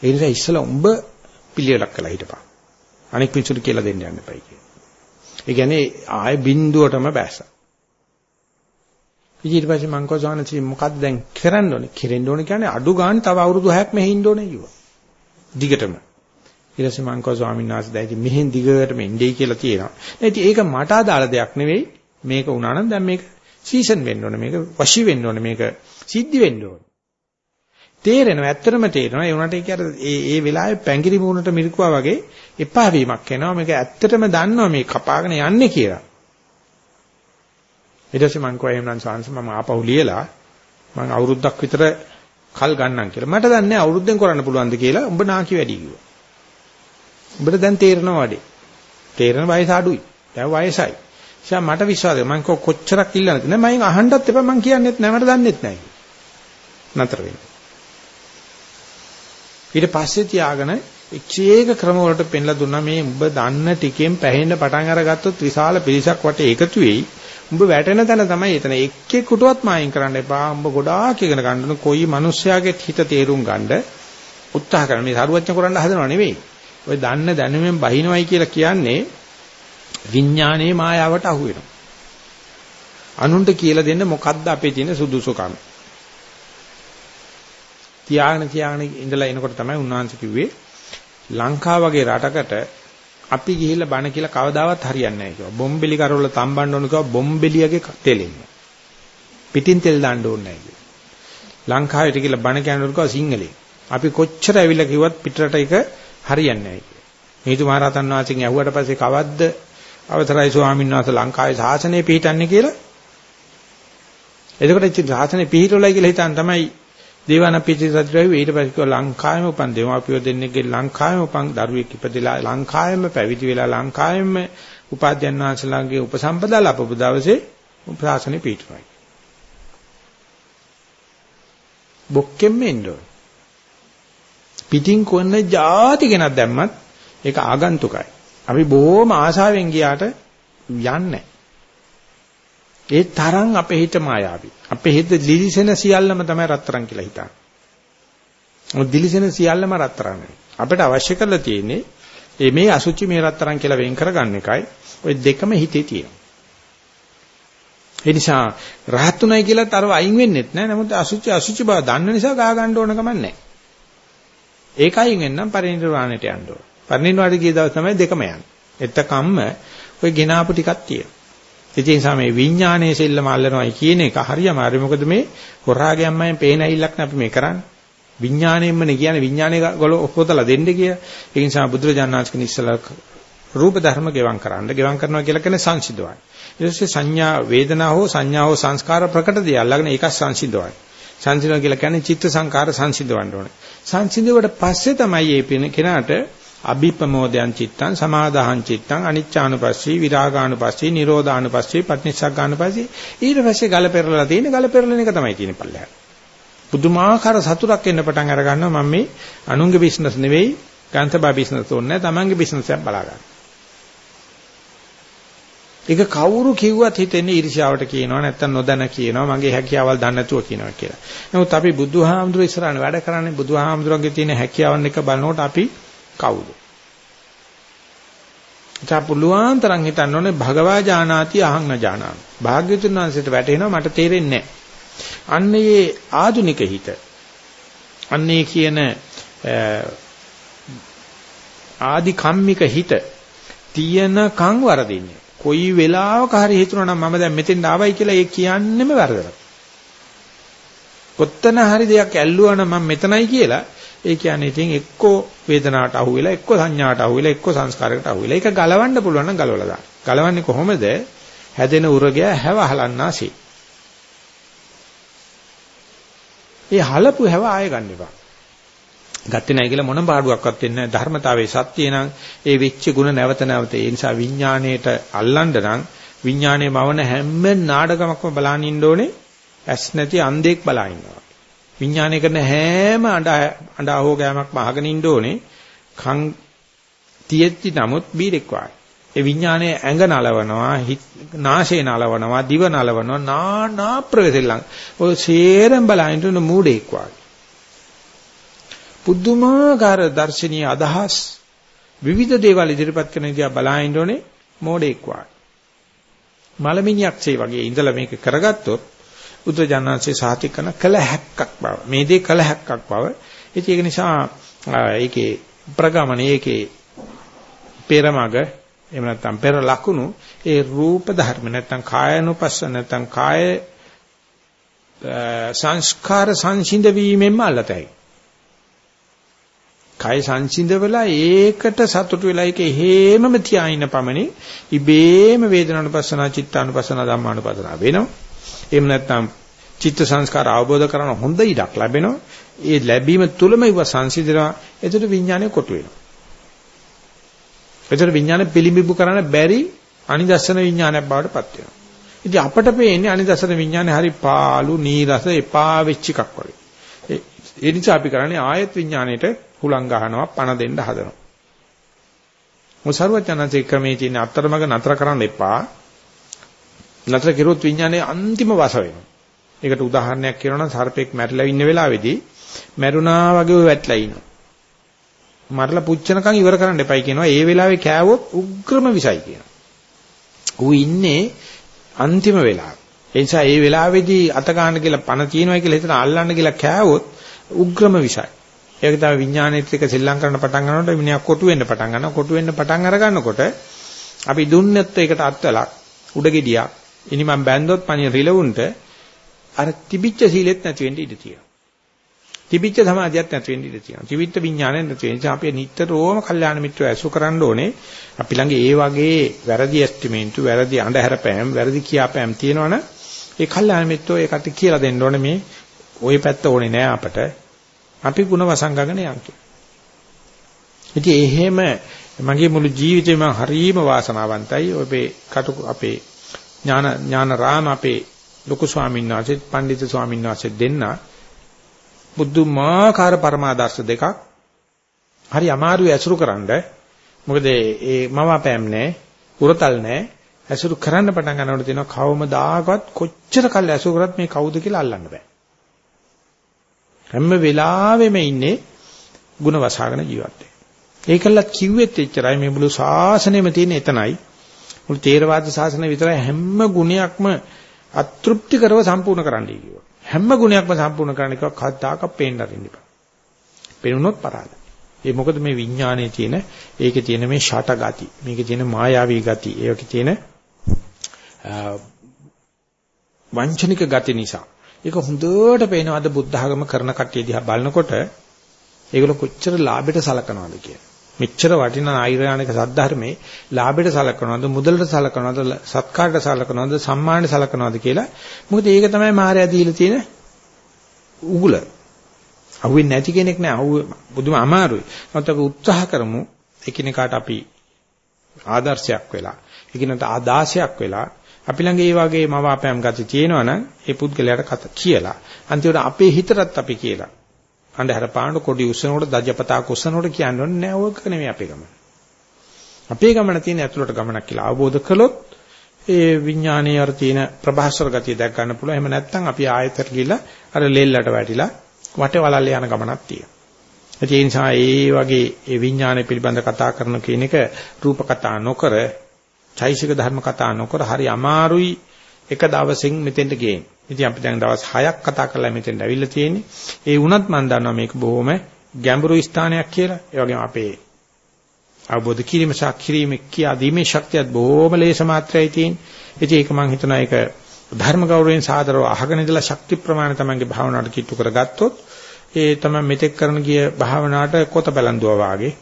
ඒ නිසා ඉස්සලා උඹ පිළිවෙලක් කළා හිටපන්. අනික් මිනිසුන්ට කියලා දෙන්න යන්න එපයි කියන. ඒ කියන්නේ ආයේ බින්දුවටම බැස්සා. ඊට පස්සේ මං කෝසානසි මොකක්ද දැන් කරන්න ඕනේ? කෙරෙන්න ඕනේ කියන්නේ අඩු ගන්න තව අවුරුදු 6ක් මෙහි ඉන්න ඕනේ කිව්වා. දිගටම. ඊට පස්සේ මං කෝ ස්වාමීන් වහන්සේ දැයි මෙහෙන් දිගටම ඉන්නේ කියලා තියෙනවා. ඉතින් ඒක මට අදාළ දෙයක් නෙවෙයි. මේක වුණා නම් දැන් මේක සීසන් වෙන්න ඕනේ. මේක වශී වෙන්න ඕනේ. මේක සිද්ධි වෙන්න ඕනේ. තේරෙනවා ඇත්තටම තේරෙනවා. ඒ උනට ඒක අර ඒ ඒ වෙලාවේ පැංගිරි මූණට මිරිකුවා වගේ එපා වීමක් එනවා. මේක ඇත්තටම දන්නවා මේ කපාගෙන යන්නේ කියලා. ඊට පස්සේ මං කිව්වා එහෙනම් සාංශ මම ආපහු ලියලා මං අවුරුද්දක් විතර කල් ගන්නම් කියලා. මට දන්නේ අවුරුද්දෙන් කරන්න පුළුවන්ද කියලා. උඹ නාකි වැඩි කිව්වා. උඹට දැන් තේරෙනවා වැඩි. තේරෙන වයස අඩුයි. දැන් වයසයි. එයා මට විශ්වාසයි. මං කොච්චරක් ඉල්ලන්නද? නෑ මම අහන්නත් එපා. මං කියන්නෙත් නෑ. මට දන්නෙත් නෑ. නතර වෙන්න. ඊට පස්සේ තියාගෙන එක එක ක්‍රම වලට පෙන්ලා දුන්නා මේ උඹ දන්න ටිකෙන් පැහෙන්න පටන් අරගත්තොත් විශාල පිරිසක් වටේ එකතු වෙයි. උඹ වැටෙන තැන තමයි එතන. එක්කෙකුටවත් මායින් කරන්න එපා. උඹ ගොඩාක් ඉගෙන ගන්න කොයි මිනිස්යාගේ හිත තේරුම් ගන්න උත්සාහ කරන. මේ සරුවච්ච කරන්න හදනව නෙවෙයි. ඔය දන්න දැනුමෙන් බහිනවයි කියලා කියන්නේ විඥානයේ මායාවට අහු වෙනවා. අනුන්ට කියලා දෙන්න මොකද්ද අපේ තියෙන සුදුසුකම්. තියාගෙන තියාගෙන ඉඳලා එනකොට තමයි උන්වහන්සේ කිව්වේ ලංකාව වගේ රටකට අපි ගිහිල්ලා බණ කියලා කවදාවත් හරියන්නේ නැහැ කිව්වා. බොම්බෙලි කරවල තම්බන්න ඕන කිව්වා බොම්බෙලියගේ තෙලෙන්න. පිටින් තෙල් දාන්න ඕනේ නැහැ කිව්වා. ලංකාවට ගිහිල්ලා බණ කියනකොට කිව්වා සිංහලෙන්. අපි කොච්චර ඇවිල්ලා කිව්වත් පිටරට එක හරියන්නේ නැහැ කිව්වා. හේතු මහරහතන් වහන්සේගෙන් ඇහුවට පස්සේ කවද්ද අවතරයි ස්වාමීන් වහන්සේ ලංකාවේ ශාසනය පිහිටන්නේ කියලා. එතකොට ඉතින් ශාසනය පිහිටවලයි කියලා හිතන් තමයි දේවානපිති සත්‍යය ඊට පස්සේ කිව්වා ලංකාවෙම උපන් දෙමාපියෝ දෙන්නෙක්ගේ ලංකාවෙම උපන් දරුවෙක් ඉපදෙලා ලංකාවෙම පැවිදි වෙලා ලංකාවෙම උපාධ්‍යයන් වහන්සේලාගේ උපසම්පදා ලැබපු දවසේ ශාසනය පිහිටුවයි. බොක්කෙම් එන්නෝ. පිටින් කොන්න જાති කෙනක් දැම්මත් ඒක ආගන්තුකයි. අපි බොහොම ආශාවෙන් ගියාට යන්නේ ඒ තරම් අපේ හිත මායාවි. අපේ හිත දිලිසෙන සියල්ලම තමයි රත්තරන් කියලා හිතන්නේ. මොකද දිලිසෙන සියල්ලම රත්තරන් අපිට අවශ්‍ය කරලා තියෙන්නේ මේ මේ අසුචි මේ රත්තරන් කියලා වෙන් කරගන්න එකයි. ওই දෙකම හිතේ තියෙනවා. ඒ නිසා රහත්ුණයි කියලාත් අරව අයින් වෙන්නෙත් නෑ. නමුත් අසුචි අසුචි බව දන්න නිසා ගා ගන්න ඕන කමක් නෑ. ඒකයින් වෙන්නම් පරිණිරවාණයට යන්න ඕන. පරිණිරවාණයට ගිය දවස් තමයි දෙකම යන්නේ. එතකම්ම ඔය ගෙනාපු ටිකක් තියෙනවා. ඒ නිසා මේ විඥානයේ සෙල්ලම අල්ලනවායි කියන එක හරියම හරි මොකද මේ හොරාගෑම්මෙන් පේන ඇයිලක් නේ අපි මේ කරන්නේ. විඥාණයෙන්මනේ කියන්නේ විඥානයේ ගොල ඔපොතලා දෙන්න කියලා. ඒ නිසා බුදුරජාණන් වහන්සේ ඉස්සලා රූප ධර්ම ගෙවම් කරන්න. ගෙවම් කරනවා කියලා කියන්නේ සංසිද්ධවයි. ඊට පස්සේ සංඥා වේදනා හෝ සංඥා හෝ සංස්කාර ප්‍රකට දේ අල්ලගෙන ඒක සංසිද්ධවයි. සංසිද්ධව කියලා කියන්නේ චිත්ත සංකාර සංසිද්ධවන්න ඕනේ. සංසිද්ධවට පස්සේ තමයි මේ කෙනාට අභිප්‍රමෝදයන් චිත්තං සමාදාහං චිත්තං අනිච්චානුපස්සී විරාගානුපස්සී නිරෝධානුපස්සී පටිනිස්සග්ගානුපස්සී ඊට පස්සේ ගල පෙරලලා තියෙන ගල පෙරලන එක තමයි තියෙන්නේ පල්ලෙහාට. පුදුමාකාර සතුටක් එන්න පටන් අර ගන්නවා මම මේ අනුන්ගේ බිස්නස් නෙවෙයි ගාන්තබා බිස්නස් ඕනේ තමන්ගේ බිස්නස් එකක් බලා ගන්න. ඒක කවුරු කිව්වත් හිතෙන්නේ ඊර්ෂ්‍යාවට කියනවා නැත්තම් නොදැන කියනවා මගේ හැකියාවල් දන්නේ නැතුව කියනවා කියලා. නමුත් අපි බුදුහාමුදුරුවෝ ඉස්සරහට වැඩ කරන්නේ බුදුහාමුදුරන්ගේ තියෙන හැකියාවන් එක බලනකොට අපි කවුද? එතන පුළුවන් තරම් හිතන්න ඕනේ භගවා ජානාති අහං න ජානාමි. භාග්‍යතුන් වහන්සේට වැටෙනවා මට තේරෙන්නේ නැහැ. අන්න ඒ ආධුනික හිත. අන්නේ කියන ආදි කම්මික හිත තියෙනකන් වරදින්නේ. කොයි වෙලාවක හරි හිතුණා නම් මම දැන් මෙතෙන් ආවයි කියලා ඒ කියන්නෙම වැරදලා. කොත්තන හරි දෙයක් ඇල්ලුවා නම් මම මෙතනයි කියලා ඒ කියන්නේ ඉතින් එක්කෝ වේදනාවට අහු වෙලා එක්කෝ සංඥාවට අහු වෙලා එක්කෝ සංස්කාරයකට අහු වෙලා ඒක ගලවන්න පුළුවන් නම් ගලවලා දාන්න. ගලවන්නේ කොහොමද? හැදෙන උරගය හැව හලන්නාසී. ඒ හලපු හැව ආයෙ ගන්න එපා. ගත්තේ නැහැ කියලා මොන පාඩුවක්වත් වෙන්නේ නැහැ. ධර්මතාවයේ සත්‍ය නම් ඒ වෙච්ච ಗುಣ නැවත නැවත ඒ නිසා විඥාණයට අල්ලන්න නම් විඥාණය මවන හැම නාඩගමක්ම බලන් ඉන්න ඕනේ. ඇස් නැති අන්ධෙක් බලා ඉන්නවා. විඥානය කරන හැම අඬ අඬ හෝ ගෑමක්ම අහගෙන ඉන්න ඕනේ. කන් තියෙද්දි නමුත් බීරෙක් වායි. ඒ විඥානයේ ඇඟ නලවනවා, නාසය නලවනවා, දිව නලවනවා, නානා ප්‍රවේදෙල්ලන්. ඔය සේරම බලහින්න මූඩෙක් වායි. පුදුමාකාර දර්ශනීය අදහස් විවිධ දේවල් ඉදිරිපත් කරන දිහා බලහින්න ඕනේ මෝඩෙක් වායි. මලමිණියක්සේ වගේ ඉඳලා මේක කරගත්තොත් බුදුජානන්සේ සාති කරන කල හැක්කක් බව. මේ දේ කල හැක්කක් බව. ඒක නිසා ඒකේ ප්‍රගමණය ඒකේ පෙරමග එහෙම නැත්නම් පෙර ලකුණු ඒ රූප ධර්ම නැත්නම් කායනුපස්ස නැත්නම් කාය සංස්කාර සංසිඳ වීමෙන්ම අල්ලතයි. කය සංසිඳවලා ඒකට සතුටු වෙලා ඒක හේමම තියා ඉන්න පමණින් ඉබේම වේදනානුපස්සනා චිත්තානුපස්සනා ධම්මානුපස්සනා වෙනවා. එහෙම නැත්නම් චිත්ත සංස්කාර අවබෝධ කරන හොඳ ඉඩක් ලැබෙනවා. ඒ ලැබීම තුළම ඉව සංසිඳනවා. එතකොට විඥානය කොටු වෙනවා. එතකොට විඥානය පිළිඹු කරන්න බැරි අනිදස්සන විඥානයක් බවට පත් වෙනවා. ඉතින් අපට පේන්නේ අනිදස්සන විඥානේ හරි පාළු නීරස එපා වෙච්ච එකක් වගේ. ඒ නිසා අපි කරන්නේ ආයත් විඥාණයට හුලං ගහනවා පණ දෙන්න හදනවා. මොසරුවචනන්සේ ක්‍රමයේ තියෙන අතරමඟ නතර කරන්න එපා. නතර කෙරුවොත් විඥානයේ අන්තිම වශ වෙනවා. ඒකට උදාහරණයක් කියනවා නම් සර්පෙක් මැරිලා ඉන්න වෙලාවේදී මැරුණා වගේ ඔය වැටලා ඉනවා. මරලා පුච්චනකම් ඉවර කරන්න එපයි කියනවා. ඒ වෙලාවේ කෑවොත් උග්‍රම විසයි කියනවා. ඌ ඉන්නේ අන්තිම වෙලාව. ඒ නිසා ඒ වෙලාවේදී අත ගන්න කියලා පණ තියනවා කියලා හිතන අල්ලන්න කියලා කෑවොත් උග්‍රම විසයි. ඒක තමයි විඥානෙත් එක්ක සෙල්ලම් කරන්න පටන් ගන්නකොට මිනිහා කොටු වෙන්න පටන් ගන්නවා. කොටු වෙන්න පටන් අර ගන්නකොට අපි දුන්නත් ඒකට අත්වලක් උඩගෙඩියක් ඉනි මම බැන්දොත් පණිය රිලවුන්ට අර තිබිච්ච සීලෙත් නැති වෙන්න ඉඩ තියෙනවා. තිබිච්ච සමාධියත් නැති වෙන්න ඉඩ තියෙනවා. තිබිච්ච විඥානෙත් නැති වෙන නිසා අපි නිට්ටරෝම කල්යාණ මිත්‍රව ඇසු කරන්න ඕනේ. අපි ළඟ ඒ වගේ වැරදි ඇස්ටිමේන්තු, වැරදි අඳුරපෑම්, වැරදි කියාපෑම් තියෙනවනේ ඒ කල්යාණ මිත්‍රෝ ඒකට කියලා දෙන්න ඕනේ මේ ওই පැත්ත ඕනේ නෑ අපට. අපි ಗುಣ වසංගගෙන යන් ඉතින් එහෙම මගේ මුළු ජීවිතේම හරීම වාසනාවන්තයි. ඔබේ කටු අපේ ඥාන ඥානරාම අපේ ලොකු ස්වාමීන් වහන්සේ, පඬිතු ස්වාමීන් වහන්සේ දෙන්න බුද්ධමාකාර පරමාදර්ශ දෙකක් හරි අමාරුයි ඇසුරු කරන්න. මොකද ඒ මවාපෑම් නැහැ, උරතල් නැහැ. ඇසුරු කරන්න පටන් ගන්නකොට තියෙනවා කවමදාකවත් කොච්චර කල් ඇසුරු කරත් මේ කවුද කියලා අල්ලන්න බෑ. හැම වෙලාවෙම ඉන්නේ ಗುಣ වසහාගෙන ජීවත් වෙන්නේ. ඒකලත් කිව්වෙත් එච්චරයි මේ මුළු ශාසනයෙම තියෙන එතනයි. මුළු තේරවාද ශාසනය විතරයි හැම ගුණයක්ම අතෘප්ති කරව සම්පූර්ණ කරන්නයි කිව්වා. හැම ගුණයක්ම සම්පූර්ණ කරන්න කිව්වා කද්දාක පේන්න අරින්න එපා. පේනුනොත් පරාදයි. ඒ මොකද මේ විඥානයේ තියෙන ඒකේ තියෙන මේ ෂට ගති, මේකේ තියෙන මායාවී ගති, ඒකේ තියෙන වංචනික ගති නිසා ඒක හොඳට පේනවා අද බුද්ධ ආගම කරන කට්ටිය දිහා බලනකොට ඒගොල්ලෝ කොච්චර ලාභයට සලකනවද කියලා. මෙච්චර වටිනා ආයුර්යානික සද්ධර්මේ ලාභයට සලකනවද මුදලට සලකනවද සත්කාරයට සලකනවද සම්මානයට සලකනවද කියලා. මොකද ඒක තමයි මායя දීලා තියෙන උගුල. අහුවෙන්නේ නැති කෙනෙක් නෑ. අහුව බුදුම අමාරුයි. නමුත් අපි උත්සාහ කරමු එකිනෙකාට අපි ආදර්ශයක් වෙලා, එකිනෙකට ආදාසයක් වෙලා අපි ළඟ මේ වගේ මවාපෑම් ගති තියෙනවා නම් ඒ පුද්ගලයාට කත කියලා. අන්තිමට අපේ හිතටත් අපි කියලා. අන්ධහර පාණ්ඩ කොඩි උස්සනකොට දජපතා කුස්සනකොට කියන්නේ නෑ ඕක නෙමෙයි අපේ ගමන. අපේ ගමන තියෙන ඇතුළට ගමනක් කියලා අවබෝධ කළොත් ඒ විඥානයේ අර තියෙන ප්‍රභාස්වර ගතිය දැක් ගන්න පුළුවන්. එහෙම නැත්නම් අපි ආයතට ගිහිල්ලා අර ලෙල්ලට වැටිලා වටේ වලල්ල යන ගමනක් තියෙනවා. ඒ නිසා ඒ වගේ ඒ විඥානය පිළිබඳ කතා කරන කියන එක රූප කතා නොකර චෛසික ධර්ම කතා නොකර හරි අමාරුයි එක දවසින් මෙතෙන්ට ගේන්න. ඉතින් අපි දැන් දවස් 6ක් කතා කරලා මෙතෙන්ට ඇවිල්ලා තියෙන්නේ. ඒ වුණත් මම දන්නවා මේක බොහොම ගැඹුරු ස්ථානයක් කියලා. ඒ වගේම අපේ අවබෝධ කිරීම සාක්ෂරීම කියා දීමේ ශක්තියත් බොහොම ලේස මාත්‍රයි තියෙන්නේ. ඉතින් ඒක මම හිතනවා ඒක ධර්ම ගෞරවයෙන් සාදරව අහගෙන ඉඳලා ශක්ති ප්‍රමාණය තමයිගේ භාවනාවට කිට්ටු කරගත්තොත් ඒ තමයි මෙතෙක් කරන ගිය භාවනාවට කොත බැලන්දුවා වාගේ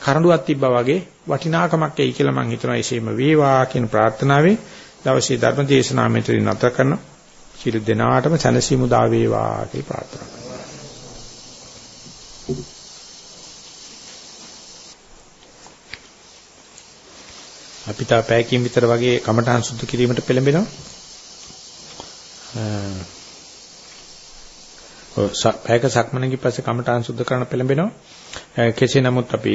කරඬුවක් තිබ්බා වගේ වටිනාකමක් එයි කියලා මම හිතනවා එසේම වේවා කියන ප්‍රාර්ථනාවෙන් දවසේ ධර්ම දේශනාව මෙතනින් නැත කරන සියලු දෙනාටම සැනසීම උදා වේවා කියලා ප්‍රාර්ථනා කරනවා. අපි තා පැයකින් විතර වගේ කමඨහන් සුද්ධ කිරීමට පෙළඹෙනවා. පැයක සක්මනකින් පස්සේ කමඨහන් සුද්ධ කරන්න පෙළඹෙනවා. කෙසේ නමුත් අපි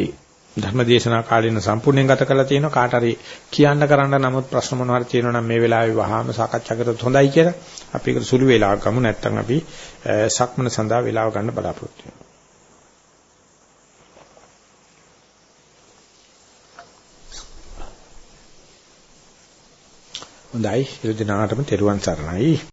ධර්මදේශනා කාලේන සම්පූර්ණයෙන් ගත කරලා තියෙනවා. කාට හරි කියන්න කරන්න නමුත් ප්‍රශ්න මොනවා හරි තියෙනවා නම් මේ වෙලාවේ වහාම සාකච්ඡා කරද්දී හොඳයි කියලා අපි ඒකට සුළු වේලාවක් ගමු. නැත්නම් අපි සක්මන සඳහා වේලාව ගන්න බලාපොරොත්තු වෙනවා. හොඳයි. ඉතින් දිනාටම තෙරුවන් සරණයි.